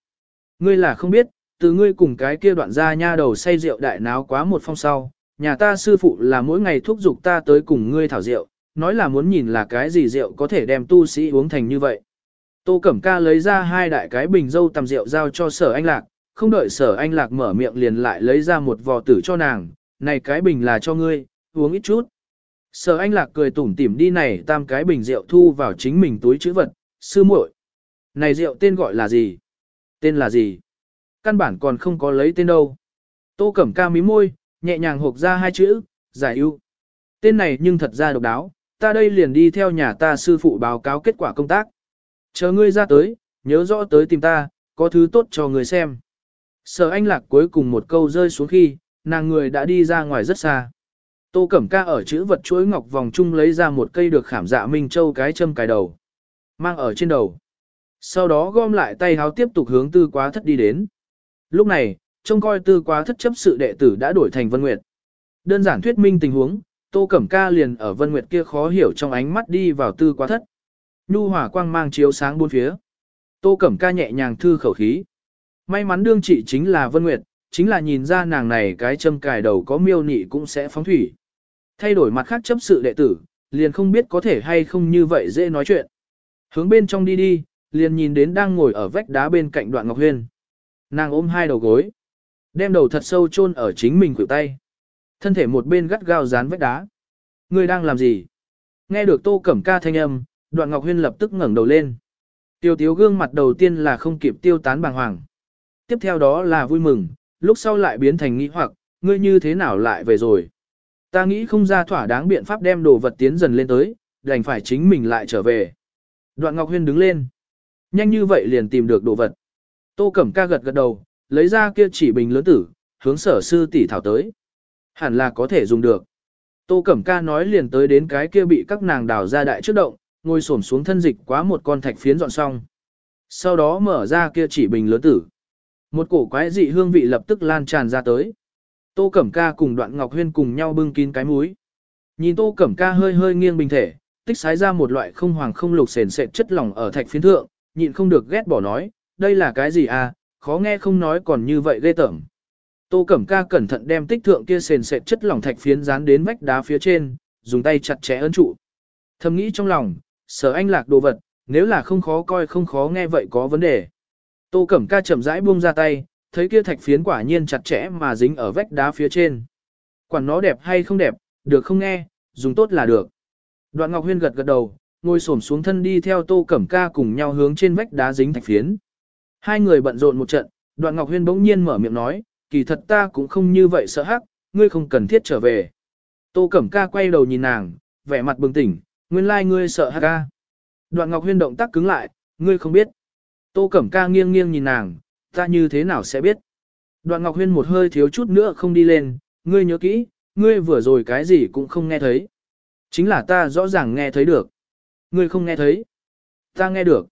Speaker 1: Ngươi là không biết, từ ngươi cùng cái kia đoạn ra nha đầu say rượu đại náo quá một phong sau, nhà ta sư phụ là mỗi ngày thúc giục ta tới cùng ngươi thảo rượu, nói là muốn nhìn là cái gì rượu có thể đem tu sĩ uống thành như vậy. Tô Cẩm Ca lấy ra hai đại cái bình dâu tầm rượu giao cho sở anh lạc, không đợi sở anh lạc mở miệng liền lại lấy ra một vò tử cho nàng, này cái bình là cho ngươi, uống ít chút. Sở anh lạc cười tủm tỉm đi này tam cái bình rượu thu vào chính mình túi chữ vật, sư muội. Này rượu tên gọi là gì? Tên là gì? Căn bản còn không có lấy tên đâu. Tô Cẩm Ca mí môi, nhẹ nhàng hộp ra hai chữ, giải ưu. Tên này nhưng thật ra độc đáo, ta đây liền đi theo nhà ta sư phụ báo cáo kết quả công tác. Chờ ngươi ra tới, nhớ rõ tới tìm ta, có thứ tốt cho người xem. Sở anh lạc cuối cùng một câu rơi xuống khi, nàng người đã đi ra ngoài rất xa. Tô Cẩm Ca ở chữ vật chuỗi ngọc vòng chung lấy ra một cây được khảm dạ minh châu cái châm cài đầu. Mang ở trên đầu. Sau đó gom lại tay háo tiếp tục hướng tư quá thất đi đến. Lúc này, trông coi tư quá thất chấp sự đệ tử đã đổi thành Vân Nguyệt. Đơn giản thuyết minh tình huống, Tô Cẩm Ca liền ở Vân Nguyệt kia khó hiểu trong ánh mắt đi vào tư quá thất. Nhu hỏa quang mang chiếu sáng bốn phía. Tô Cẩm Ca nhẹ nhàng thư khẩu khí. May mắn đương trị chính là Vân Nguyệt, chính là nhìn ra nàng này cái châm cài đầu có miêu nị cũng sẽ phóng thủy. Thay đổi mặt khác chấp sự đệ tử, liền không biết có thể hay không như vậy dễ nói chuyện. Hướng bên trong đi đi, liền nhìn đến đang ngồi ở vách đá bên cạnh đoạn Ngọc Huyên. Nàng ôm hai đầu gối, đem đầu thật sâu chôn ở chính mình khuỷu tay. Thân thể một bên gắt gao dán vách đá. Ngươi đang làm gì? Nghe được Tô Cẩm Ca thanh âm, Đoạn Ngọc Huyên lập tức ngẩng đầu lên. Tiêu tiếu gương mặt đầu tiên là không kịp tiêu tán bàng hoàng. Tiếp theo đó là vui mừng, lúc sau lại biến thành nghĩ hoặc, ngươi như thế nào lại về rồi. Ta nghĩ không ra thỏa đáng biện pháp đem đồ vật tiến dần lên tới, đành phải chính mình lại trở về. Đoạn Ngọc Huyên đứng lên. Nhanh như vậy liền tìm được đồ vật. Tô Cẩm Ca gật gật đầu, lấy ra kia chỉ bình lớn tử, hướng sở sư tỷ thảo tới. Hẳn là có thể dùng được. Tô Cẩm Ca nói liền tới đến cái kia bị các nàng đào ra đại trước động, ngồi xổm xuống thân dịch quá một con thạch phiến dọn xong. Sau đó mở ra kia chỉ bình lớn tử. Một cổ quái dị hương vị lập tức lan tràn ra tới. Tô Cẩm Ca cùng Đoạn Ngọc Huyên cùng nhau bưng kín cái mũi. Nhìn Tô Cẩm Ca hơi hơi nghiêng bình thể, tích sái ra một loại không hoàng không lục sền sệt chất lỏng ở thạch phiến thượng, nhịn không được ghét bỏ nói, đây là cái gì à, khó nghe không nói còn như vậy ghê tởm. Tô Cẩm Ca cẩn thận đem tích thượng kia sền sệt chất lỏng thạch phiến dán đến vách đá phía trên, dùng tay chặt chẽ ấn trụ. Thầm nghĩ trong lòng, sở anh lạc đồ vật, nếu là không khó coi không khó nghe vậy có vấn đề. Tô Cẩm Ca chậm rãi buông ra tay, thấy kia thạch phiến quả nhiên chặt chẽ mà dính ở vách đá phía trên. Quản nó đẹp hay không đẹp, được không nghe, dùng tốt là được. Đoạn Ngọc Huyên gật gật đầu, ngồi xổm xuống thân đi theo Tô Cẩm Ca cùng nhau hướng trên vách đá dính thạch phiến. Hai người bận rộn một trận, Đoạn Ngọc Huyên bỗng nhiên mở miệng nói, kỳ thật ta cũng không như vậy sợ hắc, ngươi không cần thiết trở về. Tô Cẩm Ca quay đầu nhìn nàng, vẻ mặt bừng tỉnh, nguyên lai like ngươi sợ hắc ca. Đoạn Ngọc Huyên động tác cứng lại, ngươi không biết. Tô Cẩm Ca nghiêng nghiêng nhìn nàng, ta như thế nào sẽ biết. Đoạn Ngọc Huyên một hơi thiếu chút nữa không đi lên, ngươi nhớ kỹ, ngươi vừa rồi cái gì cũng không nghe thấy. Chính là ta rõ ràng nghe thấy được. Ngươi không nghe thấy. Ta nghe được.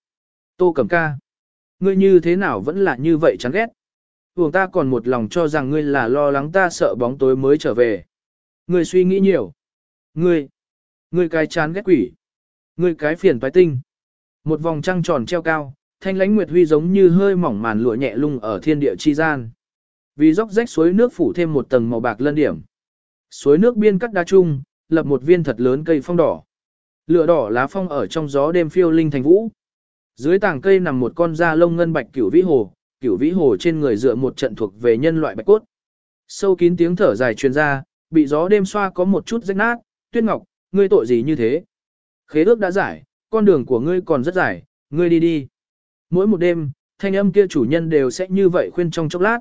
Speaker 1: Tô Cẩm Ca. Ngươi như thế nào vẫn là như vậy chán ghét. Vùng ta còn một lòng cho rằng ngươi là lo lắng ta sợ bóng tối mới trở về. Ngươi suy nghĩ nhiều. Ngươi. Ngươi cái chán ghét quỷ. Ngươi cái phiền toái tinh. Một vòng trăng tròn treo cao, thanh lãnh nguyệt huy giống như hơi mỏng màn lụa nhẹ lung ở thiên địa chi gian. Vì dốc rách suối nước phủ thêm một tầng màu bạc lân điểm. Suối nước biên cắt đá chung, lập một viên thật lớn cây phong đỏ. Lửa đỏ lá phong ở trong gió đêm phiêu linh thành vũ. Dưới tảng cây nằm một con da lông ngân bạch cửu vĩ hồ, cửu vĩ hồ trên người dựa một trận thuộc về nhân loại bạch cốt. Sâu kín tiếng thở dài truyền ra, bị gió đêm xoa có một chút rách nát, tuyết ngọc, ngươi tội gì như thế? Khế ước đã giải, con đường của ngươi còn rất dài, ngươi đi đi. Mỗi một đêm, thanh âm kia chủ nhân đều sẽ như vậy khuyên trong chốc lát.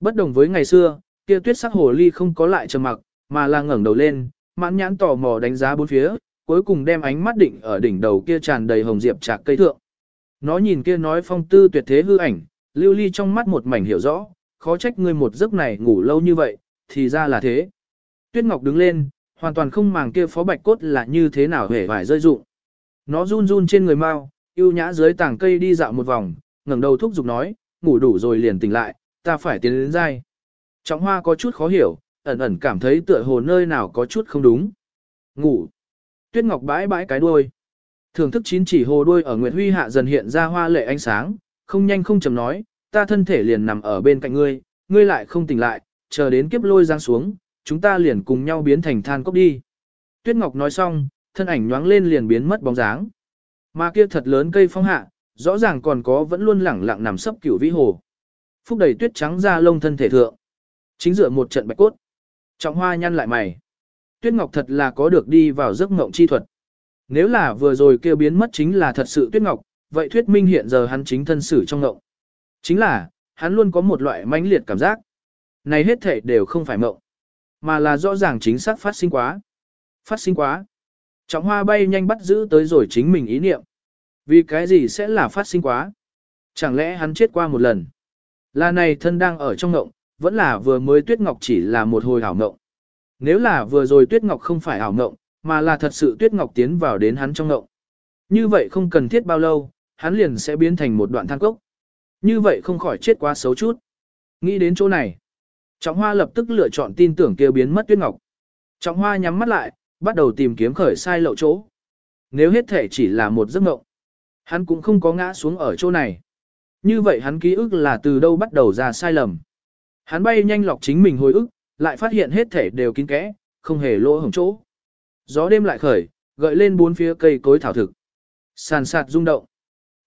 Speaker 1: Bất đồng với ngày xưa, kia tuyết sắc hồ ly không có lại trầm mặc, mà là ngẩng đầu lên, mãn nhãn tò mò đánh giá bốn phía, cuối cùng đem ánh mắt định ở đỉnh đầu kia tràn đầy hồng diệp trạc cây thượng. Nó nhìn kia nói phong tư tuyệt thế hư ảnh, lưu ly trong mắt một mảnh hiểu rõ, khó trách ngươi một giấc này ngủ lâu như vậy, thì ra là thế. Tuyết Ngọc đứng lên, hoàn toàn không màng kia phó bạch cốt là như thế nào hề phải rơi dụng. Nó run run trên người mau, yêu nhã dưới tàng cây đi dạo một vòng, ngẩng đầu thúc giục nói, ngủ đủ rồi liền tỉnh lại, ta phải tiến đến dai. Trọng hoa có chút khó hiểu, ẩn ẩn cảm thấy tựa hồ nơi nào có chút không đúng. Ngủ. Tuyết Ngọc bãi bãi cái đuôi. Thưởng thức chín chỉ hồ đuôi ở Nguyệt Huy hạ dần hiện ra hoa lệ ánh sáng, không nhanh không chậm nói, ta thân thể liền nằm ở bên cạnh ngươi, ngươi lại không tỉnh lại, chờ đến kiếp lôi giáng xuống, chúng ta liền cùng nhau biến thành than cốc đi. Tuyết Ngọc nói xong, thân ảnh nhoáng lên liền biến mất bóng dáng. Mà kia thật lớn cây phong hạ, rõ ràng còn có vẫn luôn lẳng lặng nằm sấp cửu vĩ hồ. Phúc đầy tuyết trắng ra lông thân thể thượng. Chính dựa một trận bạch cốt. Trọng hoa nhăn lại mày. Tuyết Ngọc thật là có được đi vào giấc ngộng chi thuật. Nếu là vừa rồi kêu biến mất chính là thật sự Tuyết Ngọc, vậy thuyết minh hiện giờ hắn chính thân xử trong ngộng. Chính là, hắn luôn có một loại mãnh liệt cảm giác. Này hết thể đều không phải mộng, mà là rõ ràng chính xác phát sinh quá. Phát sinh quá. Trọng hoa bay nhanh bắt giữ tới rồi chính mình ý niệm. Vì cái gì sẽ là phát sinh quá? Chẳng lẽ hắn chết qua một lần? Là này thân đang ở trong ngộng, vẫn là vừa mới tuyết ngọc chỉ là một hồi ảo ngộng. Nếu là vừa rồi Tuyết Ngọc không phải ảo ngộng, mà là thật sự Tuyết Ngọc tiến vào đến hắn trong ngộng. Như vậy không cần thiết bao lâu, hắn liền sẽ biến thành một đoạn than cốc. Như vậy không khỏi chết quá xấu chút. Nghĩ đến chỗ này, Trọng Hoa lập tức lựa chọn tin tưởng kia biến mất Tuyết Ngọc. Trọng Hoa nhắm mắt lại, bắt đầu tìm kiếm khởi sai lậu chỗ. Nếu hết thể chỉ là một giấc mộng, hắn cũng không có ngã xuống ở chỗ này. Như vậy hắn ký ức là từ đâu bắt đầu ra sai lầm. Hắn bay nhanh lọc chính mình hồi ức, lại phát hiện hết thể đều kín kẽ, không hề lỗ hổng chỗ. Gió đêm lại khởi, gợi lên bốn phía cây cối thảo thực. Sàn sạt rung động.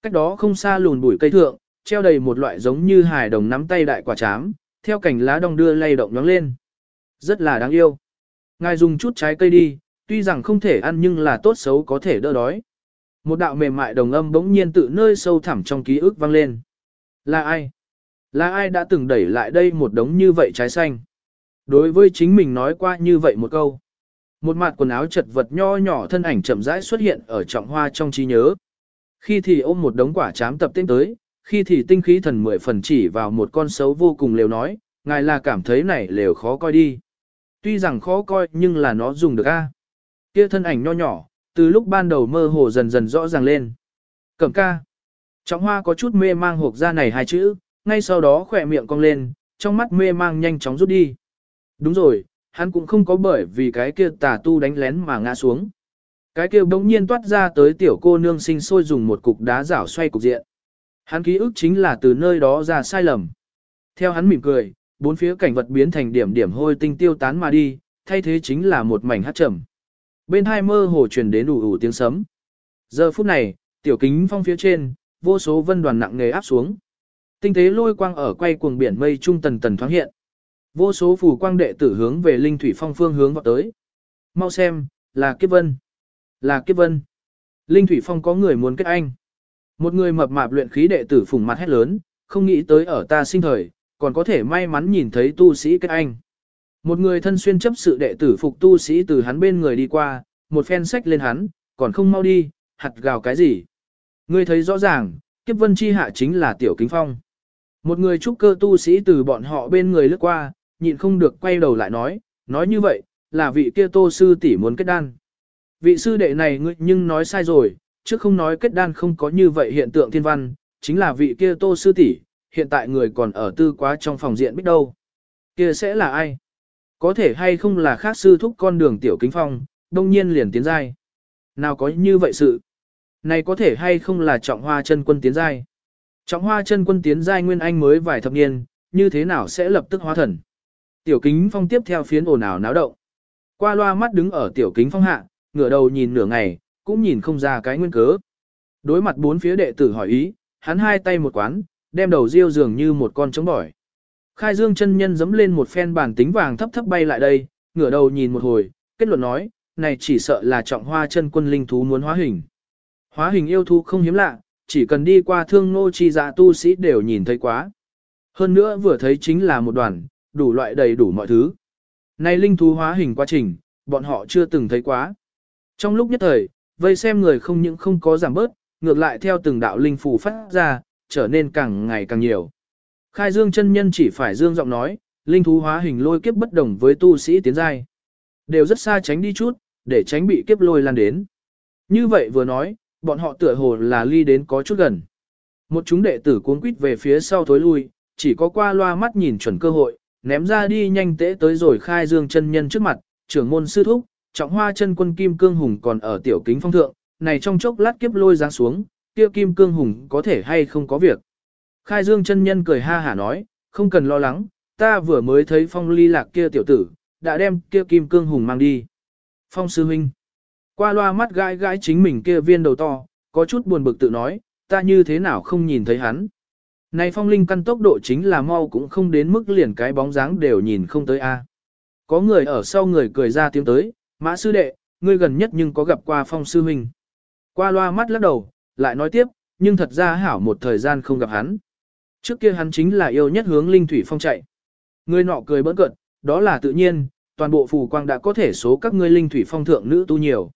Speaker 1: Cách đó không xa lùn bụi cây thượng, treo đầy một loại giống như hài đồng nắm tay đại quả chám, theo cảnh lá đong đưa lay động nhóng lên. Rất là đáng yêu. Ngài dùng chút trái cây đi, tuy rằng không thể ăn nhưng là tốt xấu có thể đỡ đói. Một đạo mềm mại đồng âm bỗng nhiên tự nơi sâu thẳm trong ký ức vang lên. Là ai? Là ai đã từng đẩy lại đây một đống như vậy trái xanh? Đối với chính mình nói qua như vậy một câu. Một mặt quần áo chật vật nho nhỏ thân ảnh chậm rãi xuất hiện ở trọng hoa trong trí nhớ. Khi thì ôm một đống quả chám tập tên tới, khi thì tinh khí thần mười phần chỉ vào một con xấu vô cùng lều nói, ngài là cảm thấy này lều khó coi đi. Tuy rằng khó coi nhưng là nó dùng được a. Kia thân ảnh nho nhỏ, từ lúc ban đầu mơ hồ dần dần rõ ràng lên. Cẩm ca. Trọng hoa có chút mê mang hộp ra này hai chữ, ngay sau đó khỏe miệng cong lên, trong mắt mê mang nhanh chóng rút đi. Đúng rồi, hắn cũng không có bởi vì cái kia tà tu đánh lén mà ngã xuống. Cái kia bỗng nhiên toát ra tới tiểu cô nương sinh sôi dùng một cục đá rảo xoay cục diện. Hắn ký ức chính là từ nơi đó ra sai lầm. Theo hắn mỉm cười, bốn phía cảnh vật biến thành điểm điểm hôi tinh tiêu tán mà đi, thay thế chính là một mảnh hát trầm. Bên hai mơ hồ truyền đến ủ ủ tiếng sấm. Giờ phút này, tiểu kính phong phía trên, vô số vân đoàn nặng nề áp xuống. Tinh tế lôi quang ở quay cuồng biển mây trung tần tần thoáng hiện. Vô số phù quang đệ tử hướng về linh thủy phong phương hướng vào tới. Mau xem, là kiếp vân. Là kiếp vân. Linh thủy phong có người muốn kết anh. Một người mập mạp luyện khí đệ tử phùng mặt hét lớn, không nghĩ tới ở ta sinh thời, còn có thể may mắn nhìn thấy tu sĩ kết anh. Một người thân xuyên chấp sự đệ tử phục tu sĩ từ hắn bên người đi qua, một phen sách lên hắn, còn không mau đi, hạt gào cái gì. Ngươi thấy rõ ràng, kiếp vân chi hạ chính là tiểu kính phong. Một người trúc cơ tu sĩ từ bọn họ bên người lướt qua, nhịn không được quay đầu lại nói, nói như vậy, là vị kia tô sư tỷ muốn kết đan. Vị sư đệ này ngươi nhưng nói sai rồi, chứ không nói kết đan không có như vậy hiện tượng thiên văn, chính là vị kia tô sư tỷ, hiện tại người còn ở tư quá trong phòng diện biết đâu. Kia sẽ là ai? Có thể hay không là khác sư thúc con đường tiểu kính phong, đông nhiên liền tiến giai. Nào có như vậy sự? Này có thể hay không là trọng hoa chân quân tiến giai? Trọng hoa chân quân tiến giai nguyên anh mới vài thập niên, như thế nào sẽ lập tức hóa thần? Tiểu kính phong tiếp theo phiến ồn ào náo động. Qua loa mắt đứng ở tiểu kính phong hạ, ngửa đầu nhìn nửa ngày, cũng nhìn không ra cái nguyên cớ. Đối mặt bốn phía đệ tử hỏi ý, hắn hai tay một quán, đem đầu riêu dường như một con trống bỏi. Khai dương chân nhân dấm lên một phen bản tính vàng thấp thấp bay lại đây, ngửa đầu nhìn một hồi, kết luận nói, này chỉ sợ là trọng hoa chân quân linh thú muốn hóa hình. Hóa hình yêu thú không hiếm lạ, chỉ cần đi qua thương nô chi dạ tu sĩ đều nhìn thấy quá. Hơn nữa vừa thấy chính là một đoàn, đủ loại đầy đủ mọi thứ. Này linh thú hóa hình quá trình, bọn họ chưa từng thấy quá. Trong lúc nhất thời, vây xem người không những không có giảm bớt, ngược lại theo từng đạo linh phù phát ra, trở nên càng ngày càng nhiều. Khai Dương chân nhân chỉ phải dương giọng nói, linh thú hóa hình lôi kiếp bất đồng với tu sĩ tiến giai. Đều rất xa tránh đi chút, để tránh bị kiếp lôi lan đến. Như vậy vừa nói, bọn họ tựa hồ là ly đến có chút gần. Một chúng đệ tử cuốn quýt về phía sau thối lui, chỉ có qua loa mắt nhìn chuẩn cơ hội, ném ra đi nhanh tễ tới rồi khai dương chân nhân trước mặt, trưởng môn sư thúc, trọng hoa chân quân kim cương hùng còn ở tiểu kính phong thượng, này trong chốc lát kiếp lôi giáng xuống, kia kim cương hùng có thể hay không có việc. Khai dương chân nhân cười ha hả nói, không cần lo lắng, ta vừa mới thấy phong ly lạc kia tiểu tử, đã đem kia kim cương hùng mang đi. Phong sư huynh, qua loa mắt gãi gãi chính mình kia viên đầu to, có chút buồn bực tự nói, ta như thế nào không nhìn thấy hắn. Này phong linh căn tốc độ chính là mau cũng không đến mức liền cái bóng dáng đều nhìn không tới a. Có người ở sau người cười ra tiếng tới, mã sư đệ, ngươi gần nhất nhưng có gặp qua phong sư huynh. Qua loa mắt lắc đầu, lại nói tiếp, nhưng thật ra hảo một thời gian không gặp hắn. Trước kia hắn chính là yêu nhất hướng linh thủy phong chạy. Người nọ cười bỡn cợt, đó là tự nhiên, toàn bộ phù quang đã có thể số các ngươi linh thủy phong thượng nữ tu nhiều.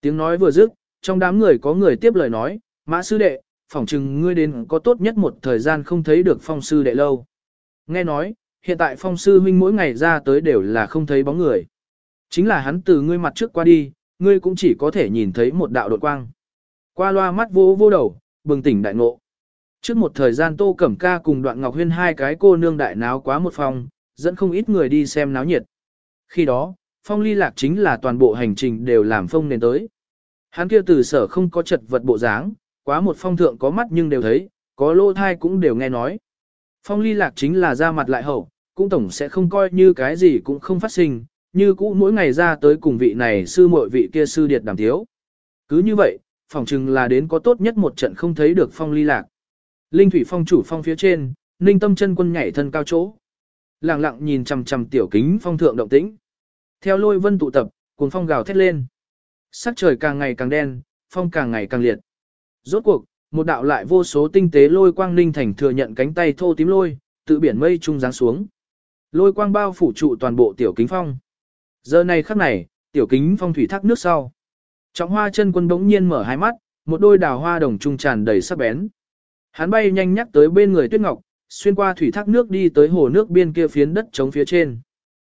Speaker 1: Tiếng nói vừa dứt, trong đám người có người tiếp lời nói, mã sư đệ, phỏng chừng ngươi đến có tốt nhất một thời gian không thấy được phong sư đệ lâu. Nghe nói, hiện tại phong sư huynh mỗi ngày ra tới đều là không thấy bóng người. Chính là hắn từ ngươi mặt trước qua đi, ngươi cũng chỉ có thể nhìn thấy một đạo đột quang. Qua loa mắt vô vô đầu, bừng tỉnh đại ngộ. Trước một thời gian Tô Cẩm Ca cùng Đoạn Ngọc Huyên hai cái cô nương đại náo quá một phòng, dẫn không ít người đi xem náo nhiệt. Khi đó, phong ly lạc chính là toàn bộ hành trình đều làm phong nền tới. Hắn kia từ sở không có chật vật bộ dáng, quá một phong thượng có mắt nhưng đều thấy, có lô thai cũng đều nghe nói. Phong ly lạc chính là ra mặt lại hậu, cũng tổng sẽ không coi như cái gì cũng không phát sinh, như cũ mỗi ngày ra tới cùng vị này sư muội vị kia sư điệt đàm thiếu. Cứ như vậy, phòng chừng là đến có tốt nhất một trận không thấy được phong ly lạc. Linh thủy phong chủ phong phía trên, ninh tâm chân quân nhảy thân cao chỗ. Lặng lặng nhìn chằm chằm tiểu kính phong thượng động tĩnh. Theo lôi vân tụ tập, cuồng phong gào thét lên. Sắc trời càng ngày càng đen, phong càng ngày càng liệt. Rốt cuộc, một đạo lại vô số tinh tế lôi quang ninh thành thừa nhận cánh tay thô tím lôi, tự biển mây trung giáng xuống. Lôi quang bao phủ trụ toàn bộ tiểu kính phong. Giờ này khắc này, tiểu kính phong thủy thác nước sau. Trọng hoa chân quân bỗng nhiên mở hai mắt, một đôi đào hoa đồng trung tràn đầy sắc bén. Hắn bay nhanh nhắc tới bên người tuyết ngọc, xuyên qua thủy thác nước đi tới hồ nước biên kia phiến đất trống phía trên.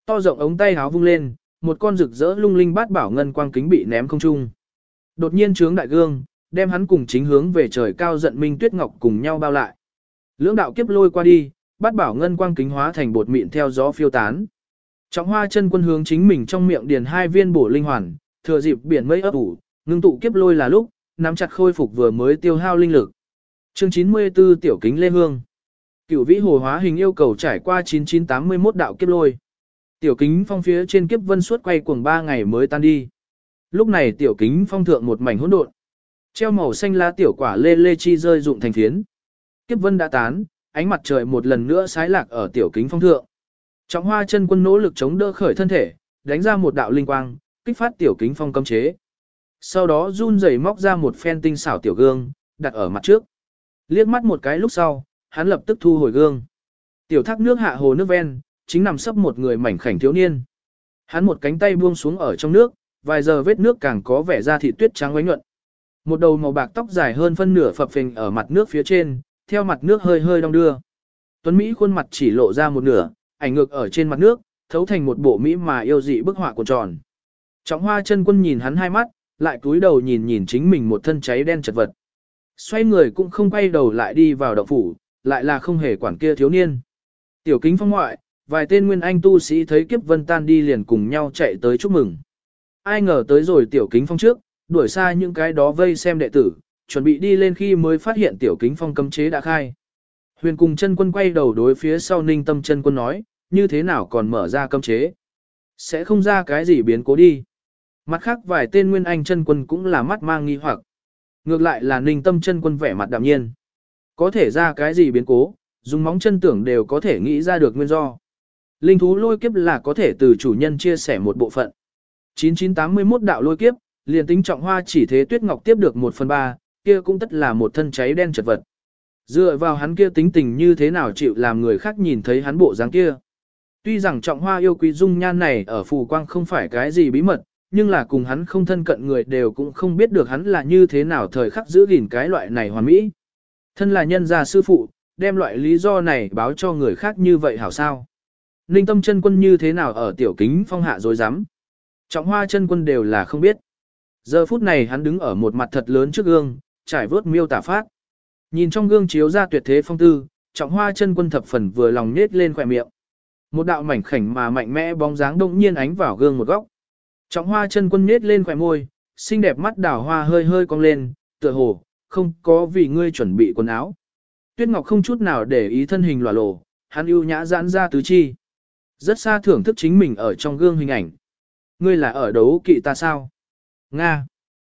Speaker 1: To rộng ống tay háo vung lên, một con rực rỡ lung linh bát bảo ngân quang kính bị ném không trung. Đột nhiên trướng đại gương, đem hắn cùng chính hướng về trời cao giận minh tuyết ngọc cùng nhau bao lại. Lưỡng đạo kiếp lôi qua đi, bát bảo ngân quang kính hóa thành bột mịn theo gió phiêu tán. Trọng hoa chân quân hướng chính mình trong miệng điền hai viên bổ linh hoàn, thừa dịp biển mây ấp ủ, ngưng tụ kiếp lôi là lúc, nắm chặt khôi phục vừa mới tiêu hao linh lực. Chương 94 Tiểu kính Lê Hương Cửu vĩ hồ hóa hình yêu cầu trải qua 9981 đạo kiếp lôi. Tiểu kính phong phía trên kiếp vân suốt quay cuồng 3 ngày mới tan đi. Lúc này tiểu kính phong thượng một mảnh hỗn độn. Treo màu xanh lá tiểu quả lê lê chi rơi dụng thành phiến. Kiếp vân đã tán, ánh mặt trời một lần nữa sái lạc ở tiểu kính phong thượng. Trọng hoa chân quân nỗ lực chống đỡ khởi thân thể, đánh ra một đạo linh quang, kích phát tiểu kính phong cấm chế. Sau đó run rẩy móc ra một phen tinh xảo tiểu gương, đặt ở mặt trước. Liếc mắt một cái lúc sau, hắn lập tức thu hồi gương. Tiểu thác nước hạ hồ nước ven, chính nằm sấp một người mảnh khảnh thiếu niên. Hắn một cánh tay buông xuống ở trong nước, vài giờ vết nước càng có vẻ ra thị tuyết trắng oánh nhuận. Một đầu màu bạc tóc dài hơn phân nửa phập phình ở mặt nước phía trên, theo mặt nước hơi hơi đong đưa. Tuấn Mỹ khuôn mặt chỉ lộ ra một nửa, ảnh ngược ở trên mặt nước, thấu thành một bộ Mỹ mà yêu dị bức họa của tròn. Trọng hoa chân quân nhìn hắn hai mắt, lại cúi đầu nhìn nhìn chính mình một thân cháy đen chật vật. Xoay người cũng không quay đầu lại đi vào động phủ, lại là không hề quản kia thiếu niên. Tiểu kính phong ngoại, vài tên nguyên anh tu sĩ thấy kiếp vân tan đi liền cùng nhau chạy tới chúc mừng. Ai ngờ tới rồi tiểu kính phong trước, đuổi xa những cái đó vây xem đệ tử, chuẩn bị đi lên khi mới phát hiện tiểu kính phong cấm chế đã khai. Huyền cùng chân quân quay đầu đối phía sau ninh tâm chân quân nói, như thế nào còn mở ra cấm chế. Sẽ không ra cái gì biến cố đi. Mặt khác vài tên nguyên anh chân quân cũng là mắt mang nghi hoặc. Ngược lại là ninh tâm chân quân vẻ mặt đạm nhiên. Có thể ra cái gì biến cố, dùng móng chân tưởng đều có thể nghĩ ra được nguyên do. Linh thú lôi kiếp là có thể từ chủ nhân chia sẻ một bộ phận. 9981 đạo lôi kiếp, liền tính trọng hoa chỉ thế tuyết ngọc tiếp được 1 phần 3, kia cũng tất là một thân cháy đen chật vật. Dựa vào hắn kia tính tình như thế nào chịu làm người khác nhìn thấy hắn bộ dáng kia. Tuy rằng trọng hoa yêu quý dung nhan này ở phù quang không phải cái gì bí mật, nhưng là cùng hắn không thân cận người đều cũng không biết được hắn là như thế nào thời khắc giữ gìn cái loại này hoàn mỹ. Thân là nhân gia sư phụ, đem loại lý do này báo cho người khác như vậy hảo sao. Ninh tâm chân quân như thế nào ở tiểu kính phong hạ dối rắm Trọng hoa chân quân đều là không biết. Giờ phút này hắn đứng ở một mặt thật lớn trước gương, trải vớt miêu tả phát. Nhìn trong gương chiếu ra tuyệt thế phong tư, trọng hoa chân quân thập phần vừa lòng nết lên khỏe miệng. Một đạo mảnh khảnh mà mạnh mẽ bóng dáng đông nhiên ánh vào gương một góc. Trọng hoa chân quân nết lên khỏe môi, xinh đẹp mắt đảo hoa hơi hơi cong lên, tựa hồ, không có vì ngươi chuẩn bị quần áo. Tuyết Ngọc không chút nào để ý thân hình lòa lồ, hắn ưu nhã giãn ra tứ chi. Rất xa thưởng thức chính mình ở trong gương hình ảnh. Ngươi là ở đấu kỵ ta sao? Nga.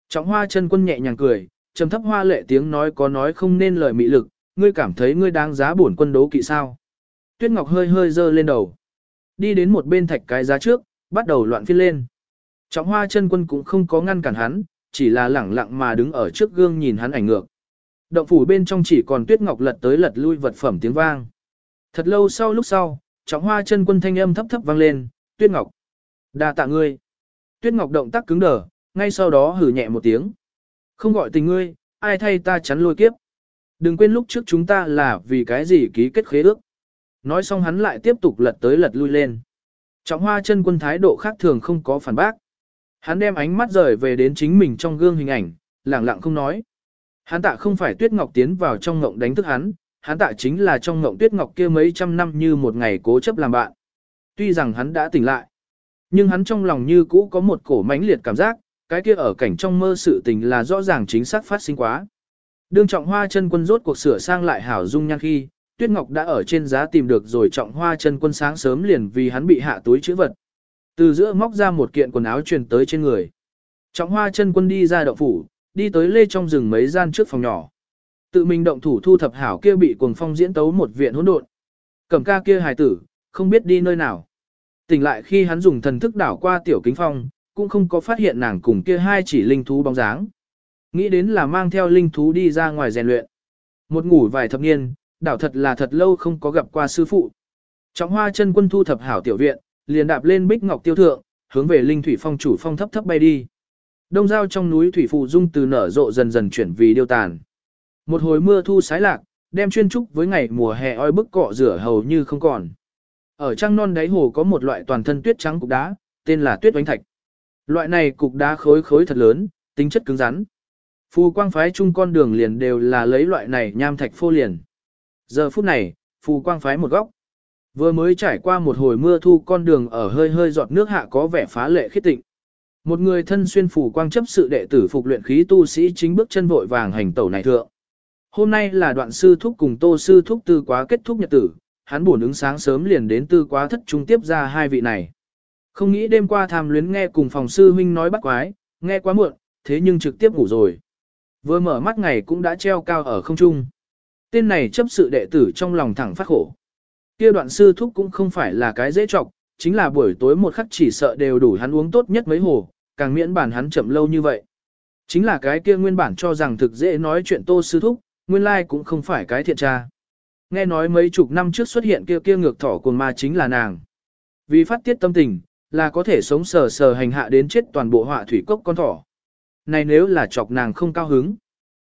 Speaker 1: Trọng hoa chân quân nhẹ nhàng cười, trầm thấp hoa lệ tiếng nói có nói không nên lời mị lực, ngươi cảm thấy ngươi đáng giá bổn quân đấu kỵ sao? Tuyết Ngọc hơi hơi dơ lên đầu. Đi đến một bên thạch cái giá trước, bắt đầu loạn phiên lên. Trọng hoa chân quân cũng không có ngăn cản hắn, chỉ là lẳng lặng mà đứng ở trước gương nhìn hắn ảnh ngược. Động phủ bên trong chỉ còn tuyết ngọc lật tới lật lui vật phẩm tiếng vang. Thật lâu sau lúc sau, trọng hoa chân quân thanh âm thấp thấp vang lên, tuyết ngọc. đa tạ ngươi. Tuyết ngọc động tác cứng đờ, ngay sau đó hử nhẹ một tiếng. Không gọi tình ngươi, ai thay ta chắn lôi kiếp. Đừng quên lúc trước chúng ta là vì cái gì ký kết khế ước. Nói xong hắn lại tiếp tục lật tới lật lui lên. Trọng hoa chân quân thái độ khác thường không có phản bác. Hắn đem ánh mắt rời về đến chính mình trong gương hình ảnh, lặng lặng không nói. Hắn tạ không phải tuyết ngọc tiến vào trong ngộng đánh thức hắn, hắn tạ chính là trong ngộng tuyết ngọc kia mấy trăm năm như một ngày cố chấp làm bạn. Tuy rằng hắn đã tỉnh lại, nhưng hắn trong lòng như cũ có một cổ mãnh liệt cảm giác, cái kia ở cảnh trong mơ sự tình là rõ ràng chính xác phát sinh quá. Đương trọng hoa chân quân rốt cuộc sửa sang lại hảo dung nhan khi, Tuyết Ngọc đã ở trên giá tìm được rồi trọng hoa chân quân sáng sớm liền vì hắn bị hạ túi chữ vật. Từ giữa móc ra một kiện quần áo truyền tới trên người. Trọng hoa chân quân đi ra động phủ, đi tới lê trong rừng mấy gian trước phòng nhỏ. Tự mình động thủ thu thập hảo kia bị cuồng phong diễn tấu một viện hỗn độn. Cẩm ca kia hài tử, không biết đi nơi nào. Tỉnh lại khi hắn dùng thần thức đảo qua tiểu kính phong, cũng không có phát hiện nàng cùng kia hai chỉ linh thú bóng dáng. Nghĩ đến là mang theo linh thú đi ra ngoài rèn luyện. Một ngủ vài thập niên, đảo thật là thật lâu không có gặp qua sư phụ. Trọng hoa chân quân thu thập hảo tiểu viện, liền đạp lên bích ngọc tiêu thượng, hướng về linh thủy phong chủ phong thấp thấp bay đi. Đông giao trong núi thủy phụ dung từ nở rộ dần dần chuyển vì điêu tàn. Một hồi mưa thu sái lạc, đem chuyên trúc với ngày mùa hè oi bức cọ rửa hầu như không còn. Ở trang non đáy hồ có một loại toàn thân tuyết trắng cục đá, tên là tuyết oánh thạch. Loại này cục đá khối khối thật lớn, tính chất cứng rắn. Phù quang phái chung con đường liền đều là lấy loại này nham thạch phô liền. Giờ phút này, phù quang phái một góc. Vừa mới trải qua một hồi mưa thu con đường ở hơi hơi giọt nước hạ có vẻ phá lệ khiết tịnh. Một người thân xuyên phủ quang chấp sự đệ tử phục luyện khí tu sĩ chính bước chân vội vàng hành tẩu này thượng. Hôm nay là đoạn sư thúc cùng tô sư thúc tư quá kết thúc nhật tử, hắn buồn ứng sáng sớm liền đến tư quá thất trung tiếp ra hai vị này. Không nghĩ đêm qua tham luyến nghe cùng phòng sư huynh nói bắt quái, nghe quá muộn, thế nhưng trực tiếp ngủ rồi. Vừa mở mắt ngày cũng đã treo cao ở không trung. Tên này chấp sự đệ tử trong lòng thẳng phát khổ. Kia đoạn sư thúc cũng không phải là cái dễ trọc, chính là buổi tối một khắc chỉ sợ đều đủ hắn uống tốt nhất mấy hồ, càng miễn bản hắn chậm lâu như vậy. Chính là cái kia nguyên bản cho rằng thực dễ nói chuyện tô sư thúc, nguyên lai cũng không phải cái thiện tra. Nghe nói mấy chục năm trước xuất hiện kia kia ngược thỏ cuồng ma chính là nàng. Vì phát tiết tâm tình, là có thể sống sờ sờ hành hạ đến chết toàn bộ họa thủy cốc con thỏ. Này nếu là chọc nàng không cao hứng.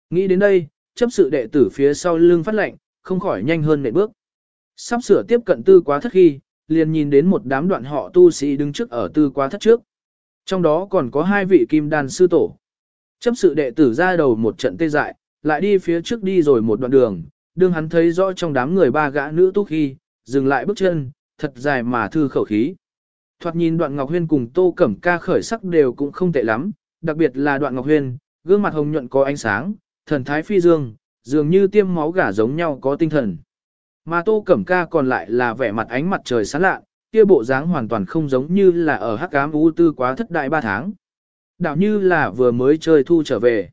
Speaker 1: Nghĩ đến đây, chấp sự đệ tử phía sau lưng phát lệnh, không khỏi nhanh hơn nệm bước. Sắp sửa tiếp cận tư quá thất khi, liền nhìn đến một đám đoạn họ tu sĩ đứng trước ở tư quá thất trước. Trong đó còn có hai vị kim đàn sư tổ. Chấp sự đệ tử ra đầu một trận tê dại, lại đi phía trước đi rồi một đoạn đường, đương hắn thấy rõ trong đám người ba gã nữ tu khi, dừng lại bước chân, thật dài mà thư khẩu khí. Thoạt nhìn đoạn Ngọc Huyên cùng Tô Cẩm Ca khởi sắc đều cũng không tệ lắm, đặc biệt là đoạn Ngọc Huyên, gương mặt hồng nhuận có ánh sáng, thần thái phi dương, dường như tiêm máu gà giống nhau có tinh thần. Mà Tô Cẩm Ca còn lại là vẻ mặt ánh mặt trời sáng lạ, kia bộ dáng hoàn toàn không giống như là ở hắc ám u tư quá thất đại ba tháng. Đạo như là vừa mới chơi thu trở về.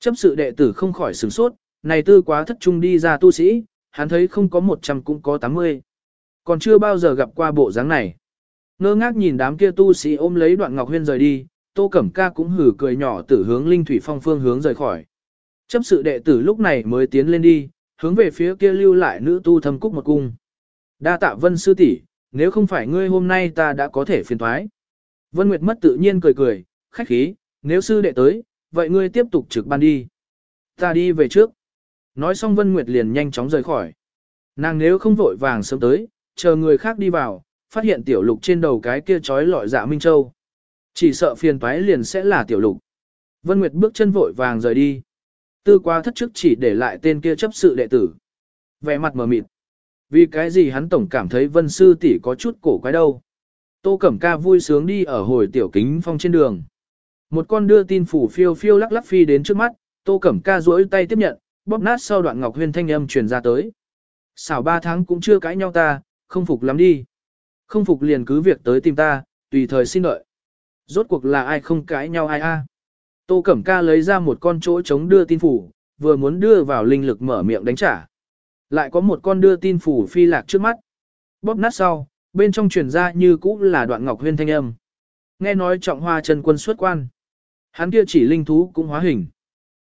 Speaker 1: Chấp sự đệ tử không khỏi sửng sốt, này tư quá thất trung đi ra tu sĩ, hắn thấy không có 100 cũng có 80. Còn chưa bao giờ gặp qua bộ dáng này. Ngơ ngác nhìn đám kia tu sĩ ôm lấy đoạn ngọc huyên rời đi, tô cẩm ca cũng hử cười nhỏ tử hướng linh thủy phong phương hướng rời khỏi. Chấp sự đệ tử lúc này mới tiến lên đi, hướng về phía kia lưu lại nữ tu thâm cúc một cung. Đa tạ vân sư tỷ, nếu không phải ngươi hôm nay ta đã có thể phiền thoái. Vân Nguyệt mất tự nhiên cười cười, khách khí, nếu sư đệ tới, vậy ngươi tiếp tục trực ban đi. Ta đi về trước. Nói xong Vân Nguyệt liền nhanh chóng rời khỏi. Nàng nếu không vội vàng sớm tới, chờ người khác đi vào, phát hiện tiểu lục trên đầu cái kia trói lọi dạ Minh Châu. Chỉ sợ phiền toái liền sẽ là tiểu lục. Vân Nguyệt bước chân vội vàng rời đi. Tư qua thất chức chỉ để lại tên kia chấp sự đệ tử. Vẻ mặt mờ mịt. Vì cái gì hắn tổng cảm thấy vân sư tỷ có chút cổ quái đâu. Tô Cẩm Ca vui sướng đi ở hồi tiểu kính phong trên đường. Một con đưa tin phủ phiêu phiêu lắc lắc phi đến trước mắt, Tô Cẩm Ca duỗi tay tiếp nhận, bóp nát sau đoạn ngọc huyên thanh âm truyền ra tới. Xảo ba tháng cũng chưa cãi nhau ta, không phục lắm đi. Không phục liền cứ việc tới tìm ta, tùy thời xin đợi. Rốt cuộc là ai không cãi nhau ai a? Tô Cẩm Ca lấy ra một con chỗ chống đưa tin phủ, vừa muốn đưa vào linh lực mở miệng đánh trả. Lại có một con đưa tin phủ phi lạc trước mắt. Bóp nát sau, bên trong truyền ra như cũ là đoạn ngọc huyên thanh âm. Nghe nói trọng hoa chân quân xuất quan. Hắn kia chỉ linh thú cũng hóa hình.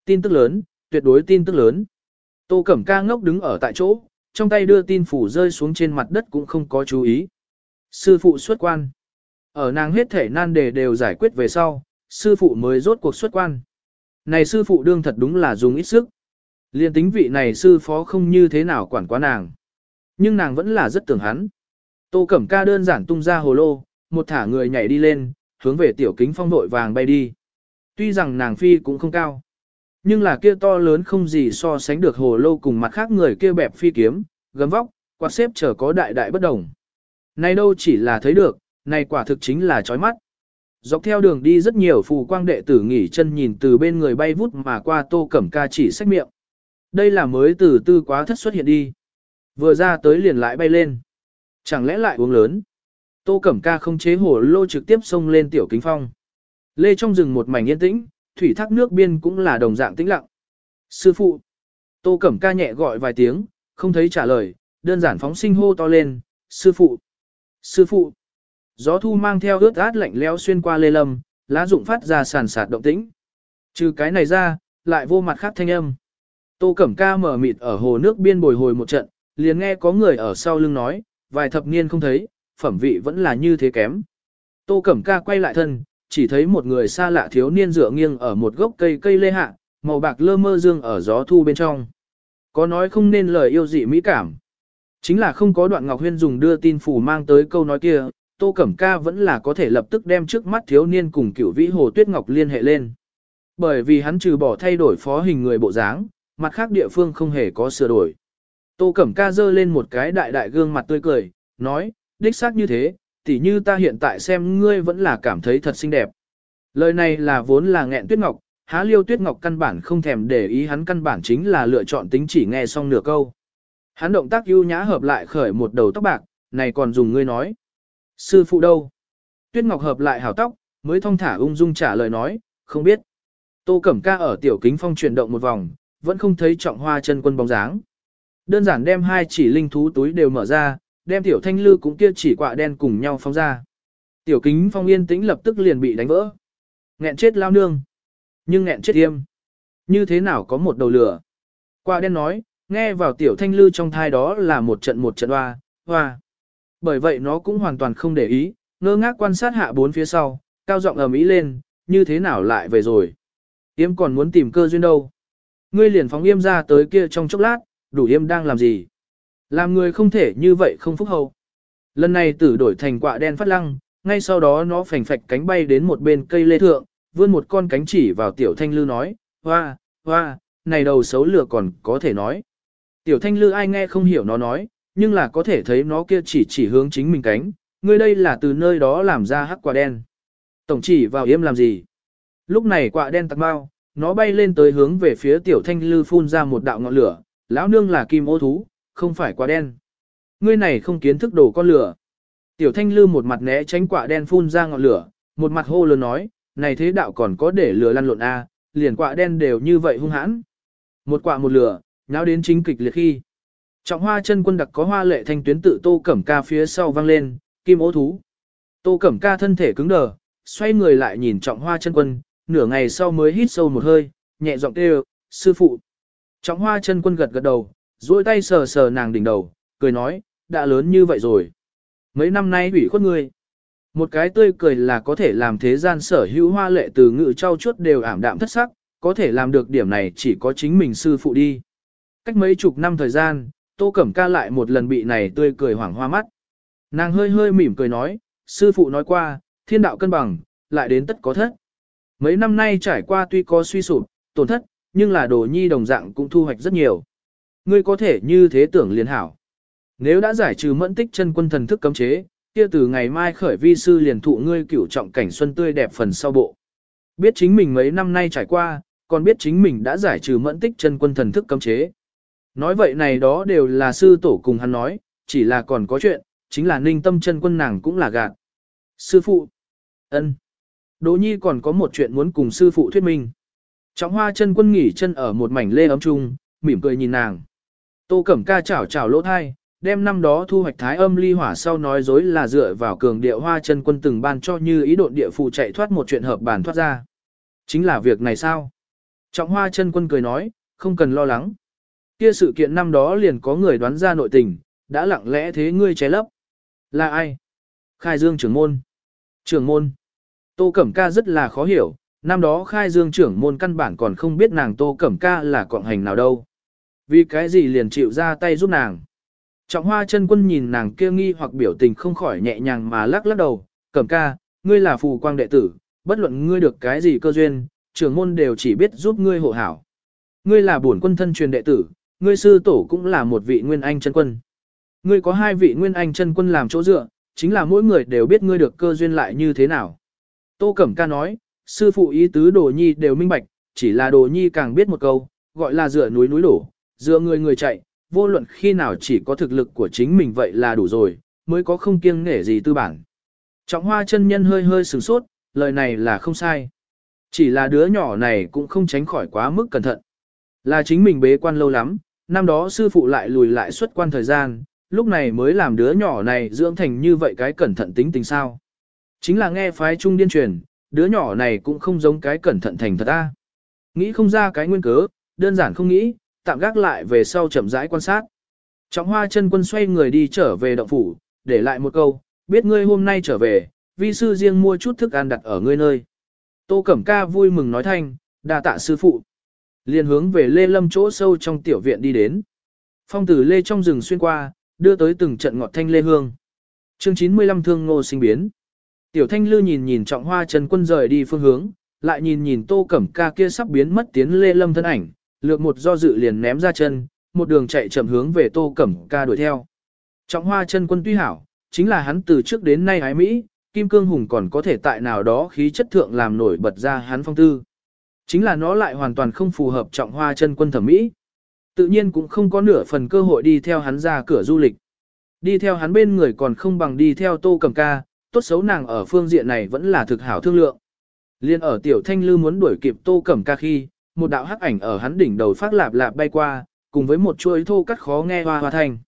Speaker 1: Tin tức lớn, tuyệt đối tin tức lớn. Tô Cẩm Ca ngốc đứng ở tại chỗ, trong tay đưa tin phủ rơi xuống trên mặt đất cũng không có chú ý. Sư phụ xuất quan. Ở nàng hết thể nan đề đều giải quyết về sau, sư phụ mới rốt cuộc xuất quan. Này sư phụ đương thật đúng là dùng ít sức. Liên tính vị này sư phó không như thế nào quản quá nàng. Nhưng nàng vẫn là rất tưởng hắn. Tô Cẩm Ca đơn giản tung ra hồ lô, một thả người nhảy đi lên, hướng về tiểu kính phong đội vàng bay đi. Tuy rằng nàng phi cũng không cao, nhưng là kia to lớn không gì so sánh được hồ lô cùng mặt khác người kia bẹp phi kiếm, gấm vóc, quạt xếp chờ có đại đại bất đồng. Này đâu chỉ là thấy được, này quả thực chính là chói mắt. Dọc theo đường đi rất nhiều phù quang đệ tử nghỉ chân nhìn từ bên người bay vút mà qua tô cẩm ca chỉ sách miệng. Đây là mới từ tư quá thất xuất hiện đi. Vừa ra tới liền lại bay lên. Chẳng lẽ lại uống lớn. Tô cẩm ca không chế hổ lô trực tiếp xông lên tiểu kính phong. Lê trong rừng một mảnh yên tĩnh, thủy thác nước biên cũng là đồng dạng tĩnh lặng. Sư phụ. Tô cẩm ca nhẹ gọi vài tiếng, không thấy trả lời, đơn giản phóng sinh hô to lên, sư phụ. Sư phụ. Gió thu mang theo ướt át lạnh lẽo xuyên qua lê lâm, lá rụng phát ra sàn sạt động tĩnh. Trừ cái này ra, lại vô mặt khác thanh âm. Tô Cẩm Ca mở mịt ở hồ nước biên bồi hồi một trận, liền nghe có người ở sau lưng nói, vài thập niên không thấy, phẩm vị vẫn là như thế kém. Tô Cẩm Ca quay lại thân, chỉ thấy một người xa lạ thiếu niên dựa nghiêng ở một gốc cây cây lê hạ, màu bạc lơ mơ dương ở gió thu bên trong. Có nói không nên lời yêu dị mỹ cảm. Chính là không có đoạn Ngọc Huyên dùng đưa tin phủ mang tới câu nói kia, Tô Cẩm Ca vẫn là có thể lập tức đem trước mắt thiếu niên cùng cửu vĩ hồ tuyết ngọc liên hệ lên. Bởi vì hắn trừ bỏ thay đổi phó hình người bộ dáng, mặt khác địa phương không hề có sửa đổi. Tô Cẩm Ca dơ lên một cái đại đại gương mặt tươi cười, nói, đích xác như thế, tỉ như ta hiện tại xem ngươi vẫn là cảm thấy thật xinh đẹp. Lời này là vốn là nghẹn tuyết ngọc, há liêu tuyết ngọc căn bản không thèm để ý hắn căn bản chính là lựa chọn tính chỉ nghe xong nửa câu. Hắn động tác ưu nhã hợp lại khởi một đầu tóc bạc, này còn dùng ngươi nói. Sư phụ đâu? Tuyết Ngọc hợp lại hảo tóc, mới thong thả ung dung trả lời nói, không biết. Tô Cẩm Ca ở tiểu kính phong chuyển động một vòng, vẫn không thấy trọng hoa chân quân bóng dáng. Đơn giản đem hai chỉ linh thú túi đều mở ra, đem tiểu thanh lư cũng kia chỉ quạ đen cùng nhau phóng ra. Tiểu kính phong yên tĩnh lập tức liền bị đánh vỡ. Nghẹn chết lao nương. Nhưng nghẹn chết tiêm. Như thế nào có một đầu lửa? Quạ đen nói, nghe vào tiểu thanh lư trong thai đó là một trận một trận hoa, hoa. Bởi vậy nó cũng hoàn toàn không để ý, ngơ ngác quan sát hạ bốn phía sau, cao giọng ầm ĩ lên, như thế nào lại về rồi. Yêm còn muốn tìm cơ duyên đâu. Ngươi liền phóng yêm ra tới kia trong chốc lát, đủ yêm đang làm gì. Làm người không thể như vậy không phúc hậu. Lần này tử đổi thành quạ đen phát lăng, ngay sau đó nó phành phạch cánh bay đến một bên cây lê thượng, vươn một con cánh chỉ vào tiểu thanh lư nói, hoa, hoa, này đầu xấu lửa còn có thể nói. Tiểu thanh lư ai nghe không hiểu nó nói, nhưng là có thể thấy nó kia chỉ chỉ hướng chính mình cánh, ngươi đây là từ nơi đó làm ra hắc quả đen. Tổng chỉ vào yếm làm gì? Lúc này quả đen tặc bao, nó bay lên tới hướng về phía tiểu thanh lư phun ra một đạo ngọn lửa, lão nương là kim ô thú, không phải quả đen. Ngươi này không kiến thức đổ con lửa. Tiểu thanh lư một mặt né tránh quả đen phun ra ngọn lửa, một mặt hô lớn nói, này thế đạo còn có để lửa lăn lộn a, à, liền quả đen đều như vậy hung hãn. Một quả một lửa, nháo đến chính kịch liệt khi. Trọng hoa chân quân đặc có hoa lệ thanh tuyến tự tô cẩm ca phía sau vang lên, kim ố thú. Tô cẩm ca thân thể cứng đờ, xoay người lại nhìn trọng hoa chân quân, nửa ngày sau mới hít sâu một hơi, nhẹ giọng kêu, sư phụ. Trọng hoa chân quân gật gật đầu, duỗi tay sờ sờ nàng đỉnh đầu, cười nói, đã lớn như vậy rồi. Mấy năm nay ủy khuất ngươi. Một cái tươi cười là có thể làm thế gian sở hữu hoa lệ từ ngự trao chuốt đều ảm đạm thất sắc, có thể làm được điểm này chỉ có chính mình sư phụ đi. Cách mấy chục năm thời gian, Tô Cẩm Ca lại một lần bị này tươi cười hoảng hoa mắt. Nàng hơi hơi mỉm cười nói, sư phụ nói qua, thiên đạo cân bằng, lại đến tất có thất. Mấy năm nay trải qua tuy có suy sụp, tổn thất, nhưng là đồ nhi đồng dạng cũng thu hoạch rất nhiều. Ngươi có thể như thế tưởng liền hảo. Nếu đã giải trừ mẫn tích chân quân thần thức cấm chế, kia từ ngày mai khởi vi sư liền thụ ngươi cửu trọng cảnh xuân tươi đẹp phần sau bộ. Biết chính mình mấy năm nay trải qua, còn biết chính mình đã giải trừ mẫn tích chân quân thần thức cấm chế. Nói vậy này đó đều là sư tổ cùng hắn nói, chỉ là còn có chuyện, chính là ninh tâm chân quân nàng cũng là gạt. Sư phụ. ân, Đỗ nhi còn có một chuyện muốn cùng sư phụ thuyết minh. Trọng hoa chân quân nghỉ chân ở một mảnh lê ấm trung, mỉm cười nhìn nàng. Tô Cẩm Ca chảo chảo lỗ thai, đem năm đó thu hoạch thái âm ly hỏa sau nói dối là dựa vào cường địa hoa chân quân từng ban cho như ý độn địa phụ chạy thoát một chuyện hợp bản thoát ra. Chính là việc này sao? Trọng hoa chân quân cười nói, không cần lo lắng. Kia sự kiện năm đó liền có người đoán ra nội tình, đã lặng lẽ thế ngươi ché lấp. Là ai? Khai Dương trưởng môn. Trưởng môn. Tô Cẩm Ca rất là khó hiểu, năm đó Khai Dương trưởng môn căn bản còn không biết nàng Tô Cẩm Ca là quạng hành nào đâu. Vì cái gì liền chịu ra tay giúp nàng. Trọng hoa chân quân nhìn nàng kia nghi hoặc biểu tình không khỏi nhẹ nhàng mà lắc lắc đầu, cẩm ca, ngươi là phù quang đệ tử, bất luận ngươi được cái gì cơ duyên, trưởng môn đều chỉ biết giúp ngươi hộ hảo. Ngươi là bổn quân thân truyền đệ tử, ngươi sư tổ cũng là một vị nguyên anh chân quân. Ngươi có hai vị nguyên anh chân quân làm chỗ dựa, chính là mỗi người đều biết ngươi được cơ duyên lại như thế nào. Tô Cẩm Ca nói, sư phụ ý tứ đồ nhi đều minh bạch, chỉ là đồ nhi càng biết một câu, gọi là dựa núi núi đổ, dựa người người chạy, vô luận khi nào chỉ có thực lực của chính mình vậy là đủ rồi, mới có không kiêng nể gì tư bản. Trọng hoa chân nhân hơi hơi sửng sốt, lời này là không sai. Chỉ là đứa nhỏ này cũng không tránh khỏi quá mức cẩn thận. Là chính mình bế quan lâu lắm, năm đó sư phụ lại lùi lại xuất quan thời gian, lúc này mới làm đứa nhỏ này dưỡng thành như vậy cái cẩn thận tính tình sao. Chính là nghe phái trung điên truyền, đứa nhỏ này cũng không giống cái cẩn thận thành thật ta. Nghĩ không ra cái nguyên cớ, đơn giản không nghĩ, tạm gác lại về sau chậm rãi quan sát. Trọng hoa chân quân xoay người đi trở về động phủ, để lại một câu, biết ngươi hôm nay trở về, vi sư riêng mua chút thức ăn đặt ở ngươi nơi. Tô Cẩm Ca vui mừng nói thanh, đa tạ sư phụ. Liền hướng về Lê Lâm chỗ sâu trong tiểu viện đi đến. Phong tử Lê trong rừng xuyên qua, đưa tới từng trận ngọt thanh lê hương. Chương 95 thương ngô sinh biến. Tiểu thanh lư nhìn nhìn trọng hoa trần quân rời đi phương hướng, lại nhìn nhìn tô cẩm ca kia sắp biến mất tiến lê lâm thân ảnh, lược một do dự liền ném ra chân, một đường chạy chậm hướng về tô cẩm ca đuổi theo. Trọng hoa chân quân tuy hảo, chính là hắn từ trước đến nay ái Mỹ, Kim Cương Hùng còn có thể tại nào đó khí chất thượng làm nổi bật ra hắn phong tư. Chính là nó lại hoàn toàn không phù hợp trọng hoa chân quân thẩm mỹ. Tự nhiên cũng không có nửa phần cơ hội đi theo hắn ra cửa du lịch. Đi theo hắn bên người còn không bằng đi theo tô cầm ca, tốt xấu nàng ở phương diện này vẫn là thực hảo thương lượng. Liên ở tiểu thanh lư muốn đuổi kịp tô cẩm ca khi, một đạo hắc ảnh ở hắn đỉnh đầu phát lạp lạp bay qua, cùng với một chuỗi thô cắt khó nghe hoa hoa thanh.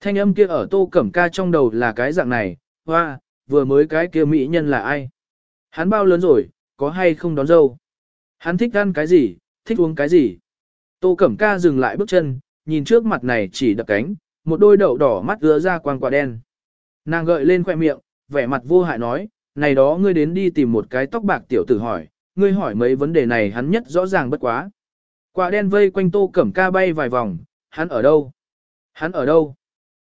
Speaker 1: Thanh âm kia ở tô cẩm ca trong đầu là cái dạng này, hoa, vừa mới cái kia mỹ nhân là ai? Hắn bao lớn rồi, có hay không đón dâu? Hắn thích ăn cái gì, thích uống cái gì? Tô Cẩm Ca dừng lại bước chân, nhìn trước mặt này chỉ đập cánh, một đôi đậu đỏ mắt ứa ra quang quả đen. Nàng gợi lên khoe miệng, vẻ mặt vô hại nói, này đó ngươi đến đi tìm một cái tóc bạc tiểu tử hỏi, ngươi hỏi mấy vấn đề này hắn nhất rõ ràng bất quá. Quả đen vây quanh Tô Cẩm Ca bay vài vòng, hắn ở đâu? Hắn ở đâu?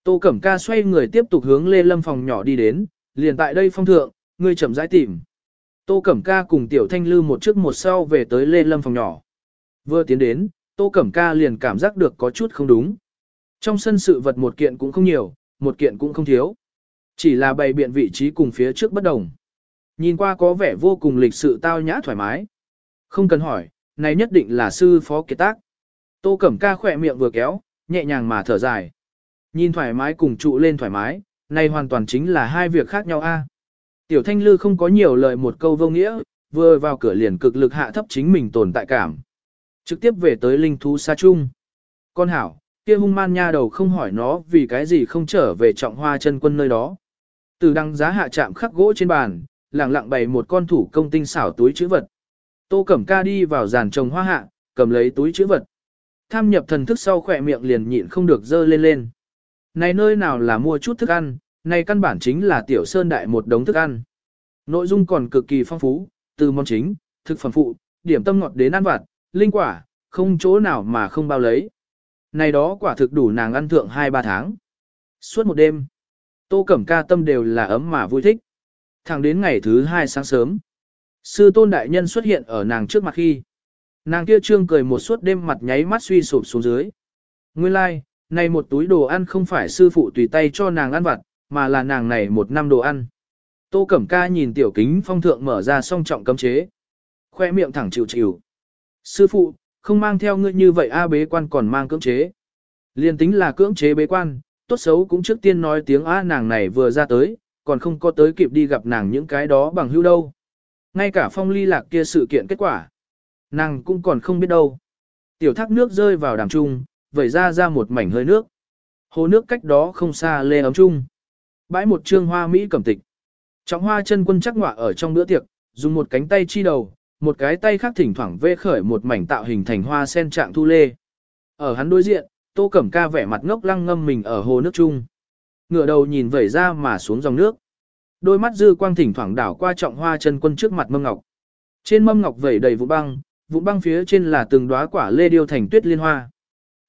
Speaker 1: Tô Cẩm Ca xoay người tiếp tục hướng Lê Lâm phòng nhỏ đi đến, liền tại đây phong thượng, ngươi chậm rãi tìm. Tô Cẩm Ca cùng Tiểu Thanh Lư một trước một sau về tới Lê Lâm phòng nhỏ. Vừa tiến đến, Tô Cẩm Ca liền cảm giác được có chút không đúng. Trong sân sự vật một kiện cũng không nhiều, một kiện cũng không thiếu. Chỉ là bày biện vị trí cùng phía trước bất đồng. Nhìn qua có vẻ vô cùng lịch sự tao nhã thoải mái. Không cần hỏi, này nhất định là sư phó kiệt tác. Tô Cẩm Ca khỏe miệng vừa kéo, nhẹ nhàng mà thở dài. Nhìn thoải mái cùng trụ lên thoải mái, này hoàn toàn chính là hai việc khác nhau a. Tiểu Thanh Lư không có nhiều lời một câu vô nghĩa, vừa vào cửa liền cực lực hạ thấp chính mình tồn tại cảm. Trực tiếp về tới linh thú xa chung. Con hảo, kia hung man nha đầu không hỏi nó vì cái gì không trở về trọng hoa chân quân nơi đó. Từ đăng giá hạ chạm khắc gỗ trên bàn, lặng lặng bày một con thủ công tinh xảo túi chữ vật. Tô Cẩm Ca đi vào giàn trồng hoa hạ, cầm lấy túi chữ vật. Tham nhập thần thức sau khỏe miệng liền nhịn không được dơ lên lên. Này nơi nào là mua chút thức ăn, này căn bản chính là tiểu sơn đại một đống thức ăn. Nội dung còn cực kỳ phong phú, từ món chính, thực phẩm phụ, điểm tâm ngọt đến ăn vặt, linh quả, không chỗ nào mà không bao lấy. Này đó quả thực đủ nàng ăn thượng 2-3 tháng. Suốt một đêm, tô cẩm ca tâm đều là ấm mà vui thích. Thẳng đến ngày thứ hai sáng sớm, sư tôn đại nhân xuất hiện ở nàng trước mặt khi. Nàng kia trương cười một suốt đêm mặt nháy mắt suy sụp xuống dưới. Nguyên lai, like, này một túi đồ ăn không phải sư phụ tùy tay cho nàng ăn vặt, mà là nàng này một năm đồ ăn. Tô Cẩm Ca nhìn tiểu kính phong thượng mở ra song trọng cấm chế. Khoe miệng thẳng chịu chịu. Sư phụ, không mang theo ngươi như vậy A bế quan còn mang cưỡng chế. Liên tính là cưỡng chế bế quan, tốt xấu cũng trước tiên nói tiếng A nàng này vừa ra tới, còn không có tới kịp đi gặp nàng những cái đó bằng hữu đâu. Ngay cả phong ly lạc kia sự kiện kết quả. Nàng cũng còn không biết đâu. Tiểu thác nước rơi vào đàm trung, vẩy ra ra một mảnh hơi nước. Hồ nước cách đó không xa lê ấm trung. Bãi một trương hoa Mỹ cẩm tịch. Trọng hoa chân quân chắc ngọa ở trong bữa tiệc, dùng một cánh tay chi đầu, một cái tay khác thỉnh thoảng vê khởi một mảnh tạo hình thành hoa sen trạng thu lê. Ở hắn đối diện, tô cẩm ca vẻ mặt ngốc lăng ngâm mình ở hồ nước chung. Ngửa đầu nhìn vẩy ra mà xuống dòng nước. Đôi mắt dư quang thỉnh thoảng đảo qua trọng hoa chân quân trước mặt mâm ngọc. Trên mâm ngọc vẩy đầy vụ băng, vụ băng phía trên là từng đóa quả lê điêu thành tuyết liên hoa.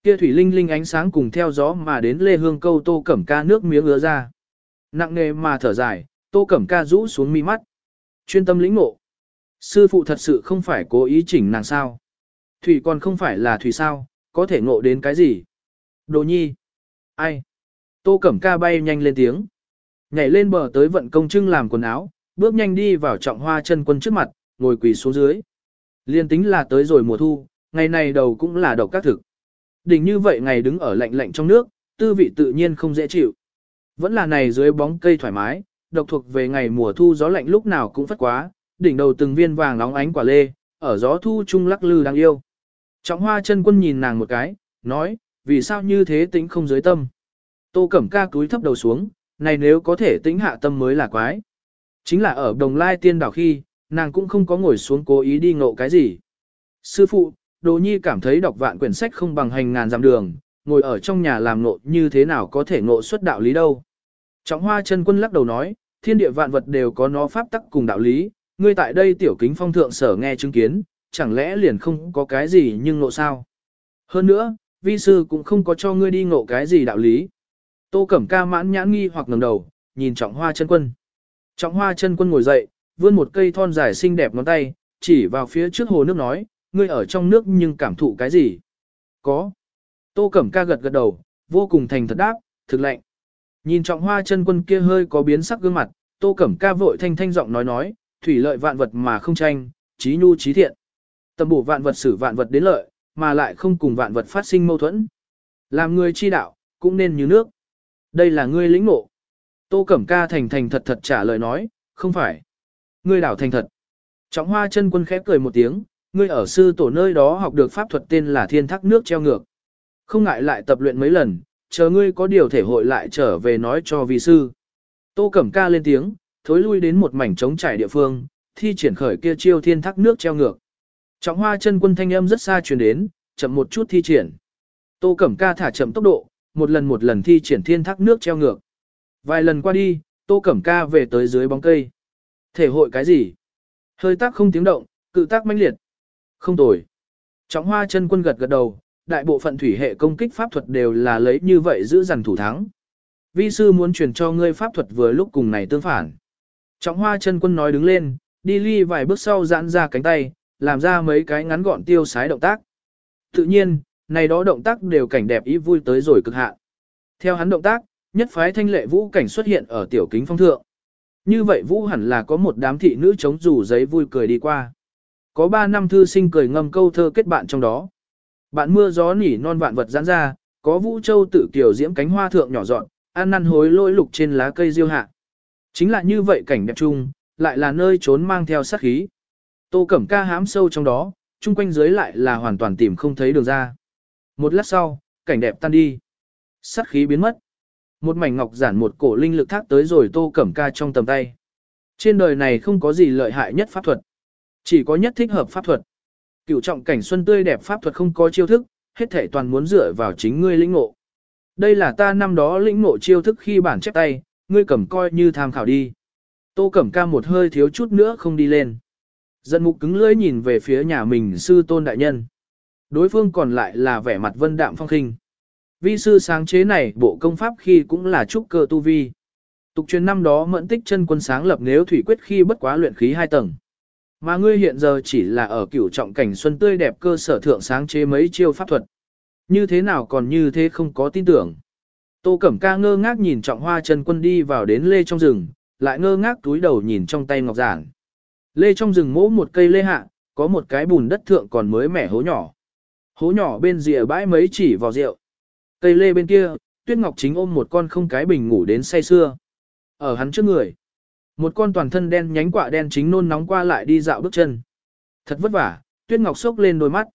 Speaker 1: Kia thủy linh linh ánh sáng cùng theo gió mà đến lê hương câu tô cẩm ca nước miếng ứa ra. Nặng nề mà thở dài, tô cẩm ca rũ xuống mi mắt. Chuyên tâm lĩnh ngộ. Sư phụ thật sự không phải cố ý chỉnh nàng sao. Thủy còn không phải là thủy sao, có thể ngộ đến cái gì. Đồ nhi. Ai? Tô cẩm ca bay nhanh lên tiếng. Nhảy lên bờ tới vận công trưng làm quần áo, bước nhanh đi vào trọng hoa chân quân trước mặt, ngồi quỳ xuống dưới. Liên tính là tới rồi mùa thu, ngày này đầu cũng là độc các thực. Đỉnh như vậy ngày đứng ở lạnh lạnh trong nước, tư vị tự nhiên không dễ chịu. Vẫn là này dưới bóng cây thoải mái, độc thuộc về ngày mùa thu gió lạnh lúc nào cũng phất quá, đỉnh đầu từng viên vàng nóng ánh quả lê, ở gió thu trung lắc lư đáng yêu. Trọng hoa chân quân nhìn nàng một cái, nói, vì sao như thế tính không dưới tâm. Tô Cẩm ca cúi thấp đầu xuống, này nếu có thể tính hạ tâm mới là quái. Chính là ở đồng lai tiên đảo khi, nàng cũng không có ngồi xuống cố ý đi ngộ cái gì. Sư phụ, Đồ Nhi cảm thấy đọc vạn quyển sách không bằng hành ngàn dặm đường, ngồi ở trong nhà làm ngộ như thế nào có thể ngộ xuất đạo lý đâu. Trọng hoa chân quân lắc đầu nói, thiên địa vạn vật đều có nó pháp tắc cùng đạo lý, ngươi tại đây tiểu kính phong thượng sở nghe chứng kiến, chẳng lẽ liền không có cái gì nhưng ngộ sao. Hơn nữa, vi sư cũng không có cho ngươi đi ngộ cái gì đạo lý. Tô Cẩm Ca mãn nhãn nghi hoặc ngẩng đầu, nhìn Trọng Hoa chân quân. Trọng Hoa chân quân ngồi dậy, vươn một cây thon dài xinh đẹp ngón tay, chỉ vào phía trước hồ nước nói, ngươi ở trong nước nhưng cảm thụ cái gì? Có. Tô Cẩm Ca gật gật đầu, vô cùng thành thật đáp, thực lạnh. Nhìn Trọng Hoa chân quân kia hơi có biến sắc gương mặt, Tô Cẩm Ca vội thanh thanh giọng nói nói, thủy lợi vạn vật mà không tranh, trí nhu trí thiện. Tầm bổ vạn vật xử vạn vật đến lợi, mà lại không cùng vạn vật phát sinh mâu thuẫn. Làm người chi đạo, cũng nên như nước. Đây là ngươi lĩnh ngộ. Tô Cẩm Ca thành thành thật thật trả lời nói, không phải. Ngươi đảo thành thật. Trọng hoa chân quân khép cười một tiếng, ngươi ở sư tổ nơi đó học được pháp thuật tên là thiên thác nước treo ngược. Không ngại lại tập luyện mấy lần, chờ ngươi có điều thể hội lại trở về nói cho vi sư. Tô Cẩm Ca lên tiếng, thối lui đến một mảnh trống trải địa phương, thi triển khởi kia chiêu thiên thác nước treo ngược. Trọng hoa chân quân thanh âm rất xa truyền đến, chậm một chút thi triển. Tô Cẩm Ca thả chậm tốc độ, một lần một lần thi triển thiên thác nước treo ngược. Vài lần qua đi, Tô Cẩm Ca về tới dưới bóng cây. Thể hội cái gì? Hơi tác không tiếng động, cự tác mãnh liệt. Không tồi. Trọng hoa chân quân gật gật đầu, đại bộ phận thủy hệ công kích pháp thuật đều là lấy như vậy giữ dằn thủ thắng. Vi sư muốn truyền cho ngươi pháp thuật vừa lúc cùng này tương phản. Trọng hoa chân quân nói đứng lên, đi ly vài bước sau giãn ra cánh tay, làm ra mấy cái ngắn gọn tiêu sái động tác. Tự nhiên, này đó động tác đều cảnh đẹp ý vui tới rồi cực hạn. Theo hắn động tác, nhất phái thanh lệ vũ cảnh xuất hiện ở tiểu kính phong thượng. Như vậy vũ hẳn là có một đám thị nữ chống rủ giấy vui cười đi qua. Có ba năm thư sinh cười ngâm câu thơ kết bạn trong đó. Bạn mưa gió nỉ non vạn vật giãn ra, có vũ châu tự kiểu diễm cánh hoa thượng nhỏ dọn, ăn năn hối lỗi lục trên lá cây diêu hạ. Chính là như vậy cảnh đẹp chung, lại là nơi trốn mang theo sát khí. Tô Cẩm Ca hám sâu trong đó, chung quanh dưới lại là hoàn toàn tìm không thấy đường ra. Một lát sau, cảnh đẹp tan đi. Sát khí biến mất. Một mảnh ngọc giản một cổ linh lực thác tới rồi Tô Cẩm Ca trong tầm tay. Trên đời này không có gì lợi hại nhất pháp thuật. Chỉ có nhất thích hợp pháp thuật. Cửu trọng cảnh xuân tươi đẹp pháp thuật không có chiêu thức, hết thể toàn muốn dựa vào chính ngươi lĩnh ngộ. Đây là ta năm đó lĩnh ngộ chiêu thức khi bản chép tay, ngươi cầm coi như tham khảo đi. Tô Cẩm Ca một hơi thiếu chút nữa không đi lên. Dân mục cứng lưỡi nhìn về phía nhà mình sư tôn đại nhân. Đối phương còn lại là vẻ mặt vân đạm phong khinh. Vi sư sáng chế này bộ công pháp khi cũng là trúc cơ tu vi. Tục truyền năm đó mẫn tích chân quân sáng lập nếu thủy quyết khi bất quá luyện khí hai tầng. Mà ngươi hiện giờ chỉ là ở cửu trọng cảnh xuân tươi đẹp cơ sở thượng sáng chế mấy chiêu pháp thuật. Như thế nào còn như thế không có tin tưởng. Tô Cẩm Ca ngơ ngác nhìn trọng hoa chân quân đi vào đến lê trong rừng, lại ngơ ngác túi đầu nhìn trong tay ngọc giản. Lê trong rừng mỗ một cây lê hạ, có một cái bùn đất thượng còn mới mẻ hố nhỏ. Hố nhỏ bên rìa bãi mấy chỉ vào rượu. Cây lê bên kia, Tuyết Ngọc chính ôm một con không cái bình ngủ đến say xưa. Ở hắn trước người, một con toàn thân đen nhánh quạ đen chính nôn nóng qua lại đi dạo bước chân. Thật vất vả, Tuyết Ngọc sốc lên đôi mắt.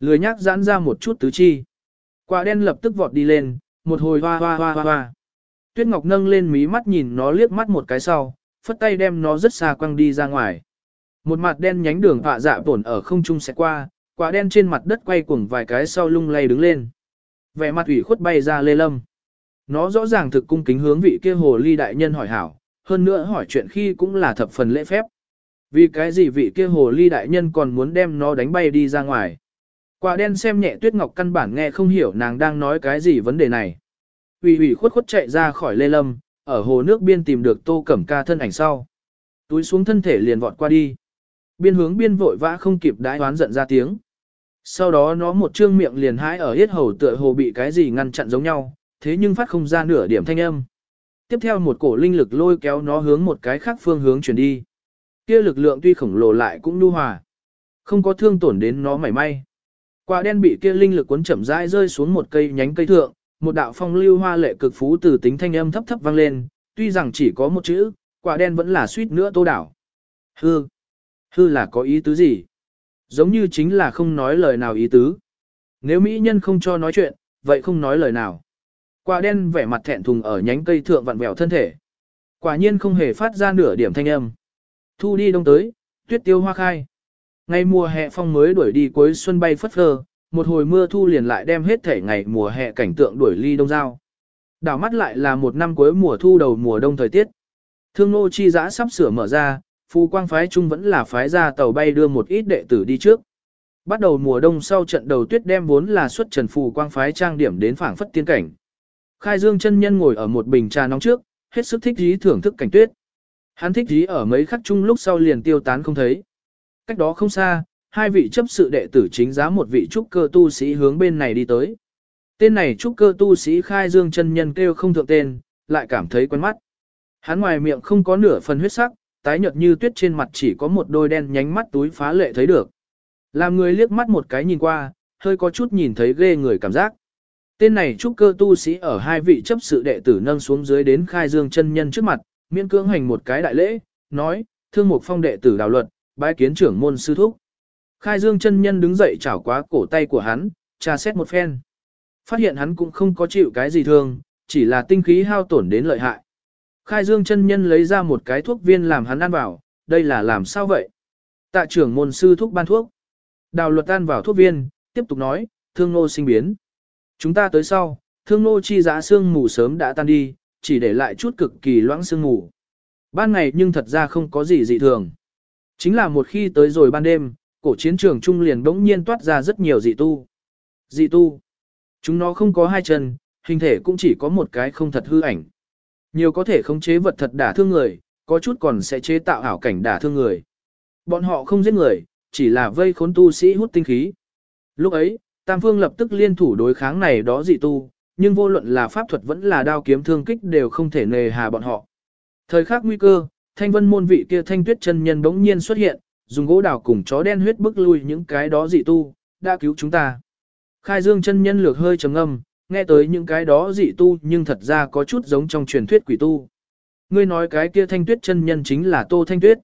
Speaker 1: Lười nhác giãn ra một chút tứ chi. Quạ đen lập tức vọt đi lên, một hồi hoa hoa hoa hoa hoa. Tuyết Ngọc nâng lên mí mắt nhìn nó liếc mắt một cái sau, phất tay đem nó rất xa quăng đi ra ngoài. Một mặt đen nhánh đường họa dạ tổn ở không trung sẽ qua, quả đen trên mặt đất quay cuồng vài cái sau lung lay đứng lên. Vẻ mặt ủy khuất bay ra lê lâm. Nó rõ ràng thực cung kính hướng vị kia hồ ly đại nhân hỏi hảo, hơn nữa hỏi chuyện khi cũng là thập phần lễ phép. Vì cái gì vị kia hồ ly đại nhân còn muốn đem nó đánh bay đi ra ngoài. Quả đen xem nhẹ tuyết ngọc căn bản nghe không hiểu nàng đang nói cái gì vấn đề này. Ủy ủy khuất khuất chạy ra khỏi lê lâm, ở hồ nước biên tìm được tô cẩm ca thân ảnh sau. Túi xuống thân thể liền vọt qua đi. Biên hướng biên vội vã không kịp đãi đoán giận ra tiếng. Sau đó nó một trương miệng liền hãi ở hết hầu tựa hồ bị cái gì ngăn chặn giống nhau, thế nhưng phát không ra nửa điểm thanh âm. Tiếp theo một cổ linh lực lôi kéo nó hướng một cái khác phương hướng chuyển đi. Kia lực lượng tuy khổng lồ lại cũng nhu hòa. Không có thương tổn đến nó mảy may. Quả đen bị kia linh lực cuốn chậm rãi rơi xuống một cây nhánh cây thượng, một đạo phong lưu hoa lệ cực phú từ tính thanh âm thấp thấp vang lên, tuy rằng chỉ có một chữ, quả đen vẫn là suýt nữa tô đảo. Hư. Hư là có ý tứ gì? Giống như chính là không nói lời nào ý tứ. Nếu mỹ nhân không cho nói chuyện, vậy không nói lời nào. Quả đen vẻ mặt thẹn thùng ở nhánh cây thượng vặn vẹo thân thể. Quả nhiên không hề phát ra nửa điểm thanh âm. Thu đi đông tới, tuyết tiêu hoa khai. Ngày mùa hè phong mới đuổi đi cuối xuân bay phất phơ, một hồi mưa thu liền lại đem hết thể ngày mùa hè cảnh tượng đuổi ly đông giao. Đảo mắt lại là một năm cuối mùa thu đầu mùa đông thời tiết. Thương nô chi giã sắp sửa mở ra, phù quang phái trung vẫn là phái ra tàu bay đưa một ít đệ tử đi trước. Bắt đầu mùa đông sau trận đầu tuyết đem vốn là xuất trần phù quang phái trang điểm đến phảng phất tiên cảnh. Khai Dương chân nhân ngồi ở một bình trà nóng trước, hết sức thích thú thưởng thức cảnh tuyết. Hắn thích thú ở mấy khắc chung lúc sau liền tiêu tán không thấy. Cách đó không xa, hai vị chấp sự đệ tử chính giá một vị trúc cơ tu sĩ hướng bên này đi tới. Tên này trúc cơ tu sĩ khai dương chân nhân kêu không thượng tên, lại cảm thấy quen mắt. Hắn ngoài miệng không có nửa phần huyết sắc, tái nhợt như tuyết trên mặt chỉ có một đôi đen nhánh mắt túi phá lệ thấy được. Làm người liếc mắt một cái nhìn qua, hơi có chút nhìn thấy ghê người cảm giác. Tên này trúc cơ tu sĩ ở hai vị chấp sự đệ tử nâng xuống dưới đến khai dương chân nhân trước mặt, miễn cưỡng hành một cái đại lễ, nói, thương một phong đệ tử đào luật, bái kiến trưởng môn sư thúc. Khai dương chân nhân đứng dậy chảo quá cổ tay của hắn, tra xét một phen. Phát hiện hắn cũng không có chịu cái gì thương, chỉ là tinh khí hao tổn đến lợi hại. Khai dương chân nhân lấy ra một cái thuốc viên làm hắn ăn vào, đây là làm sao vậy? Tạ trưởng môn sư thúc ban thuốc. Đào luật ăn vào thuốc viên, tiếp tục nói, thương nô sinh biến. Chúng ta tới sau, thương nô chi giã xương mù sớm đã tan đi, chỉ để lại chút cực kỳ loãng xương mù. Ban ngày nhưng thật ra không có gì dị thường. Chính là một khi tới rồi ban đêm, cổ chiến trường trung liền bỗng nhiên toát ra rất nhiều dị tu. Dị tu. Chúng nó không có hai chân, hình thể cũng chỉ có một cái không thật hư ảnh. Nhiều có thể khống chế vật thật đả thương người, có chút còn sẽ chế tạo ảo cảnh đả thương người. Bọn họ không giết người, chỉ là vây khốn tu sĩ hút tinh khí. Lúc ấy, Tam Phương lập tức liên thủ đối kháng này đó dị tu, nhưng vô luận là pháp thuật vẫn là đao kiếm thương kích đều không thể nề hà bọn họ. Thời khắc nguy cơ, thanh vân môn vị kia thanh tuyết chân nhân bỗng nhiên xuất hiện, dùng gỗ đào cùng chó đen huyết bức lui những cái đó dị tu, đã cứu chúng ta. Khai dương chân nhân lược hơi trầm âm, nghe tới những cái đó dị tu nhưng thật ra có chút giống trong truyền thuyết quỷ tu. Ngươi nói cái kia thanh tuyết chân nhân chính là tô thanh tuyết.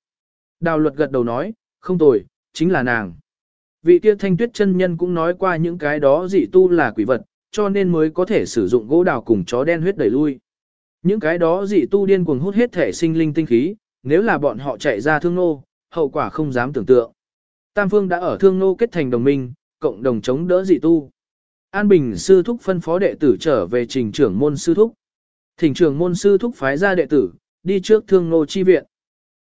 Speaker 1: Đào luật gật đầu nói, không tồi, chính là nàng. Vị kia thanh tuyết chân nhân cũng nói qua những cái đó dị tu là quỷ vật, cho nên mới có thể sử dụng gỗ đào cùng chó đen huyết đẩy lui. Những cái đó dị tu điên cuồng hút hết thể sinh linh tinh khí, nếu là bọn họ chạy ra thương nô, hậu quả không dám tưởng tượng. Tam phương đã ở thương nô kết thành đồng minh, cộng đồng chống đỡ dị tu. An Bình sư thúc phân phó đệ tử trở về trình trưởng môn sư thúc. Thỉnh trưởng môn sư thúc phái ra đệ tử, đi trước thương nô chi viện.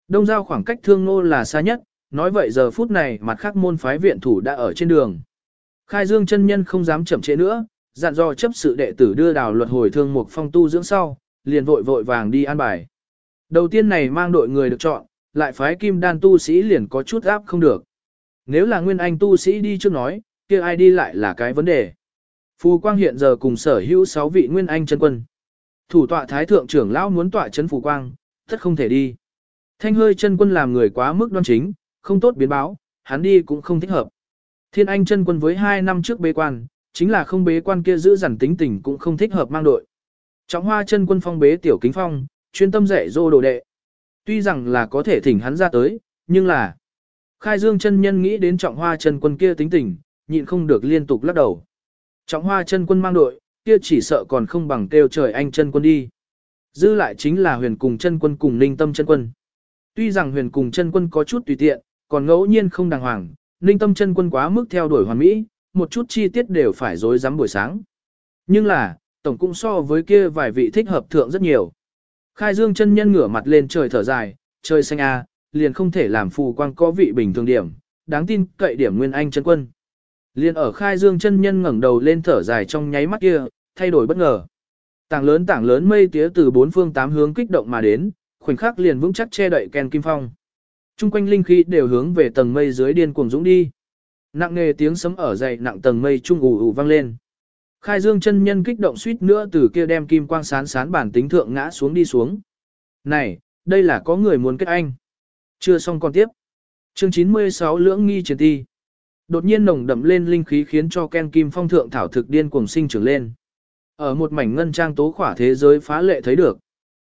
Speaker 1: Đông giao khoảng cách thương nô là xa nhất, nói vậy giờ phút này mặt khác môn phái viện thủ đã ở trên đường. Khai dương chân nhân không dám chậm trễ nữa, dặn dò chấp sự đệ tử đưa đào luật hồi thương một phong tu dưỡng sau, liền vội vội vàng đi an bài. Đầu tiên này mang đội người được chọn, lại phái kim đan tu sĩ liền có chút áp không được. Nếu là nguyên anh tu sĩ đi trước nói, kia ai đi lại là cái vấn đề. Phù Quang hiện giờ cùng sở hữu 6 vị nguyên anh chân quân. Thủ tọa thái thượng trưởng lão muốn tọa chấn Phù Quang, tất không thể đi. Thanh hơi chân quân làm người quá mức đoan chính, không tốt biến báo, hắn đi cũng không thích hợp. Thiên anh chân quân với 2 năm trước bế quan, chính là không bế quan kia giữ dằn tính tình cũng không thích hợp mang đội. Trọng hoa chân quân phong bế tiểu kính phong, chuyên tâm dạy dô đồ đệ. Tuy rằng là có thể thỉnh hắn ra tới, nhưng là khai dương chân nhân nghĩ đến trọng hoa chân quân kia tính tình, nhịn không được liên tục lắc đầu. Trọng hoa chân quân mang đội, kia chỉ sợ còn không bằng kêu trời anh chân quân đi. Dư lại chính là huyền cùng chân quân cùng ninh tâm chân quân. Tuy rằng huyền cùng chân quân có chút tùy tiện, còn ngẫu nhiên không đàng hoàng, ninh tâm chân quân quá mức theo đuổi hoàn mỹ, một chút chi tiết đều phải dối rắm buổi sáng. Nhưng là, tổng cũng so với kia vài vị thích hợp thượng rất nhiều. Khai dương chân nhân ngửa mặt lên trời thở dài, trời xanh a, à, liền không thể làm phù quang có vị bình thường điểm, đáng tin cậy điểm nguyên anh chân quân. Liên ở khai dương chân nhân ngẩng đầu lên thở dài trong nháy mắt kia, thay đổi bất ngờ. Tảng lớn tảng lớn mây tía từ bốn phương tám hướng kích động mà đến, khoảnh khắc liền vững chắc che đậy Ken Kim Phong. Trung quanh linh khí đều hướng về tầng mây dưới điên cuồng dũng đi. Nặng nề tiếng sấm ở dày nặng tầng mây trung ù ù vang lên. Khai Dương chân nhân kích động suýt nữa từ kia đem kim quang sán sán bản tính thượng ngã xuống đi xuống. Này, đây là có người muốn kết anh. Chưa xong còn tiếp. Chương 96 lưỡng nghi chiến ti. Đột nhiên nồng đậm lên linh khí khiến cho Ken Kim Phong thượng thảo thực điên cuồng sinh trưởng lên. Ở một mảnh ngân trang tố khỏa thế giới phá lệ thấy được.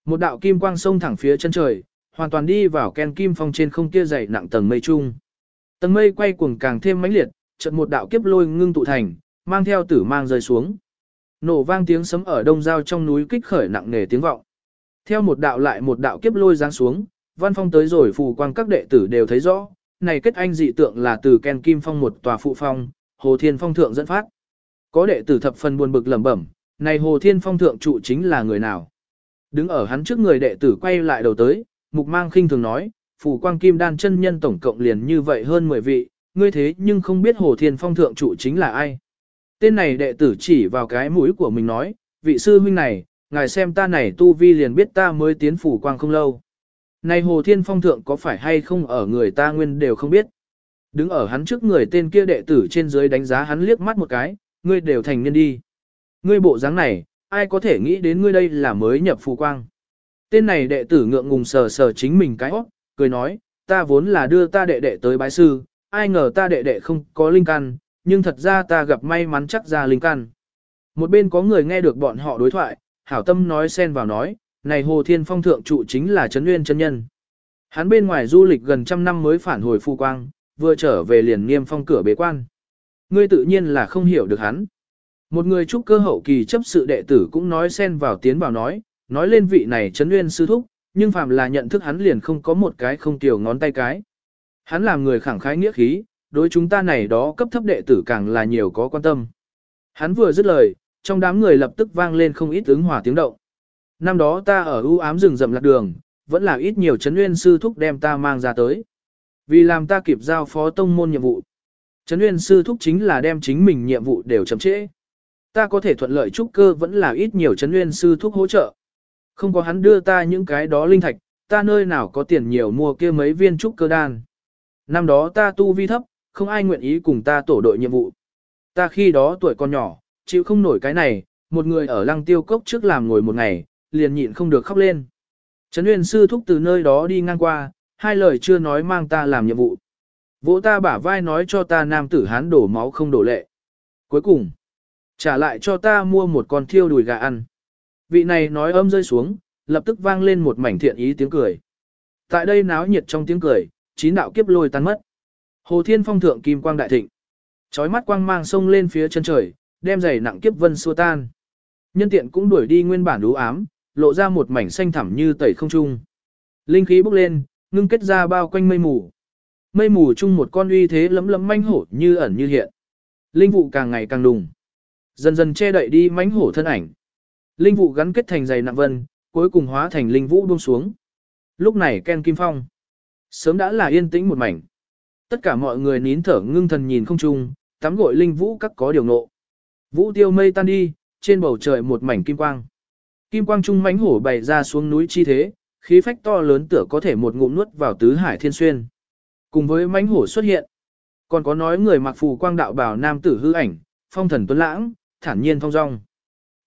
Speaker 1: Một đạo kim quang sông thẳng phía chân trời, hoàn toàn đi vào Ken Kim Phong trên không kia dày nặng tầng mây chung, Tầng mây quay cuồng càng thêm mãnh liệt, chợt một đạo kiếp lôi ngưng tụ thành, mang theo tử mang rơi xuống. Nổ vang tiếng sấm ở đông giao trong núi kích khởi nặng nề tiếng vọng. Theo một đạo lại một đạo kiếp lôi giáng xuống, văn phong tới rồi phù quang các đệ tử đều thấy rõ, này kết anh dị tượng là từ Ken Kim Phong một tòa phụ phong, Hồ Thiên Phong thượng dẫn phát. Có đệ tử thập phần buồn bực lẩm bẩm, này Hồ Thiên Phong thượng trụ chính là người nào? Đứng ở hắn trước người đệ tử quay lại đầu tới, mục mang khinh thường nói, phủ quang kim đan chân nhân tổng cộng liền như vậy hơn 10 vị, ngươi thế nhưng không biết Hồ Thiên Phong thượng Chủ chính là ai. Tên này đệ tử chỉ vào cái mũi của mình nói, vị sư huynh này, ngài xem ta này tu vi liền biết ta mới tiến phủ quang không lâu. Này Hồ Thiên Phong thượng có phải hay không ở người ta nguyên đều không biết. Đứng ở hắn trước người tên kia đệ tử trên dưới đánh giá hắn liếc mắt một cái, ngươi đều thành nhân đi. Ngươi bộ dáng này, ai có thể nghĩ đến ngươi đây là mới nhập phù quang. Tên này đệ tử ngượng ngùng sờ sờ chính mình cái óc, cười nói, ta vốn là đưa ta đệ đệ tới bái sư, ai ngờ ta đệ đệ không có linh căn, nhưng thật ra ta gặp may mắn chắc ra linh căn. Một bên có người nghe được bọn họ đối thoại, hảo tâm nói xen vào nói, này Hồ Thiên Phong thượng trụ chính là Trấn Nguyên chân nhân. Hắn bên ngoài du lịch gần trăm năm mới phản hồi phu quang, vừa trở về liền niêm phong cửa bế quan. Ngươi tự nhiên là không hiểu được hắn. Một người trúc cơ hậu kỳ chấp sự đệ tử cũng nói xen vào tiến vào nói, nói lên vị này Trấn Nguyên sư thúc, nhưng phàm là nhận thức hắn liền không có một cái không tiểu ngón tay cái. Hắn làm người khẳng khái nghĩa khí, đối chúng ta này đó cấp thấp đệ tử càng là nhiều có quan tâm. Hắn vừa dứt lời, trong đám người lập tức vang lên không ít ứng hòa tiếng động. Năm đó ta ở ưu ám rừng rậm lạc đường, vẫn là ít nhiều chấn nguyên sư thúc đem ta mang ra tới. Vì làm ta kịp giao phó tông môn nhiệm vụ. Chấn nguyên sư thúc chính là đem chính mình nhiệm vụ đều chậm trễ. Ta có thể thuận lợi trúc cơ vẫn là ít nhiều chấn nguyên sư thúc hỗ trợ. Không có hắn đưa ta những cái đó linh thạch, ta nơi nào có tiền nhiều mua kia mấy viên trúc cơ đan. Năm đó ta tu vi thấp, không ai nguyện ý cùng ta tổ đội nhiệm vụ. Ta khi đó tuổi còn nhỏ, chịu không nổi cái này, một người ở lăng tiêu cốc trước làm ngồi một ngày, liền nhịn không được khóc lên. Trấn Nguyên sư thúc từ nơi đó đi ngang qua, hai lời chưa nói mang ta làm nhiệm vụ. Vỗ ta bả vai nói cho ta nam tử hán đổ máu không đổ lệ. Cuối cùng, trả lại cho ta mua một con thiêu đùi gà ăn. Vị này nói âm rơi xuống, lập tức vang lên một mảnh thiện ý tiếng cười. Tại đây náo nhiệt trong tiếng cười, chín đạo kiếp lôi tan mất. Hồ Thiên Phong thượng kim quang đại thịnh. Chói mắt quang mang sông lên phía chân trời, đem dày nặng kiếp vân xua tan. Nhân tiện cũng đuổi đi nguyên bản đú ám, lộ ra một mảnh xanh thẳm như tẩy không trung. Linh khí bốc lên, ngưng kết ra bao quanh mây mù. Mây mù chung một con uy thế lấm lấm manh hổ như ẩn như hiện. Linh vụ càng ngày càng đùng. Dần dần che đậy đi mánh hổ thân ảnh. Linh vụ gắn kết thành dày nặng vân, cuối cùng hóa thành linh vũ buông xuống. Lúc này Ken Kim Phong. Sớm đã là yên tĩnh một mảnh. Tất cả mọi người nín thở ngưng thần nhìn không trung, tắm gội linh vũ các có điều nộ. Vũ tiêu mây tan đi, trên bầu trời một mảnh kim quang. Kim quang trung mãnh hổ bày ra xuống núi chi thế, khí phách to lớn tựa có thể một ngụm nuốt vào tứ hải thiên xuyên. Cùng với mãnh hổ xuất hiện, còn có nói người mặc phù quang đạo bảo nam tử hư ảnh, phong thần tuấn lãng, thản nhiên thong dong.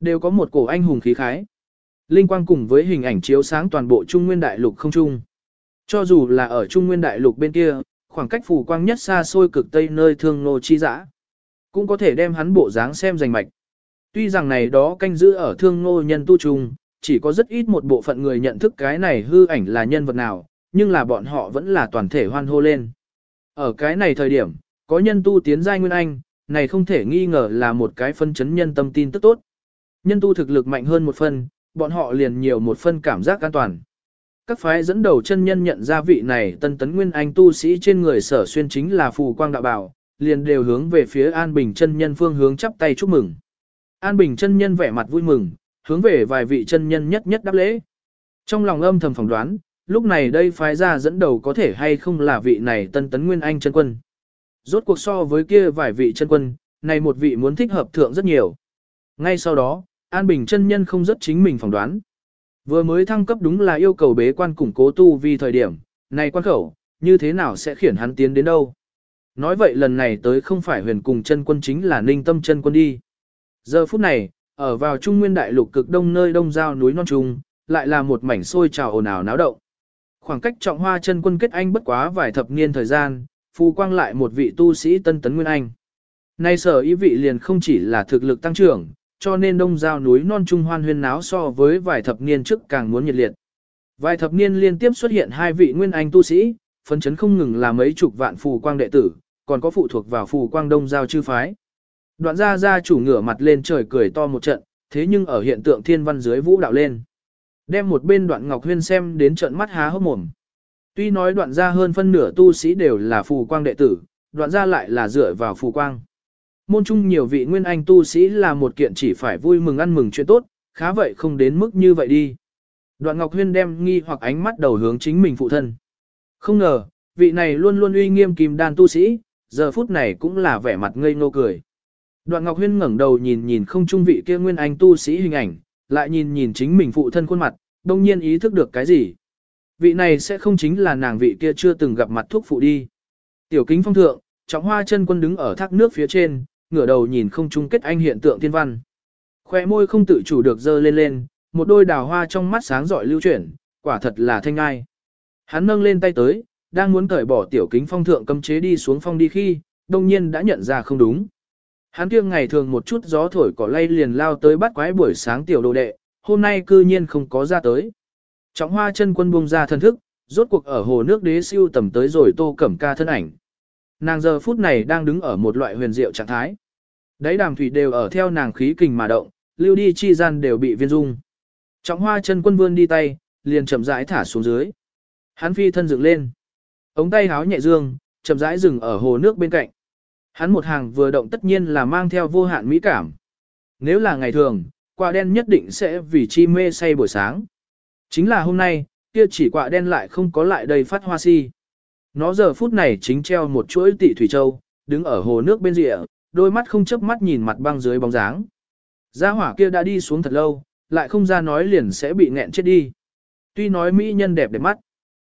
Speaker 1: Đều có một cổ anh hùng khí khái. Linh quang cùng với hình ảnh chiếu sáng toàn bộ Trung Nguyên Đại Lục không trung. Cho dù là ở Trung Nguyên Đại Lục bên kia, khoảng cách phù quang nhất xa xôi cực tây nơi thương nô chi dã cũng có thể đem hắn bộ dáng xem rành mạch. Tuy rằng này đó canh giữ ở thương nô nhân tu trùng, chỉ có rất ít một bộ phận người nhận thức cái này hư ảnh là nhân vật nào, nhưng là bọn họ vẫn là toàn thể hoan hô lên. Ở cái này thời điểm, có nhân tu tiến giai nguyên anh, này không thể nghi ngờ là một cái phân chấn nhân tâm tin tức tốt. Nhân tu thực lực mạnh hơn một phần, bọn họ liền nhiều một phân cảm giác an toàn. Các phái dẫn đầu chân nhân nhận ra vị này tân tấn nguyên anh tu sĩ trên người sở xuyên chính là phù quang đạo bảo, liền đều hướng về phía An Bình chân nhân phương hướng chắp tay chúc mừng. An Bình chân nhân vẻ mặt vui mừng, hướng về vài vị chân nhân nhất nhất đáp lễ. Trong lòng âm thầm phỏng đoán, lúc này đây phái ra dẫn đầu có thể hay không là vị này tân tấn nguyên anh chân quân. rốt cuộc so với kia vài vị chân quân, này một vị muốn thích hợp thượng rất nhiều. Ngay sau đó, An Bình chân nhân không rất chính mình phỏng đoán. Vừa mới thăng cấp đúng là yêu cầu bế quan củng cố tu vì thời điểm, này quan khẩu, như thế nào sẽ khiển hắn tiến đến đâu. Nói vậy lần này tới không phải huyền cùng chân quân chính là ninh tâm chân quân đi. Giờ phút này, ở vào trung nguyên đại lục cực đông nơi đông giao núi non trung, lại là một mảnh sôi trào ồn ào náo động. Khoảng cách trọng hoa chân quân kết anh bất quá vài thập niên thời gian, phù quang lại một vị tu sĩ tân tấn nguyên anh. Nay sở ý vị liền không chỉ là thực lực tăng trưởng, cho nên đông giao núi non trung hoan huyên náo so với vài thập niên trước càng muốn nhiệt liệt. Vài thập niên liên tiếp xuất hiện hai vị nguyên anh tu sĩ, phấn chấn không ngừng là mấy chục vạn phù quang đệ tử, còn có phụ thuộc vào phù quang đông giao chư phái. Đoạn gia gia chủ ngửa mặt lên trời cười to một trận, thế nhưng ở hiện tượng thiên văn dưới vũ đạo lên. Đem một bên đoạn ngọc huyên xem đến trận mắt há hốc mồm. Tuy nói đoạn gia hơn phân nửa tu sĩ đều là phù quang đệ tử, đoạn gia lại là dựa vào phù quang. Môn trung nhiều vị nguyên anh tu sĩ là một kiện chỉ phải vui mừng ăn mừng chuyện tốt, khá vậy không đến mức như vậy đi. Đoạn Ngọc Huyên đem nghi hoặc ánh mắt đầu hướng chính mình phụ thân. Không ngờ, vị này luôn luôn uy nghiêm kim đan tu sĩ, giờ phút này cũng là vẻ mặt ngây ngô cười. Đoạn Ngọc Huyên ngẩng đầu nhìn nhìn không trung vị kia nguyên anh tu sĩ hình ảnh, lại nhìn nhìn chính mình phụ thân khuôn mặt, đông nhiên ý thức được cái gì. Vị này sẽ không chính là nàng vị kia chưa từng gặp mặt thuốc phụ đi. Tiểu kính phong thượng, trọng hoa chân quân đứng ở thác nước phía trên, ngửa đầu nhìn không trung kết anh hiện tượng thiên văn. Khoe môi không tự chủ được dơ lên lên, một đôi đào hoa trong mắt sáng rọi lưu chuyển, quả thật là thanh ai. Hắn nâng lên tay tới, đang muốn cởi bỏ tiểu kính phong thượng cấm chế đi xuống phong đi khi, đông nhiên đã nhận ra không đúng. Hắn kia ngày thường một chút gió thổi cỏ lay liền lao tới bắt quái buổi sáng tiểu đồ đệ, hôm nay cư nhiên không có ra tới. Trọng hoa chân quân buông ra thân thức, rốt cuộc ở hồ nước đế siêu tầm tới rồi tô cẩm ca thân ảnh. Nàng giờ phút này đang đứng ở một loại huyền diệu trạng thái. Đấy đàm thủy đều ở theo nàng khí kình mà động, lưu đi chi gian đều bị viên dung. Trọng hoa chân quân vươn đi tay, liền chậm rãi thả xuống dưới. Hắn phi thân dựng lên. Ống tay háo nhẹ dương, chậm rãi dừng ở hồ nước bên cạnh. Hắn một hàng vừa động tất nhiên là mang theo vô hạn mỹ cảm. Nếu là ngày thường, quả đen nhất định sẽ vì chi mê say buổi sáng. Chính là hôm nay, kia chỉ quả đen lại không có lại đầy phát hoa si. Nó giờ phút này chính treo một chuỗi tị thủy châu, đứng ở hồ nước bên rìa, đôi mắt không chớp mắt nhìn mặt băng dưới bóng dáng. Gia hỏa kia đã đi xuống thật lâu, lại không ra nói liền sẽ bị nghẹn chết đi. Tuy nói mỹ nhân đẹp đẹp mắt,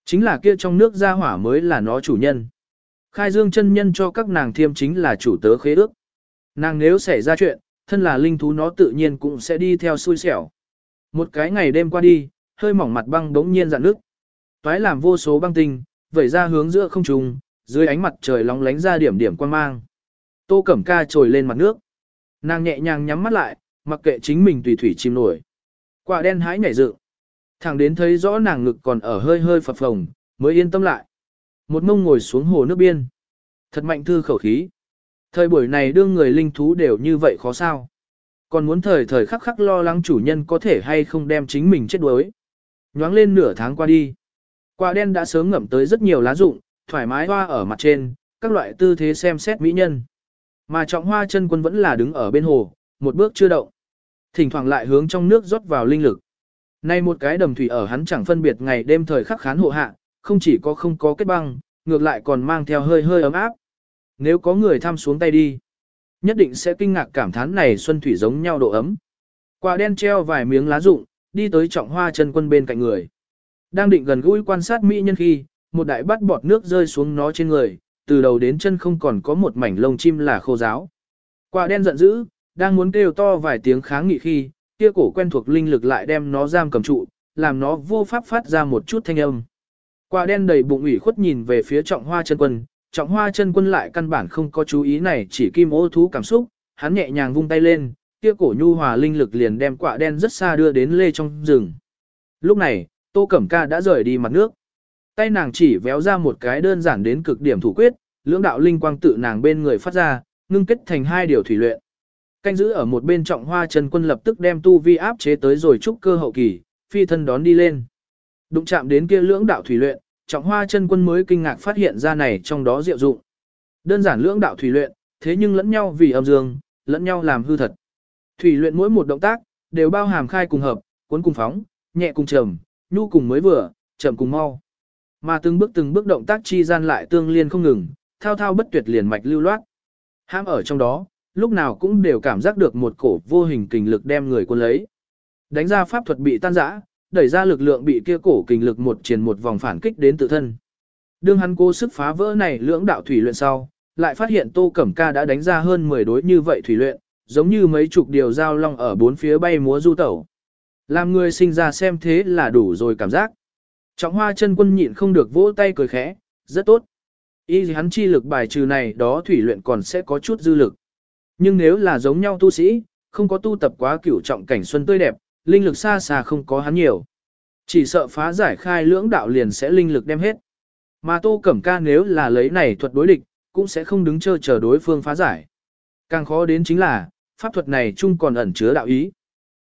Speaker 1: chính là kia trong nước gia hỏa mới là nó chủ nhân. Khai dương chân nhân cho các nàng thiêm chính là chủ tớ khế ước. Nàng nếu xảy ra chuyện, thân là linh thú nó tự nhiên cũng sẽ đi theo xui xẻo. Một cái ngày đêm qua đi, hơi mỏng mặt băng đống nhiên dạn nước. Toái làm vô số băng tinh, vẩy ra hướng giữa không trung, dưới ánh mặt trời lóng lánh ra điểm điểm quan mang. Tô Cẩm Ca trồi lên mặt nước. Nàng nhẹ nhàng nhắm mắt lại, mặc kệ chính mình tùy thủy chìm nổi. Quả đen hái nhảy dựng. Thẳng đến thấy rõ nàng ngực còn ở hơi hơi phập phồng, mới yên tâm lại. Một mông ngồi xuống hồ nước biên. Thật mạnh thư khẩu khí. Thời buổi này đương người linh thú đều như vậy khó sao. Còn muốn thời thời khắc khắc lo lắng chủ nhân có thể hay không đem chính mình chết đuối. Nhoáng lên nửa tháng qua đi. Quả đen đã sớm ngậm tới rất nhiều lá rụng, thoải mái hoa ở mặt trên, các loại tư thế xem xét mỹ nhân. Mà trọng hoa chân quân vẫn là đứng ở bên hồ, một bước chưa động. Thỉnh thoảng lại hướng trong nước rót vào linh lực. Nay một cái đầm thủy ở hắn chẳng phân biệt ngày đêm thời khắc khán hộ hạ, không chỉ có không có kết băng, ngược lại còn mang theo hơi hơi ấm áp. Nếu có người tham xuống tay đi, nhất định sẽ kinh ngạc cảm thán này xuân thủy giống nhau độ ấm. Quả đen treo vài miếng lá rụng, đi tới trọng hoa chân quân bên cạnh người. Đang định gần gũi quan sát mỹ nhân khi, một đại bát bọt nước rơi xuống nó trên người, từ đầu đến chân không còn có một mảnh lông chim là khô giáo. Quả đen giận dữ, đang muốn kêu to vài tiếng kháng nghị khi, kia cổ quen thuộc linh lực lại đem nó giam cầm trụ, làm nó vô pháp phát ra một chút thanh âm. Quả đen đầy bụng ủy khuất nhìn về phía trọng hoa chân quân, trọng hoa chân quân lại căn bản không có chú ý này chỉ kim ô thú cảm xúc, hắn nhẹ nhàng vung tay lên, kia cổ nhu hòa linh lực liền đem quả đen rất xa đưa đến lê trong rừng. Lúc này, Tô Cẩm Ca đã rời đi mặt nước. Tay nàng chỉ véo ra một cái đơn giản đến cực điểm thủ quyết, lưỡng đạo linh quang tự nàng bên người phát ra, ngưng kết thành hai điều thủy luyện. Canh giữ ở một bên trọng hoa chân quân lập tức đem tu vi áp chế tới rồi trúc cơ hậu kỳ, phi thân đón đi lên. Đụng chạm đến kia lưỡng đạo thủy luyện, trọng hoa chân quân mới kinh ngạc phát hiện ra này trong đó diệu dụng. Đơn giản lưỡng đạo thủy luyện, thế nhưng lẫn nhau vì âm dương, lẫn nhau làm hư thật. Thủy luyện mỗi một động tác, đều bao hàm khai cùng hợp, cuốn cùng phóng, nhẹ cùng trầm, nhu cùng mới vừa, chậm cùng mau. Mà từng bước từng bước động tác chi gian lại tương liên không ngừng, thao thao bất tuyệt liền mạch lưu loát. Ham ở trong đó, lúc nào cũng đều cảm giác được một cổ vô hình kình lực đem người cuốn lấy. Đánh ra pháp thuật bị tan rã, đẩy ra lực lượng bị kia cổ kình lực một triển một vòng phản kích đến tự thân. Đương hắn cố sức phá vỡ này lưỡng đạo thủy luyện sau, lại phát hiện Tô Cẩm Ca đã đánh ra hơn 10 đối như vậy thủy luyện, giống như mấy chục điều dao long ở bốn phía bay múa du tẩu. Làm người sinh ra xem thế là đủ rồi cảm giác. Trọng hoa chân quân nhịn không được vỗ tay cười khẽ, rất tốt. Y hắn chi lực bài trừ này đó thủy luyện còn sẽ có chút dư lực. Nhưng nếu là giống nhau tu sĩ, không có tu tập quá cửu trọng cảnh xuân tươi đẹp, linh lực xa xa không có hắn nhiều. Chỉ sợ phá giải khai lưỡng đạo liền sẽ linh lực đem hết. Mà Tô Cẩm Ca nếu là lấy này thuật đối địch, cũng sẽ không đứng chờ chờ đối phương phá giải. Càng khó đến chính là, pháp thuật này chung còn ẩn chứa đạo ý.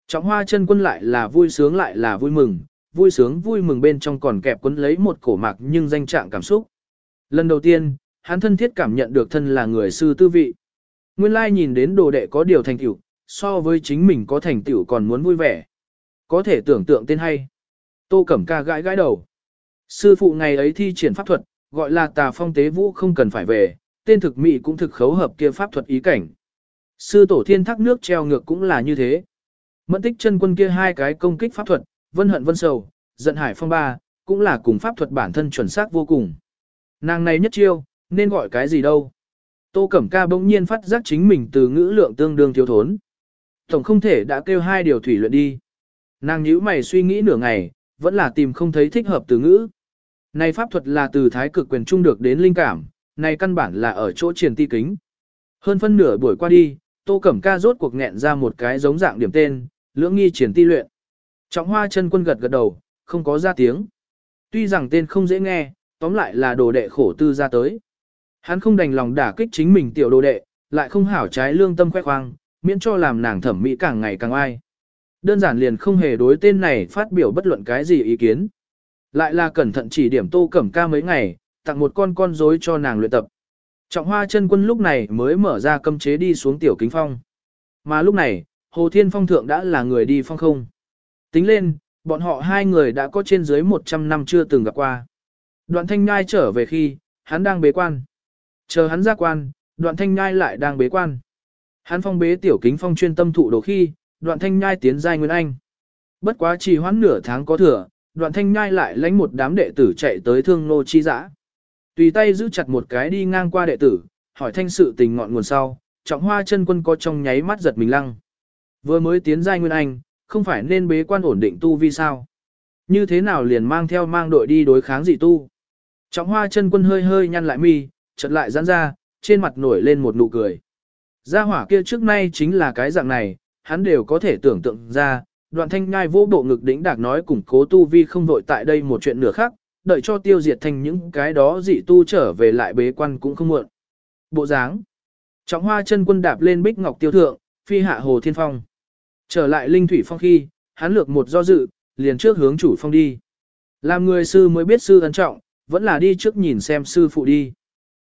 Speaker 1: Trọng hoa chân quân lại là vui sướng lại là vui mừng, vui sướng vui mừng bên trong còn kẹp quấn lấy một cổ mạc nhưng danh trạng cảm xúc. Lần đầu tiên, hắn thân thiết cảm nhận được thân là người sư tư vị. Nguyên lai nhìn đến đồ đệ có điều thành tựu, so với chính mình có thành tựu còn muốn vui vẻ. Có thể tưởng tượng tên hay. Tô Cẩm Ca gãi gãi đầu. Sư phụ ngày ấy thi triển pháp thuật, gọi là tà phong tế vũ không cần phải về, tên thực mỹ cũng thực khấu hợp kia pháp thuật ý cảnh. Sư tổ thiên thác nước treo ngược cũng là như thế. Mẫn tích chân quân kia hai cái công kích pháp thuật, vân hận vân sầu, giận hải phong ba, cũng là cùng pháp thuật bản thân chuẩn xác vô cùng. Nàng này nhất chiêu, nên gọi cái gì đâu. Tô Cẩm Ca bỗng nhiên phát giác chính mình từ ngữ lượng tương đương thiếu thốn. Tổng không thể đã kêu hai điều thủy luyện đi. Nàng nhíu mày suy nghĩ nửa ngày, vẫn là tìm không thấy thích hợp từ ngữ. Này pháp thuật là từ thái cực quyền trung được đến linh cảm, này căn bản là ở chỗ triển ti kính. Hơn phân nửa buổi qua đi, Tô Cẩm Ca rốt cuộc nghẹn ra một cái giống dạng điểm tên, lưỡng nghi triển ti luyện. Trọng hoa chân quân gật gật đầu, không có ra tiếng. Tuy rằng tên không dễ nghe, tóm lại là đồ đệ khổ tư ra tới. Hắn không đành lòng đả kích chính mình tiểu đồ đệ, lại không hảo trái lương tâm khoe khoang, miễn cho làm nàng thẩm mỹ càng ngày càng ai. Đơn giản liền không hề đối tên này phát biểu bất luận cái gì ý kiến. Lại là cẩn thận chỉ điểm tô cẩm ca mấy ngày, tặng một con con rối cho nàng luyện tập. Trọng hoa chân quân lúc này mới mở ra cấm chế đi xuống tiểu kính phong. Mà lúc này, Hồ Thiên Phong thượng đã là người đi phong không. Tính lên, bọn họ hai người đã có trên dưới 100 năm chưa từng gặp qua. Đoạn thanh ngai trở về khi, hắn đang bế quan. Chờ hắn ra quan, đoạn thanh ngai lại đang bế quan. Hắn phong bế tiểu kính phong chuyên tâm thụ đồ khi, đoạn thanh nhai tiến giai Nguyên Anh. Bất quá chỉ hoãn nửa tháng có thừa, đoạn thanh nhai lại lãnh một đám đệ tử chạy tới thương nô chi dã. Tùy tay giữ chặt một cái đi ngang qua đệ tử, hỏi thanh sự tình ngọn nguồn sau, trọng hoa chân quân có trong nháy mắt giật mình lăng. Vừa mới tiến giai Nguyên Anh, không phải nên bế quan ổn định tu vi sao? Như thế nào liền mang theo mang đội đi đối kháng dị tu? Trọng hoa chân quân hơi hơi nhăn lại mi, chợt lại giãn ra, trên mặt nổi lên một nụ cười. Gia hỏa kia trước nay chính là cái dạng này, hắn đều có thể tưởng tượng ra, đoạn thanh ngai vô bộ ngực đỉnh đạc nói củng cố tu vi không vội tại đây một chuyện nửa khác, đợi cho tiêu diệt thành những cái đó dị tu trở về lại bế quan cũng không muộn. Bộ dáng. Trọng hoa chân quân đạp lên bích ngọc tiêu thượng, phi hạ hồ thiên phong. Trở lại linh thủy phong khi, hắn lược một do dự, liền trước hướng chủ phong đi. Làm người sư mới biết sư ấn trọng, vẫn là đi trước nhìn xem sư phụ đi.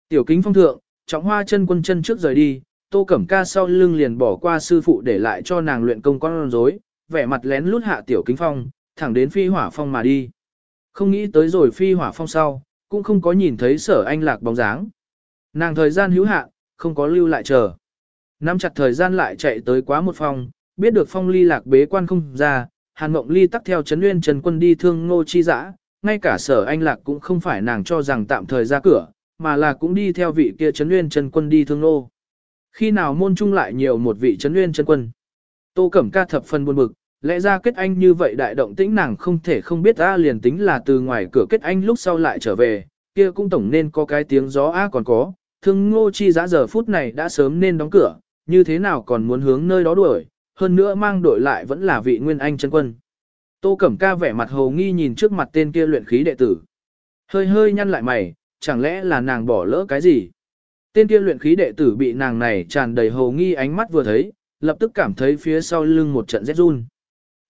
Speaker 1: Tiểu kính phong thượng, trọng hoa chân quân chân trước rời đi, tô cẩm ca sau lưng liền bỏ qua sư phụ để lại cho nàng luyện công con rối, vẻ mặt lén lút hạ tiểu kính phong, thẳng đến phi hỏa phong mà đi. Không nghĩ tới rồi phi hỏa phong sau, cũng không có nhìn thấy sở anh lạc bóng dáng. Nàng thời gian hữu hạn, không có lưu lại chờ. Nắm chặt thời gian lại chạy tới quá một phong, biết được phong ly lạc bế quan không ra, hàn mộng ly tắt theo chấn nguyên trần quân đi thương ngô chi dã ngay cả sở anh lạc cũng không phải nàng cho rằng tạm thời ra cửa, mà là cũng đi theo vị kia chấn nguyên trần quân đi thương ngô. Khi nào môn trung lại nhiều một vị chấn nguyên trần quân. Tô Cẩm Ca thập phần buồn bực, lẽ ra kết anh như vậy đại động tĩnh nàng không thể không biết ra liền tính là từ ngoài cửa kết anh lúc sau lại trở về, kia cũng tổng nên có cái tiếng gió a còn có, thương ngô chi giã giờ phút này đã sớm nên đóng cửa, như thế nào còn muốn hướng nơi đó đuổi, hơn nữa mang đội lại vẫn là vị nguyên anh chân quân. Tô Cẩm Ca vẻ mặt hồ nghi nhìn trước mặt tên kia luyện khí đệ tử. Hơi hơi nhăn lại mày, chẳng lẽ là nàng bỏ lỡ cái gì? Tên kia luyện khí đệ tử bị nàng này tràn đầy hồ nghi ánh mắt vừa thấy, lập tức cảm thấy phía sau lưng một trận rét run.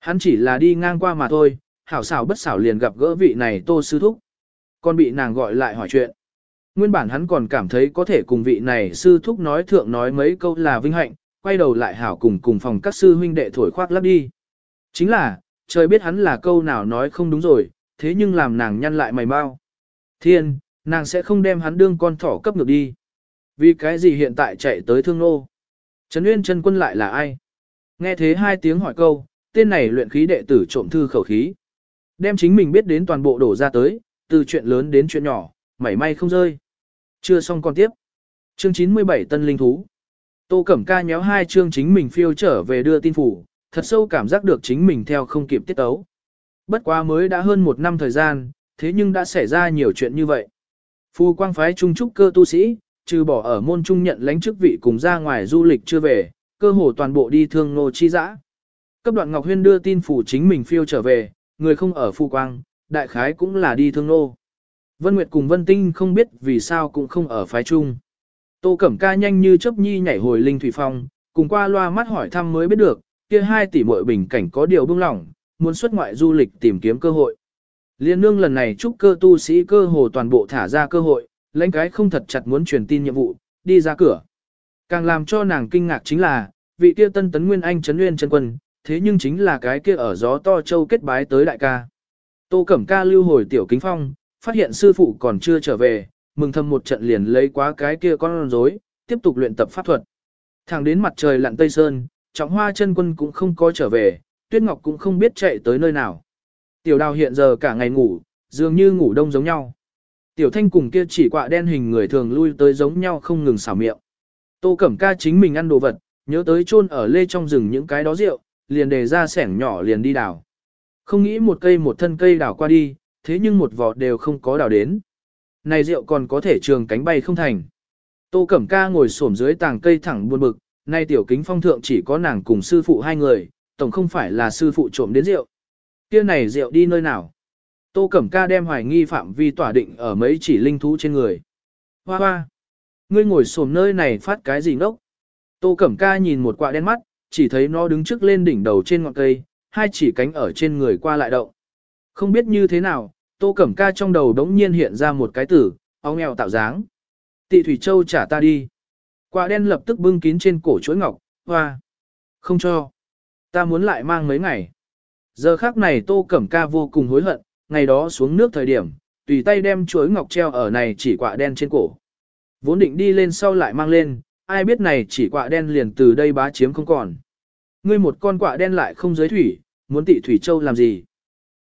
Speaker 1: Hắn chỉ là đi ngang qua mà thôi, hảo xảo bất xảo liền gặp gỡ vị này tô sư thúc. Còn bị nàng gọi lại hỏi chuyện. Nguyên bản hắn còn cảm thấy có thể cùng vị này sư thúc nói thượng nói mấy câu là vinh hạnh, quay đầu lại hảo cùng cùng phòng các sư huynh đệ thổi khoác lắp đi. Chính là, trời biết hắn là câu nào nói không đúng rồi, thế nhưng làm nàng nhăn lại mày mau. Thiên, nàng sẽ không đem hắn đương con thỏ cấp ngược đi. Vì cái gì hiện tại chạy tới thương nô? Trấn Nguyên chân quân lại là ai? Nghe thế hai tiếng hỏi câu, tên này luyện khí đệ tử trộm thư khẩu khí. Đem chính mình biết đến toàn bộ đổ ra tới, từ chuyện lớn đến chuyện nhỏ, mảy may không rơi. Chưa xong còn tiếp. Chương 97 Tân Linh Thú. Tô Cẩm Ca nhéo hai chương chính mình phiêu trở về đưa tin phủ, thật sâu cảm giác được chính mình theo không kịp tiết tấu. Bất quá mới đã hơn một năm thời gian, thế nhưng đã xảy ra nhiều chuyện như vậy. Phu quang phái trung trúc cơ tu sĩ, trừ bỏ ở môn trung nhận lãnh chức vị cùng ra ngoài du lịch chưa về, cơ hồ toàn bộ đi thương nô chi dã. Cấp đoạn Ngọc Huyên đưa tin phủ chính mình phiêu trở về, người không ở phu quang, đại khái cũng là đi thương nô. Vân Nguyệt cùng Vân Tinh không biết vì sao cũng không ở phái trung. Tô Cẩm Ca nhanh như chớp nhi nhảy hồi linh thủy phong, cùng qua loa mắt hỏi thăm mới biết được, kia hai tỷ muội bình cảnh có điều bưng lỏng, muốn xuất ngoại du lịch tìm kiếm cơ hội. Liên nương lần này chúc cơ tu sĩ cơ hồ toàn bộ thả ra cơ hội, lãnh cái không thật chặt muốn truyền tin nhiệm vụ, đi ra cửa. Càng làm cho nàng kinh ngạc chính là, vị kia tân tấn nguyên anh trấn nguyên chân quân, thế nhưng chính là cái kia ở gió to châu kết bái tới đại ca. Tô Cẩm Ca lưu hồi tiểu kính phong, phát hiện sư phụ còn chưa trở về, mừng thầm một trận liền lấy quá cái kia con rối, tiếp tục luyện tập pháp thuật. Thẳng đến mặt trời lặn tây sơn, trọng hoa chân quân cũng không có trở về, tuyết ngọc cũng không biết chạy tới nơi nào. Tiểu đào hiện giờ cả ngày ngủ, dường như ngủ đông giống nhau. Tiểu thanh cùng kia chỉ quạ đen hình người thường lui tới giống nhau không ngừng xảo miệng. Tô Cẩm Ca chính mình ăn đồ vật, nhớ tới chôn ở lê trong rừng những cái đó rượu, liền đề ra sẻng nhỏ liền đi đào. Không nghĩ một cây một thân cây đào qua đi, thế nhưng một vỏ đều không có đào đến. Này rượu còn có thể trường cánh bay không thành. Tô Cẩm Ca ngồi xổm dưới tàng cây thẳng buồn bực, nay tiểu kính phong thượng chỉ có nàng cùng sư phụ hai người, tổng không phải là sư phụ trộm đến rượu. Kia này rượu đi nơi nào? Tô Cẩm Ca đem hoài nghi phạm vi tỏa định ở mấy chỉ linh thú trên người. Hoa hoa! Ngươi ngồi xổm nơi này phát cái gì ngốc? Tô Cẩm Ca nhìn một quạ đen mắt, chỉ thấy nó đứng trước lên đỉnh đầu trên ngọn cây, hai chỉ cánh ở trên người qua lại động. Không biết như thế nào, Tô Cẩm Ca trong đầu đống nhiên hiện ra một cái tử, ong nghèo tạo dáng. Tị Thủy Châu trả ta đi. Quả đen lập tức bưng kín trên cổ chuỗi ngọc, hoa. Không cho. Ta muốn lại mang mấy ngày. Giờ khác này Tô Cẩm Ca vô cùng hối hận, ngày đó xuống nước thời điểm, tùy tay đem chuỗi ngọc treo ở này chỉ quả đen trên cổ. Vốn định đi lên sau lại mang lên, ai biết này chỉ quạ đen liền từ đây bá chiếm không còn. Ngươi một con quạ đen lại không giới thủy, muốn tị thủy châu làm gì?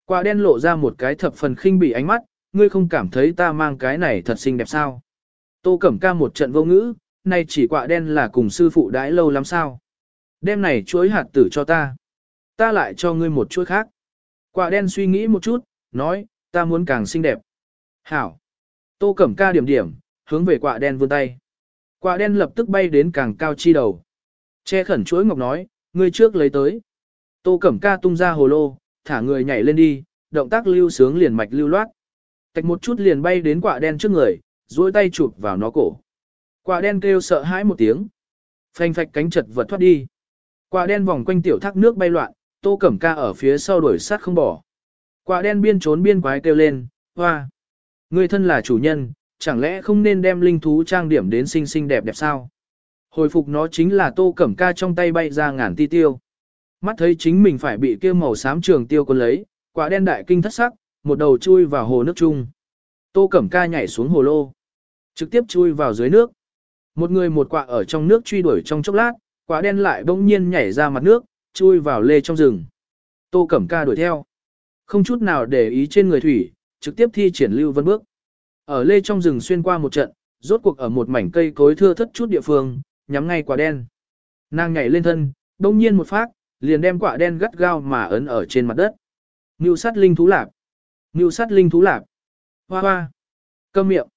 Speaker 1: Quạ đen lộ ra một cái thập phần khinh bỉ ánh mắt, ngươi không cảm thấy ta mang cái này thật xinh đẹp sao? Tô Cẩm Ca một trận vô ngữ, nay chỉ quạ đen là cùng sư phụ đãi lâu lắm sao? Đêm này chuối hạt tử cho ta. Ta lại cho ngươi một chuỗi khác. Quạ đen suy nghĩ một chút, nói, ta muốn càng xinh đẹp. Hảo. Tô Cẩm Ca điểm điểm, hướng về quạ đen vươn tay. Quạ đen lập tức bay đến càng cao chi đầu. Che khẩn chuỗi ngọc nói, ngươi trước lấy tới. Tô Cẩm Ca tung ra hồ lô, thả người nhảy lên đi, động tác lưu sướng liền mạch lưu loát. Tạch một chút liền bay đến quả đen trước người, duỗi tay chụp vào nó cổ. quả đen kêu sợ hãi một tiếng. Phanh phạch cánh chật vật thoát đi. quả đen vòng quanh tiểu thác nước bay loạn, Tô Cẩm Ca ở phía sau đuổi sát không bỏ. quả đen biên trốn biên quái kêu lên, hoa. Người thân là chủ nhân, chẳng lẽ không nên đem linh thú trang điểm đến xinh xinh đẹp đẹp sao? Hồi phục nó chính là tô cẩm ca trong tay bay ra ngàn ti tiêu. Mắt thấy chính mình phải bị kia màu xám trường tiêu quân lấy, quả đen đại kinh thất sắc, một đầu chui vào hồ nước chung. Tô cẩm ca nhảy xuống hồ lô, trực tiếp chui vào dưới nước. Một người một quạ ở trong nước truy đuổi trong chốc lát, quả đen lại bỗng nhiên nhảy ra mặt nước, chui vào lê trong rừng. Tô cẩm ca đuổi theo. Không chút nào để ý trên người thủy, trực tiếp thi triển lưu vân bước. Ở lê trong rừng xuyên qua một trận, rốt cuộc ở một mảnh cây cối thưa thất chút địa phương, nhắm ngay quả đen. Nàng nhảy lên thân, bỗng nhiên một phát, liền đem quả đen gắt gao mà ấn ở trên mặt đất. Ngưu sát linh thú lạp. Ngưu sát linh thú lạp. Hoa hoa. Câm miệng.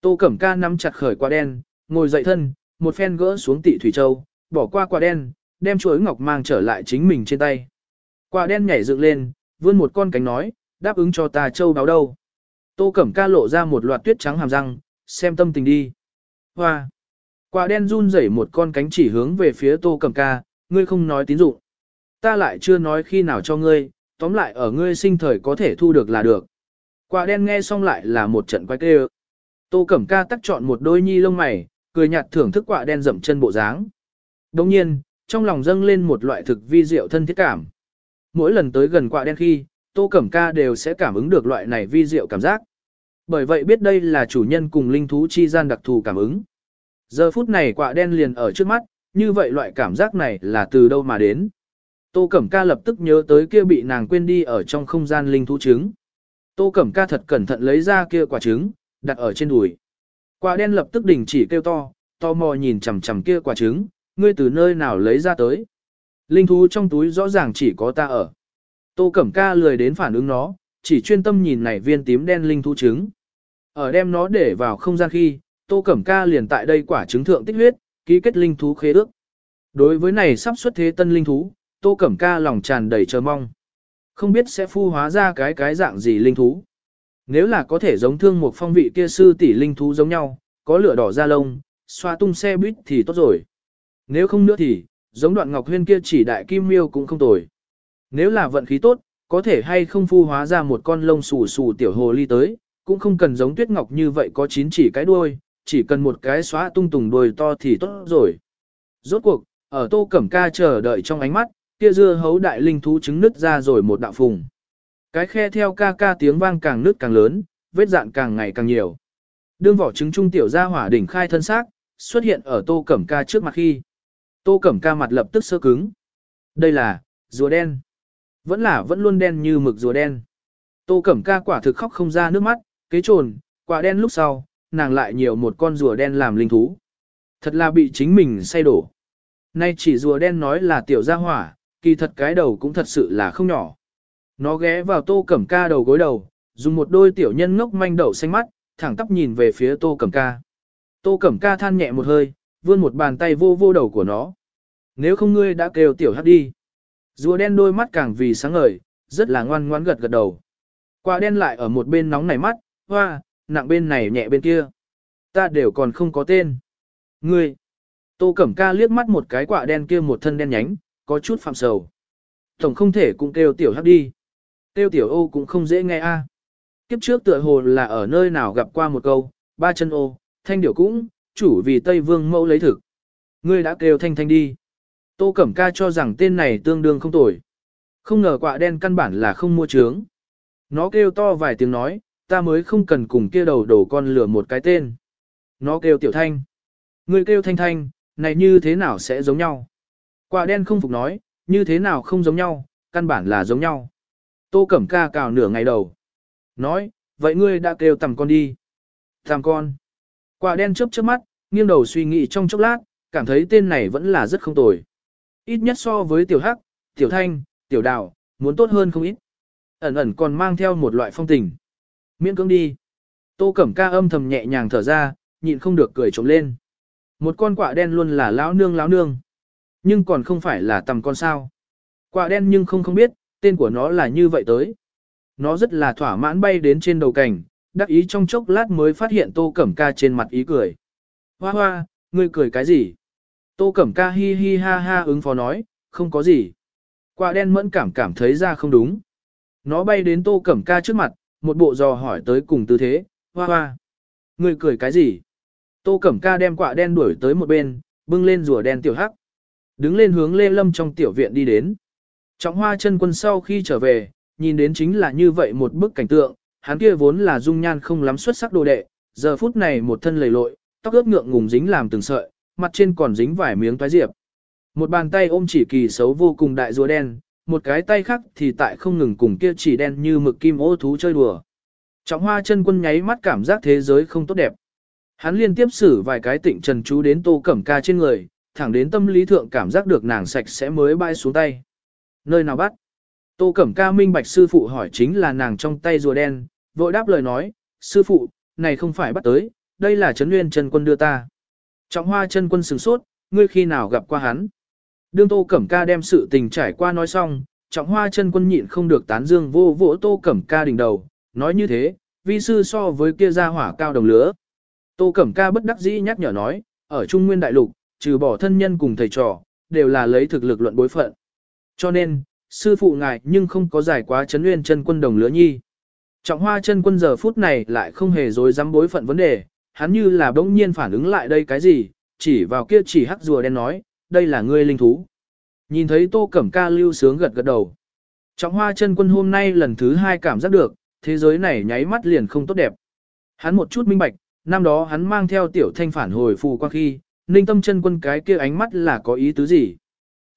Speaker 1: Tô Cẩm Ca nắm chặt khởi quả đen, ngồi dậy thân, một phen gỡ xuống tị thủy châu, bỏ qua quả đen, đem chuối ngọc mang trở lại chính mình trên tay. Quả đen nhảy dựng lên, vươn một con cánh nói, đáp ứng cho ta châu báo đâu. Tô Cẩm Ca lộ ra một loạt tuyết trắng hàm răng, xem tâm tình đi. Hoa! Quả đen run rẩy một con cánh chỉ hướng về phía Tô Cẩm Ca, ngươi không nói tín dụng. Ta lại chưa nói khi nào cho ngươi, tóm lại ở ngươi sinh thời có thể thu được là được. Quả đen nghe xong lại là một trận quay kê Tô Cẩm Ca tắt chọn một đôi nhi lông mày, cười nhạt thưởng thức quả đen dậm chân bộ dáng. Đồng nhiên, trong lòng dâng lên một loại thực vi diệu thân thiết cảm. Mỗi lần tới gần quả đen khi, Tô Cẩm Ca đều sẽ cảm ứng được loại này vi diệu cảm giác. Bởi vậy biết đây là chủ nhân cùng linh thú chi gian đặc thù cảm ứng. Giờ phút này quạ đen liền ở trước mắt, như vậy loại cảm giác này là từ đâu mà đến. Tô Cẩm Ca lập tức nhớ tới kia bị nàng quên đi ở trong không gian linh thú trứng. Tô Cẩm Ca thật cẩn thận lấy ra kia quả trứng, đặt ở trên đùi. Quả đen lập tức đình chỉ kêu to, to mò nhìn chằm chằm kia quả trứng, ngươi từ nơi nào lấy ra tới. Linh thú trong túi rõ ràng chỉ có ta ở. Tô Cẩm Ca lười đến phản ứng nó, chỉ chuyên tâm nhìn này viên tím đen linh thú trứng. Ở đem nó để vào không gian khi, Tô Cẩm Ca liền tại đây quả trứng thượng tích huyết, ký kết linh thú khế ước. Đối với này sắp xuất thế tân linh thú, Tô Cẩm Ca lòng tràn đầy chờ mong. Không biết sẽ phu hóa ra cái cái dạng gì linh thú. Nếu là có thể giống thương một phong vị kia sư tỷ linh thú giống nhau, có lửa đỏ da lông, xoa tung xe buýt thì tốt rồi. Nếu không nữa thì, giống đoạn ngọc huyên kia chỉ đại kim miêu cũng không tồi. Nếu là vận khí tốt, có thể hay không phu hóa ra một con lông xù xù tiểu hồ ly tới, cũng không cần giống tuyết ngọc như vậy có chín chỉ cái đuôi, chỉ cần một cái xóa tung tùng đuôi to thì tốt rồi. Rốt cuộc, ở tô cẩm ca chờ đợi trong ánh mắt, kia dưa hấu đại linh thú trứng nứt ra rồi một đạo phùng. Cái khe theo ca ca tiếng vang càng nứt càng lớn, vết dạn càng ngày càng nhiều. Đương vỏ trứng trung tiểu ra hỏa đỉnh khai thân xác, xuất hiện ở tô cẩm ca trước mặt khi. Tô cẩm ca mặt lập tức sơ cứng. Đây là, rùa đen. Vẫn là vẫn luôn đen như mực rùa đen. Tô cẩm ca quả thực khóc không ra nước mắt, kế trồn, quả đen lúc sau, nàng lại nhiều một con rùa đen làm linh thú. Thật là bị chính mình say đổ. Nay chỉ rùa đen nói là tiểu gia hỏa, kỳ thật cái đầu cũng thật sự là không nhỏ. Nó ghé vào tô cẩm ca đầu gối đầu, dùng một đôi tiểu nhân ngốc manh đậu xanh mắt, thẳng tắp nhìn về phía tô cẩm ca. Tô cẩm ca than nhẹ một hơi, vươn một bàn tay vô vô đầu của nó. Nếu không ngươi đã kêu tiểu hát đi. Rùa đen đôi mắt càng vì sáng ngời, rất là ngoan ngoãn gật gật đầu. Quả đen lại ở một bên nóng nảy mắt, hoa, nặng bên này nhẹ bên kia. Ta đều còn không có tên. Ngươi. Tô Cẩm Ca liếc mắt một cái quả đen kia một thân đen nhánh, có chút phạm sầu. Tổng không thể cũng kêu tiểu hắc đi. Kêu tiểu ô cũng không dễ nghe a. Kiếp trước tựa hồ là ở nơi nào gặp qua một câu, ba chân ô, thanh điểu cũng, chủ vì Tây Vương mẫu lấy thực. Ngươi đã kêu thanh thanh đi. Tô Cẩm Ca cho rằng tên này tương đương không tồi. Không ngờ quạ đen căn bản là không mua trướng. Nó kêu to vài tiếng nói, ta mới không cần cùng kia đầu đổ con lửa một cái tên. Nó kêu tiểu thanh. Ngươi kêu thanh thanh, này như thế nào sẽ giống nhau? Quả đen không phục nói, như thế nào không giống nhau, căn bản là giống nhau. Tô Cẩm Ca cào nửa ngày đầu. Nói, vậy ngươi đã kêu tầm con đi. Tầm con. Quả đen chớp chớp mắt, nghiêng đầu suy nghĩ trong chốc lát, cảm thấy tên này vẫn là rất không tồi. Ít nhất so với tiểu hắc, tiểu thanh, tiểu đào, muốn tốt hơn không ít. Ẩn ẩn còn mang theo một loại phong tình. Miễn cưỡng đi. Tô Cẩm Ca âm thầm nhẹ nhàng thở ra, nhịn không được cười trống lên. Một con quạ đen luôn là lão nương lão nương. Nhưng còn không phải là tầm con sao. Quạ đen nhưng không không biết, tên của nó là như vậy tới. Nó rất là thỏa mãn bay đến trên đầu cảnh đắc ý trong chốc lát mới phát hiện tô cẩm ca trên mặt ý cười. Hoa hoa, ngươi cười cái gì? Tô cẩm ca hi hi ha ha ứng phó nói, không có gì. Quạ đen mẫn cảm cảm thấy ra không đúng. Nó bay đến tô cẩm ca trước mặt, một bộ dò hỏi tới cùng tư thế, hoa hoa. Ngươi cười cái gì? Tô Cẩm Ca đem quạ đen đuổi tới một bên, bưng lên rùa đen tiểu hắc. Đứng lên hướng Lê Lâm trong tiểu viện đi đến. Trọng hoa chân quân sau khi trở về, nhìn đến chính là như vậy một bức cảnh tượng, hắn kia vốn là dung nhan không lắm xuất sắc đồ đệ, giờ phút này một thân lầy lội, tóc ướt ngượng ngùng dính làm từng sợi, mặt trên còn dính vài miếng toái diệp. Một bàn tay ôm chỉ kỳ xấu vô cùng đại rùa đen, một cái tay khác thì tại không ngừng cùng kia chỉ đen như mực kim ô thú chơi đùa. Trọng hoa chân quân nháy mắt cảm giác thế giới không tốt đẹp. Hắn liên tiếp xử vài cái tịnh trần chú đến tô cẩm ca trên người, thẳng đến tâm lý thượng cảm giác được nàng sạch sẽ mới bay xuống tay. Nơi nào bắt? Tô cẩm ca minh bạch sư phụ hỏi chính là nàng trong tay rùa đen, vội đáp lời nói, sư phụ, này không phải bắt tới, đây là Trấn Nguyên chân quân đưa ta. Trọng hoa chân quân sửng sốt, ngươi khi nào gặp qua hắn? Đương Tô Cẩm Ca đem sự tình trải qua nói xong, trọng hoa chân quân nhịn không được tán dương vô vỗ Tô Cẩm Ca đỉnh đầu, nói như thế, vi sư so với kia gia hỏa cao đồng lứa. Tô Cẩm Ca bất đắc dĩ nhắc nhở nói, ở Trung Nguyên Đại Lục, trừ bỏ thân nhân cùng thầy trò, đều là lấy thực lực luận bối phận. Cho nên, sư phụ ngài nhưng không có giải quá chấn nguyên chân quân đồng lứa nhi. Trọng hoa chân quân giờ phút này lại không hề dối dám bối phận vấn đề, hắn như là bỗng nhiên phản ứng lại đây cái gì, chỉ vào kia chỉ hắc rùa đen nói, đây là ngươi linh thú. Nhìn thấy tô cẩm ca lưu sướng gật gật đầu. Trọng hoa chân quân hôm nay lần thứ hai cảm giác được, thế giới này nháy mắt liền không tốt đẹp. Hắn một chút minh bạch, năm đó hắn mang theo tiểu thanh phản hồi phù qua khi, ninh tâm chân quân cái kia ánh mắt là có ý tứ gì.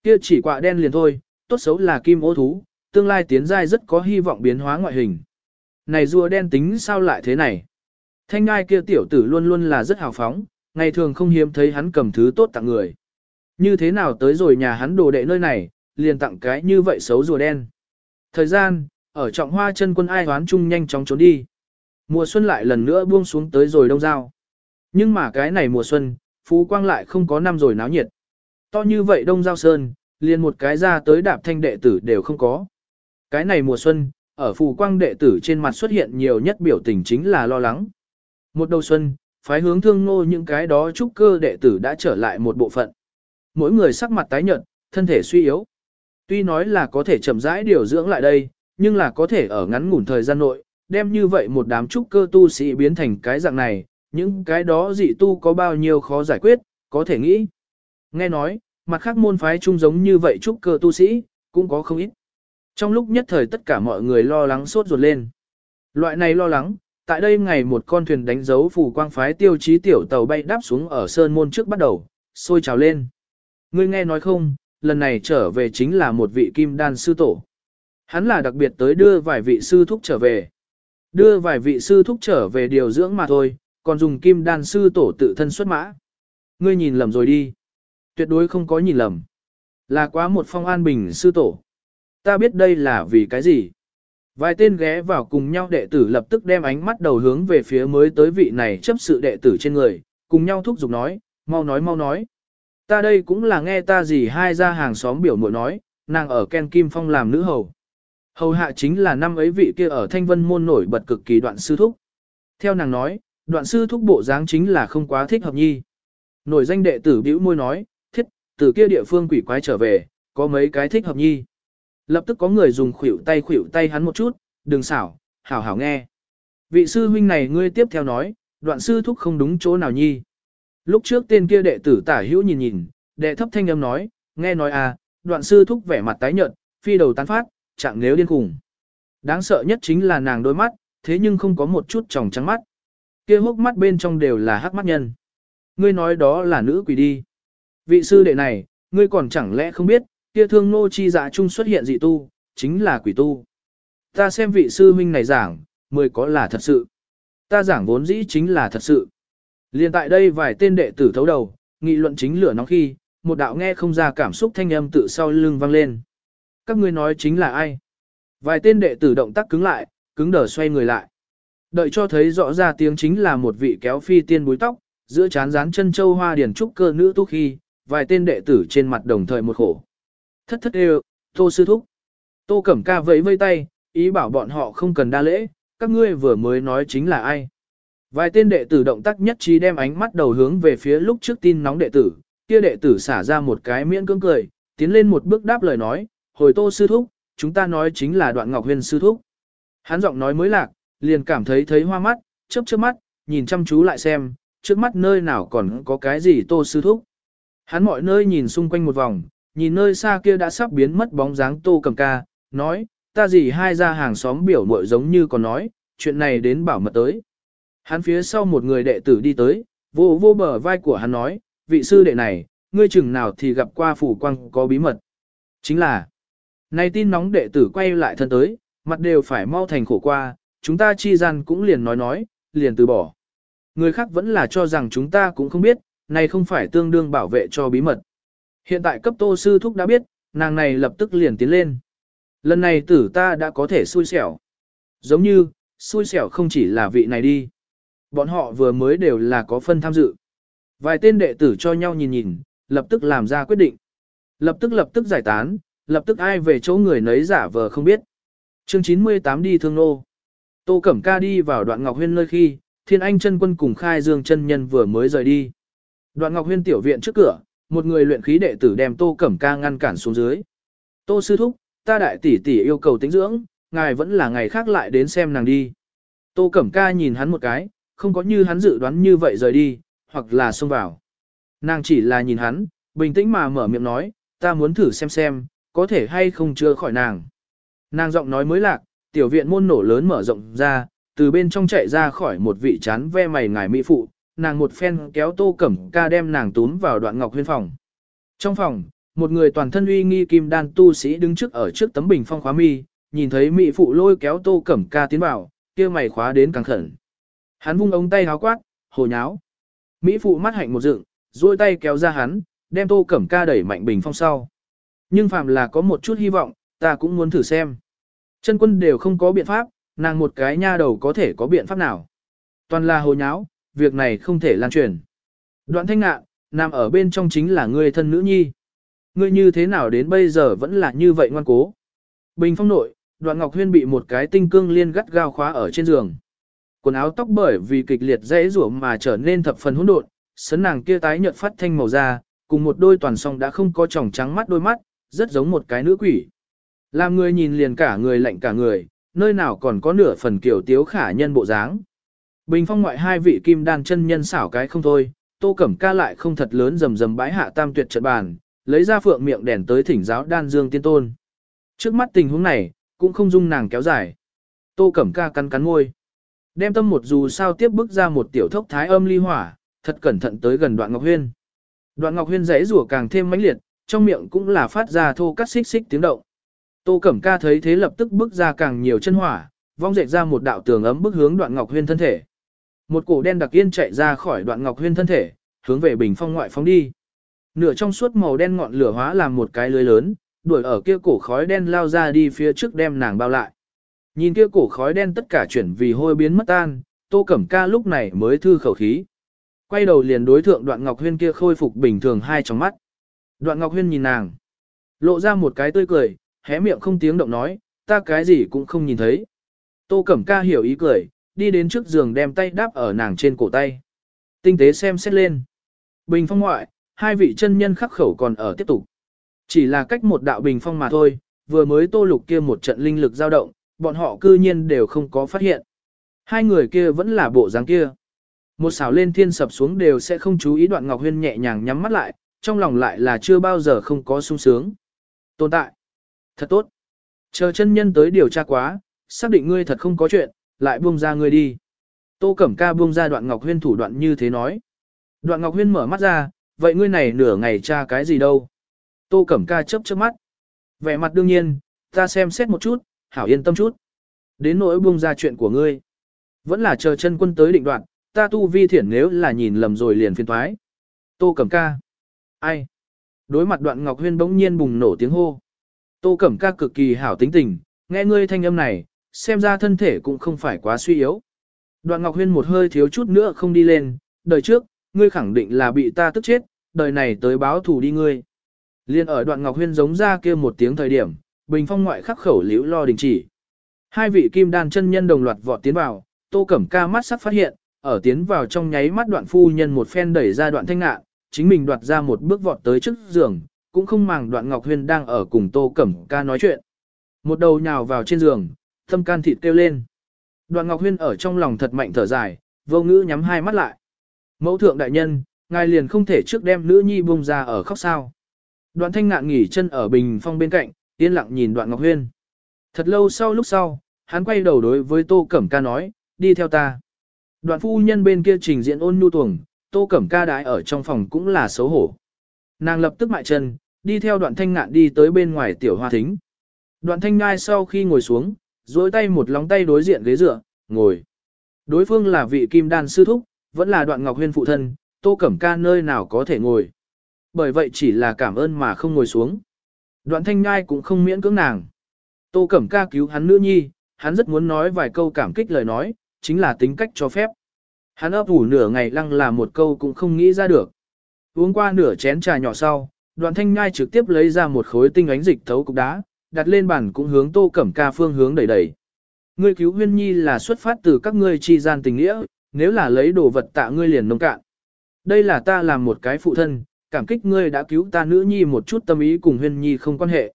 Speaker 1: Kia chỉ quạ đen liền thôi, tốt xấu là kim ô thú, tương lai tiến giai rất có hy vọng biến hóa ngoại hình. Này rùa đen tính sao lại thế này? Thanh ngai kia tiểu tử luôn luôn là rất hào phóng, ngày thường không hiếm thấy hắn cầm thứ tốt tặng người. Như thế nào tới rồi nhà hắn đồ đệ nơi này, liền tặng cái như vậy xấu rùa đen. Thời gian, ở trọng hoa chân quân ai hoán chung nhanh chóng trốn đi. Mùa xuân lại lần nữa buông xuống tới rồi đông giao. Nhưng mà cái này mùa xuân, Phú Quang lại không có năm rồi náo nhiệt. To như vậy đông giao sơn, liền một cái ra tới đạp thanh đệ tử đều không có. Cái này mùa xuân, ở Phù Quang đệ tử trên mặt xuất hiện nhiều nhất biểu tình chính là lo lắng. Một đầu xuân, phái hướng thương ngô những cái đó trúc cơ đệ tử đã trở lại một bộ phận. Mỗi người sắc mặt tái nhợt, thân thể suy yếu. Tuy nói là có thể chậm rãi điều dưỡng lại đây, nhưng là có thể ở ngắn ngủn thời gian nội, đem như vậy một đám trúc cơ tu sĩ biến thành cái dạng này, những cái đó dị tu có bao nhiêu khó giải quyết, có thể nghĩ. Nghe nói, mặt khác môn phái chung giống như vậy trúc cơ tu sĩ, cũng có không ít. Trong lúc nhất thời tất cả mọi người lo lắng sốt ruột lên. Loại này lo lắng, tại đây ngày một con thuyền đánh dấu phù quang phái tiêu chí tiểu tàu bay đáp xuống ở sơn môn trước bắt đầu, sôi trào lên. Ngươi nghe nói không, lần này trở về chính là một vị kim đan sư tổ. Hắn là đặc biệt tới đưa vài vị sư thúc trở về. Đưa vài vị sư thúc trở về điều dưỡng mà thôi, còn dùng kim đan sư tổ tự thân xuất mã. Ngươi nhìn lầm rồi đi. Tuyệt đối không có nhìn lầm. Là quá một phong an bình sư tổ. Ta biết đây là vì cái gì. Vài tên ghé vào cùng nhau đệ tử lập tức đem ánh mắt đầu hướng về phía mới tới vị này chấp sự đệ tử trên người, cùng nhau thúc giục nói, mau nói mau nói. Ta đây cũng là nghe ta gì hai ra hàng xóm biểu muội nói, nàng ở Ken Kim Phong làm nữ hầu. Hầu hạ chính là năm ấy vị kia ở Thanh Vân môn nổi bật cực kỳ đoạn sư thúc. Theo nàng nói, đoạn sư thúc bộ dáng chính là không quá thích hợp nhi. Nổi danh đệ tử bĩu môi nói, thiết, từ kia địa phương quỷ quái trở về, có mấy cái thích hợp nhi. Lập tức có người dùng khuỷu tay khuỷu tay hắn một chút, đừng xảo, hảo hảo nghe. Vị sư huynh này ngươi tiếp theo nói, đoạn sư thúc không đúng chỗ nào nhi. Lúc trước tên kia đệ tử tả hữu nhìn nhìn, đệ thấp thanh âm nói, nghe nói à, đoạn sư thúc vẻ mặt tái nhợt, phi đầu tán phát, chẳng nếu điên khủng. Đáng sợ nhất chính là nàng đôi mắt, thế nhưng không có một chút tròng trắng mắt. Kia hốc mắt bên trong đều là hắc mắt nhân. Ngươi nói đó là nữ quỷ đi. Vị sư đệ này, ngươi còn chẳng lẽ không biết, kia thương nô chi dạ chung xuất hiện dị tu, chính là quỷ tu. Ta xem vị sư huynh này giảng, mới có là thật sự. Ta giảng vốn dĩ chính là thật sự. Liên tại đây vài tên đệ tử thấu đầu, nghị luận chính lửa nóng khi, một đạo nghe không ra cảm xúc thanh âm tự sau lưng vang lên. Các ngươi nói chính là ai? Vài tên đệ tử động tác cứng lại, cứng đờ xoay người lại. Đợi cho thấy rõ ra tiếng chính là một vị kéo phi tiên búi tóc, giữa chán rán chân châu hoa điển trúc cơ nữ tu khi, vài tên đệ tử trên mặt đồng thời một khổ. Thất thất đều, tô sư thúc. Tô cẩm ca vẫy vây tay, ý bảo bọn họ không cần đa lễ, các ngươi vừa mới nói chính là ai. Vài tên đệ tử động tác nhất trí đem ánh mắt đầu hướng về phía lúc trước tin nóng đệ tử, kia đệ tử xả ra một cái miễn cưỡng cười, tiến lên một bước đáp lời nói, hồi tô sư thúc, chúng ta nói chính là đoạn ngọc huyền sư thúc. Hắn giọng nói mới lạc, liền cảm thấy thấy hoa mắt, chớp chớp mắt, nhìn chăm chú lại xem, trước mắt nơi nào còn có cái gì tô sư thúc. Hắn mọi nơi nhìn xung quanh một vòng, nhìn nơi xa kia đã sắp biến mất bóng dáng tô cầm ca, nói, ta gì hai ra hàng xóm biểu muội giống như còn nói, chuyện này đến bảo mật tới. Hắn phía sau một người đệ tử đi tới, vô vô bờ vai của hắn nói, vị sư đệ này, ngươi chừng nào thì gặp qua phủ quang có bí mật. Chính là, nay tin nóng đệ tử quay lại thân tới, mặt đều phải mau thành khổ qua, chúng ta chi gian cũng liền nói nói, liền từ bỏ. Người khác vẫn là cho rằng chúng ta cũng không biết, này không phải tương đương bảo vệ cho bí mật. Hiện tại cấp tô sư thúc đã biết, nàng này lập tức liền tiến lên. Lần này tử ta đã có thể xui xẻo. Giống như, xui xẻo không chỉ là vị này đi. Bọn họ vừa mới đều là có phân tham dự. Vài tên đệ tử cho nhau nhìn nhìn, lập tức làm ra quyết định. Lập tức lập tức giải tán, lập tức ai về chỗ người nấy giả vờ không biết. Chương 98 đi thương nô. Tô Cẩm Ca đi vào đoạn Ngọc Huyên nơi khi, Thiên Anh chân quân cùng Khai Dương chân nhân vừa mới rời đi. Đoạn Ngọc Huyên tiểu viện trước cửa, một người luyện khí đệ tử đem Tô Cẩm Ca ngăn cản xuống dưới. Tô sư thúc, ta đại tỷ tỷ yêu cầu tính dưỡng, ngài vẫn là ngày khác lại đến xem nàng đi. Tô Cẩm Ca nhìn hắn một cái, không có như hắn dự đoán như vậy rời đi, hoặc là xông vào. Nàng chỉ là nhìn hắn, bình tĩnh mà mở miệng nói, ta muốn thử xem xem, có thể hay không chưa khỏi nàng. Nàng giọng nói mới lạc, tiểu viện môn nổ lớn mở rộng ra, từ bên trong chạy ra khỏi một vị chán ve mày ngài mỹ phụ, nàng một phen kéo tô cẩm ca đem nàng túm vào đoạn ngọc huyên phòng. Trong phòng, một người toàn thân uy nghi kim đan tu sĩ đứng trước ở trước tấm bình phong khóa mi, nhìn thấy mỹ phụ lôi kéo tô cẩm ca tiến vào, kia mày khóa đến càng khẩn. Hắn vung ống tay háo quát, hồ nháo. Mỹ phụ mắt hạnh một dựng, duỗi tay kéo ra hắn, đem tô cẩm ca đẩy mạnh bình phong sau. Nhưng phàm là có một chút hy vọng, ta cũng muốn thử xem. Chân quân đều không có biện pháp, nàng một cái nha đầu có thể có biện pháp nào. Toàn là hồ nháo, việc này không thể lan truyền. Đoạn thanh ngạ, nằm ở bên trong chính là ngươi thân nữ nhi. Ngươi như thế nào đến bây giờ vẫn là như vậy ngoan cố. Bình phong nội, đoạn ngọc huyên bị một cái tinh cương liên gắt gao khóa ở trên giường. Quần áo tóc bởi vì kịch liệt dễ rủa mà trở nên thập phần hỗn độn, sấn nàng kia tái nhợt phát thanh màu da, cùng một đôi toàn song đã không có tròng trắng mắt đôi mắt, rất giống một cái nữ quỷ. Làm người nhìn liền cả người lạnh cả người, nơi nào còn có nửa phần kiểu tiếu khả nhân bộ dáng. Bình phong ngoại hai vị kim đan chân nhân xảo cái không thôi, tô cẩm ca lại không thật lớn rầm rầm bãi hạ tam tuyệt trận bàn, lấy ra phượng miệng đèn tới thỉnh giáo đan dương tiên tôn. Trước mắt tình huống này, cũng không dung nàng kéo dài. Tô cẩm ca cắn cắn môi. Đem tâm một dù sao tiếp bước ra một tiểu thốc thái âm ly hỏa, thật cẩn thận tới gần đoạn ngọc huyên. Đoạn ngọc huyên rẽ rủa càng thêm mãnh liệt, trong miệng cũng là phát ra thô cắt xích xích tiếng động. Tô Cẩm Ca thấy thế lập tức bước ra càng nhiều chân hỏa, vong dệt ra một đạo tường ấm bức hướng Đoạn Ngọc Huyên thân thể. Một cổ đen đặc yên chạy ra khỏi Đoạn Ngọc Huyên thân thể, hướng về bình phong ngoại phóng đi. Nửa trong suốt màu đen ngọn lửa hóa làm một cái lưới lớn, đuổi ở kia cổ khói đen lao ra đi phía trước đem nàng bao lại. Nhìn kia cổ khói đen tất cả chuyển vì hôi biến mất tan, Tô Cẩm Ca lúc này mới thư khẩu khí. Quay đầu liền đối thượng Đoạn Ngọc Huyên kia khôi phục bình thường hai trong mắt. Đoạn Ngọc Huyên nhìn nàng, lộ ra một cái tươi cười, hé miệng không tiếng động nói, ta cái gì cũng không nhìn thấy. Tô Cẩm Ca hiểu ý cười, đi đến trước giường đem tay đáp ở nàng trên cổ tay. Tinh tế xem xét lên. Bình phong ngoại, hai vị chân nhân khắc khẩu còn ở tiếp tục. Chỉ là cách một đạo bình phong mà thôi, vừa mới tô lục kia một trận linh lực dao động, bọn họ cư nhiên đều không có phát hiện. Hai người kia vẫn là bộ dáng kia. Một xảo lên thiên sập xuống đều sẽ không chú ý đoạn Ngọc Huyên nhẹ nhàng nhắm mắt lại, trong lòng lại là chưa bao giờ không có sung sướng. Tồn tại. Thật tốt. Chờ chân nhân tới điều tra quá, xác định ngươi thật không có chuyện, lại buông ra ngươi đi. Tô Cẩm Ca buông ra đoạn Ngọc Huyên thủ đoạn như thế nói. Đoạn Ngọc Huyên mở mắt ra, vậy ngươi này nửa ngày tra cái gì đâu? Tô Cẩm Ca chớp chớp mắt. Vẻ mặt đương nhiên, ta xem xét một chút, hảo yên tâm chút. Đến nỗi buông ra chuyện của ngươi. Vẫn là chờ chân quân tới định đoạn, ta tu vi thiển nếu là nhìn lầm rồi liền phiền thoái. Tô Cẩm Ca. Ai? Đối mặt đoạn Ngọc Huyên bỗng nhiên bùng nổ tiếng hô. Tô Cẩm Ca cực kỳ hảo tính tình, nghe ngươi thanh âm này, xem ra thân thể cũng không phải quá suy yếu. Đoạn Ngọc Huyên một hơi thiếu chút nữa không đi lên, đời trước, ngươi khẳng định là bị ta tức chết, đời này tới báo thù đi ngươi. Liên ở đoạn Ngọc Huyên giống ra kia một tiếng thời điểm, bình phong ngoại khắc khẩu liễu lo đình chỉ. Hai vị kim đan chân nhân đồng loạt vọt tiến vào, Tô Cẩm Ca mắt sắc phát hiện, ở tiến vào trong nháy mắt đoạn phu nhân một phen đẩy ra đoạn thanh ngạ, chính mình đoạt ra một bước vọt tới trước giường, cũng không màng đoạn Ngọc Huyên đang ở cùng Tô Cẩm Ca nói chuyện. Một đầu nhào vào trên giường, thâm can thịt kêu lên. Đoạn Ngọc Huyên ở trong lòng thật mạnh thở dài, vô ngữ nhắm hai mắt lại. Mẫu thượng đại nhân, ngài liền không thể trước đem nữ nhi buông ra ở khóc sao. Đoạn thanh ngạn nghỉ chân ở bình phong bên cạnh, yên lặng nhìn đoạn Ngọc Huyên. Thật lâu sau lúc sau, hắn quay đầu đối với Tô Cẩm Ca nói, đi theo ta. Đoạn phu nhân bên kia trình diễn ôn nhu tuồng, Tô Cẩm Ca đãi ở trong phòng cũng là xấu hổ. Nàng lập tức mại chân, đi theo đoạn thanh ngạn đi tới bên ngoài tiểu hoa thính. Đoạn thanh ngai sau khi ngồi xuống, dối tay một lóng tay đối diện ghế dựa, ngồi. Đối phương là vị kim đan sư thúc, vẫn là đoạn ngọc huyên phụ thân, tô cẩm ca nơi nào có thể ngồi. Bởi vậy chỉ là cảm ơn mà không ngồi xuống. Đoạn thanh ngai cũng không miễn cưỡng nàng. Tô cẩm ca cứu hắn nữ nhi, hắn rất muốn nói vài câu cảm kích lời nói, chính là tính cách cho phép. Hắn ấp ủ nửa ngày lăng là một câu cũng không nghĩ ra được. Uống qua nửa chén trà nhỏ sau, Đoàn thanh nhai trực tiếp lấy ra một khối tinh ánh dịch thấu cục đá, đặt lên bàn cũng hướng tô cẩm ca phương hướng đẩy đẩy. Ngươi cứu huyên nhi là xuất phát từ các ngươi chi gian tình nghĩa, nếu là lấy đồ vật tạ ngươi liền nông cạn. Đây là ta làm một cái phụ thân, cảm kích ngươi đã cứu ta nữ nhi một chút tâm ý cùng huyên nhi không quan hệ.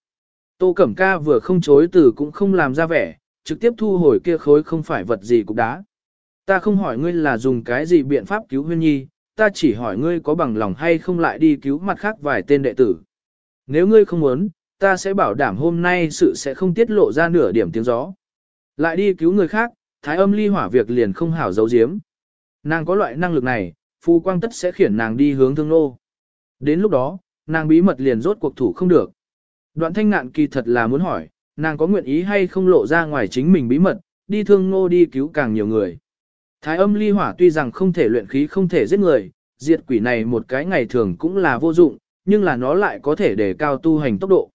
Speaker 1: Tô Cẩm Ca vừa không chối từ cũng không làm ra vẻ, trực tiếp thu hồi kia khối không phải vật gì cục đá. Ta không hỏi ngươi là dùng cái gì biện pháp cứu huyên nhi, ta chỉ hỏi ngươi có bằng lòng hay không lại đi cứu mặt khác vài tên đệ tử. Nếu ngươi không muốn, ta sẽ bảo đảm hôm nay sự sẽ không tiết lộ ra nửa điểm tiếng gió. Lại đi cứu người khác, thái âm ly hỏa việc liền không hảo giấu giếm. Nàng có loại năng lực này, phù quang tất sẽ khiển nàng đi hướng thương nô. Đến lúc đó, nàng bí mật liền rốt cuộc thủ không được. Đoạn thanh ngạn kỳ thật là muốn hỏi, nàng có nguyện ý hay không lộ ra ngoài chính mình bí mật, đi thương nô đi cứu càng nhiều người. Thái âm ly hỏa tuy rằng không thể luyện khí không thể giết người, diệt quỷ này một cái ngày thường cũng là vô dụng, nhưng là nó lại có thể để cao tu hành tốc độ.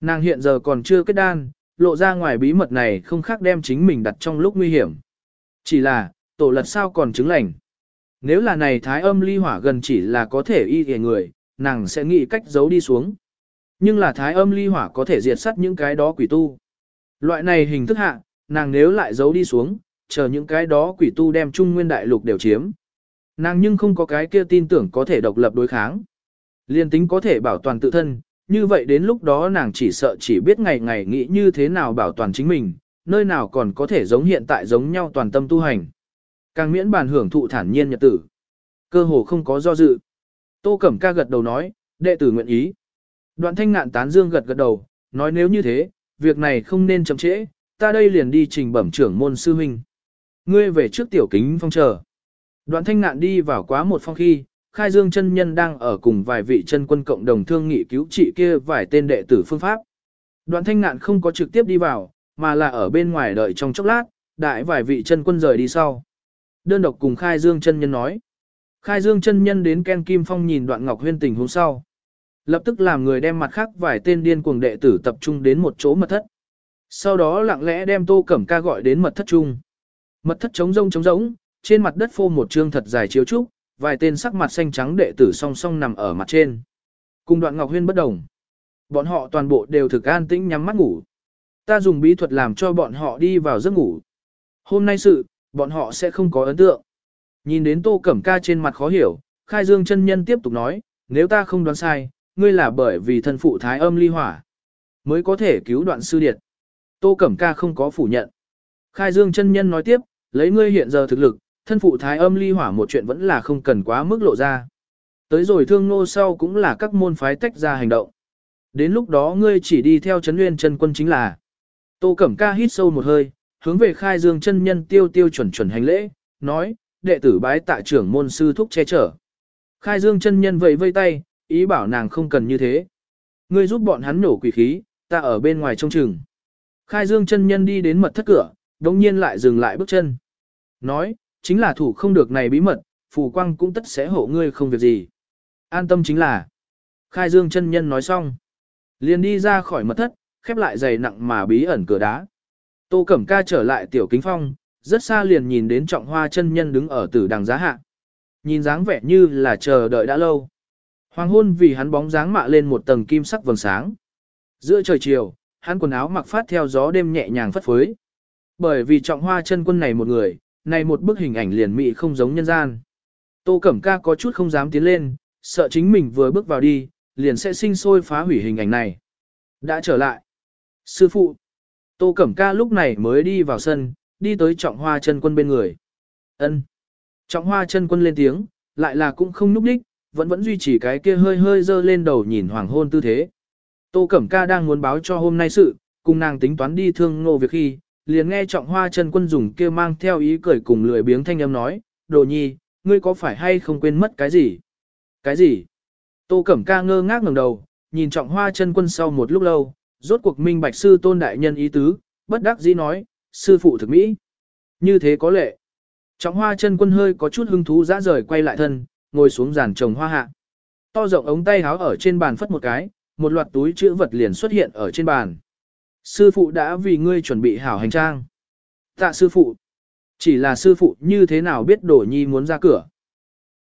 Speaker 1: Nàng hiện giờ còn chưa kết đan, lộ ra ngoài bí mật này không khác đem chính mình đặt trong lúc nguy hiểm. Chỉ là, tổ lật sao còn chứng lành. Nếu là này thái âm ly hỏa gần chỉ là có thể y hề người, nàng sẽ nghĩ cách giấu đi xuống. Nhưng là thái âm ly hỏa có thể diệt sát những cái đó quỷ tu. Loại này hình thức hạ, nàng nếu lại giấu đi xuống, chờ những cái đó quỷ tu đem trung nguyên đại lục đều chiếm. Nàng nhưng không có cái kia tin tưởng có thể độc lập đối kháng. Liên tính có thể bảo toàn tự thân, như vậy đến lúc đó nàng chỉ sợ chỉ biết ngày ngày nghĩ như thế nào bảo toàn chính mình, nơi nào còn có thể giống hiện tại giống nhau toàn tâm tu hành. Càng miễn bàn hưởng thụ thản nhiên nhật tử. Cơ hồ không có do dự. Tô Cẩm Ca gật đầu nói, đệ tử nguyện ý. Đoạn thanh ngạn tán dương gật gật đầu, nói nếu như thế, việc này không nên chậm trễ, ta đây liền đi trình bẩm trưởng môn sư huynh. Ngươi về trước tiểu kính phong chờ. Đoạn thanh ngạn đi vào quá một phong khi, khai dương chân nhân đang ở cùng vài vị chân quân cộng đồng thương nghị cứu trị kia vài tên đệ tử phương pháp. Đoạn thanh ngạn không có trực tiếp đi vào, mà là ở bên ngoài đợi trong chốc lát, đại vài vị chân quân rời đi sau. Đơn độc cùng khai dương chân nhân nói. Khai dương chân nhân đến Ken Kim Phong nhìn đoạn ngọc huyên tình hôm sau. Lập tức làm người đem mặt khác vài tên điên cuồng đệ tử tập trung đến một chỗ mật thất. Sau đó lặng lẽ đem tô cẩm ca gọi đến mật thất chung. Mật thất trống rông trống rỗng, trên mặt đất phô một trương thật dài chiếu trúc, vài tên sắc mặt xanh trắng đệ tử song song nằm ở mặt trên. Cùng đoạn Ngọc Huyên bất đồng. Bọn họ toàn bộ đều thực an tĩnh nhắm mắt ngủ. Ta dùng bí thuật làm cho bọn họ đi vào giấc ngủ. Hôm nay sự, bọn họ sẽ không có ấn tượng. Nhìn đến Tô Cẩm Ca trên mặt khó hiểu, Khai Dương chân nhân tiếp tục nói, nếu ta không đoán sai, ngươi là bởi vì thân phụ thái âm ly hỏa, mới có thể cứu đoạn sư điệt. Tô Cẩm Ca không có phủ nhận. Khai Dương chân nhân nói tiếp, lấy ngươi hiện giờ thực lực, thân phụ thái âm ly hỏa một chuyện vẫn là không cần quá mức lộ ra. Tới rồi thương nô sau cũng là các môn phái tách ra hành động. Đến lúc đó ngươi chỉ đi theo chấn nguyên chân quân chính là. Tô Cẩm Ca hít sâu một hơi, hướng về khai dương chân nhân tiêu tiêu chuẩn chuẩn hành lễ, nói, đệ tử bái tạ trưởng môn sư thúc che chở. Khai dương chân nhân vẫy vây tay, ý bảo nàng không cần như thế. Ngươi giúp bọn hắn nổ quỷ khí, ta ở bên ngoài trông chừng. Khai dương chân nhân đi đến mật thất cửa, đồng nhiên lại dừng lại bước chân. Nói, chính là thủ không được này bí mật, phù quang cũng tất sẽ hộ ngươi không việc gì. An tâm chính là. Khai dương chân nhân nói xong. Liền đi ra khỏi mật thất, khép lại dày nặng mà bí ẩn cửa đá. Tô Cẩm Ca trở lại tiểu kính phong, rất xa liền nhìn đến trọng hoa chân nhân đứng ở tử đằng giá hạ. Nhìn dáng vẻ như là chờ đợi đã lâu. Hoàng hôn vì hắn bóng dáng mạ lên một tầng kim sắc vầng sáng. Giữa trời chiều, hắn quần áo mặc phát theo gió đêm nhẹ nhàng phất phới. Bởi vì trọng hoa chân quân này một người, này một bức hình ảnh liền mị không giống nhân gian. Tô Cẩm Ca có chút không dám tiến lên, sợ chính mình vừa bước vào đi, liền sẽ sinh sôi phá hủy hình ảnh này. Đã trở lại. Sư phụ. Tô Cẩm Ca lúc này mới đi vào sân, đi tới trọng hoa chân quân bên người. ân Trọng hoa chân quân lên tiếng, lại là cũng không núp đích, vẫn vẫn duy trì cái kia hơi hơi dơ lên đầu nhìn hoàng hôn tư thế. Tô Cẩm Ca đang muốn báo cho hôm nay sự, cùng nàng tính toán đi thương ngô việc khi, liền nghe trọng hoa chân quân dùng kia mang theo ý cười cùng lười biếng thanh âm nói, đồ nhi, ngươi có phải hay không quên mất cái gì? Cái gì? Tô Cẩm Ca ngơ ngác ngẩng đầu, nhìn trọng hoa chân quân sau một lúc lâu, rốt cuộc minh bạch sư tôn đại nhân ý tứ, bất đắc dĩ nói, sư phụ thực mỹ. Như thế có lệ. Trọng hoa chân quân hơi có chút hứng thú dã rời quay lại thân, ngồi xuống giàn trồng hoa hạ. To rộng ống tay háo ở trên bàn phất một cái, một loạt túi chữ vật liền xuất hiện ở trên bàn. Sư phụ đã vì ngươi chuẩn bị hảo hành trang. Tạ sư phụ. Chỉ là sư phụ như thế nào biết đổ nhi muốn ra cửa.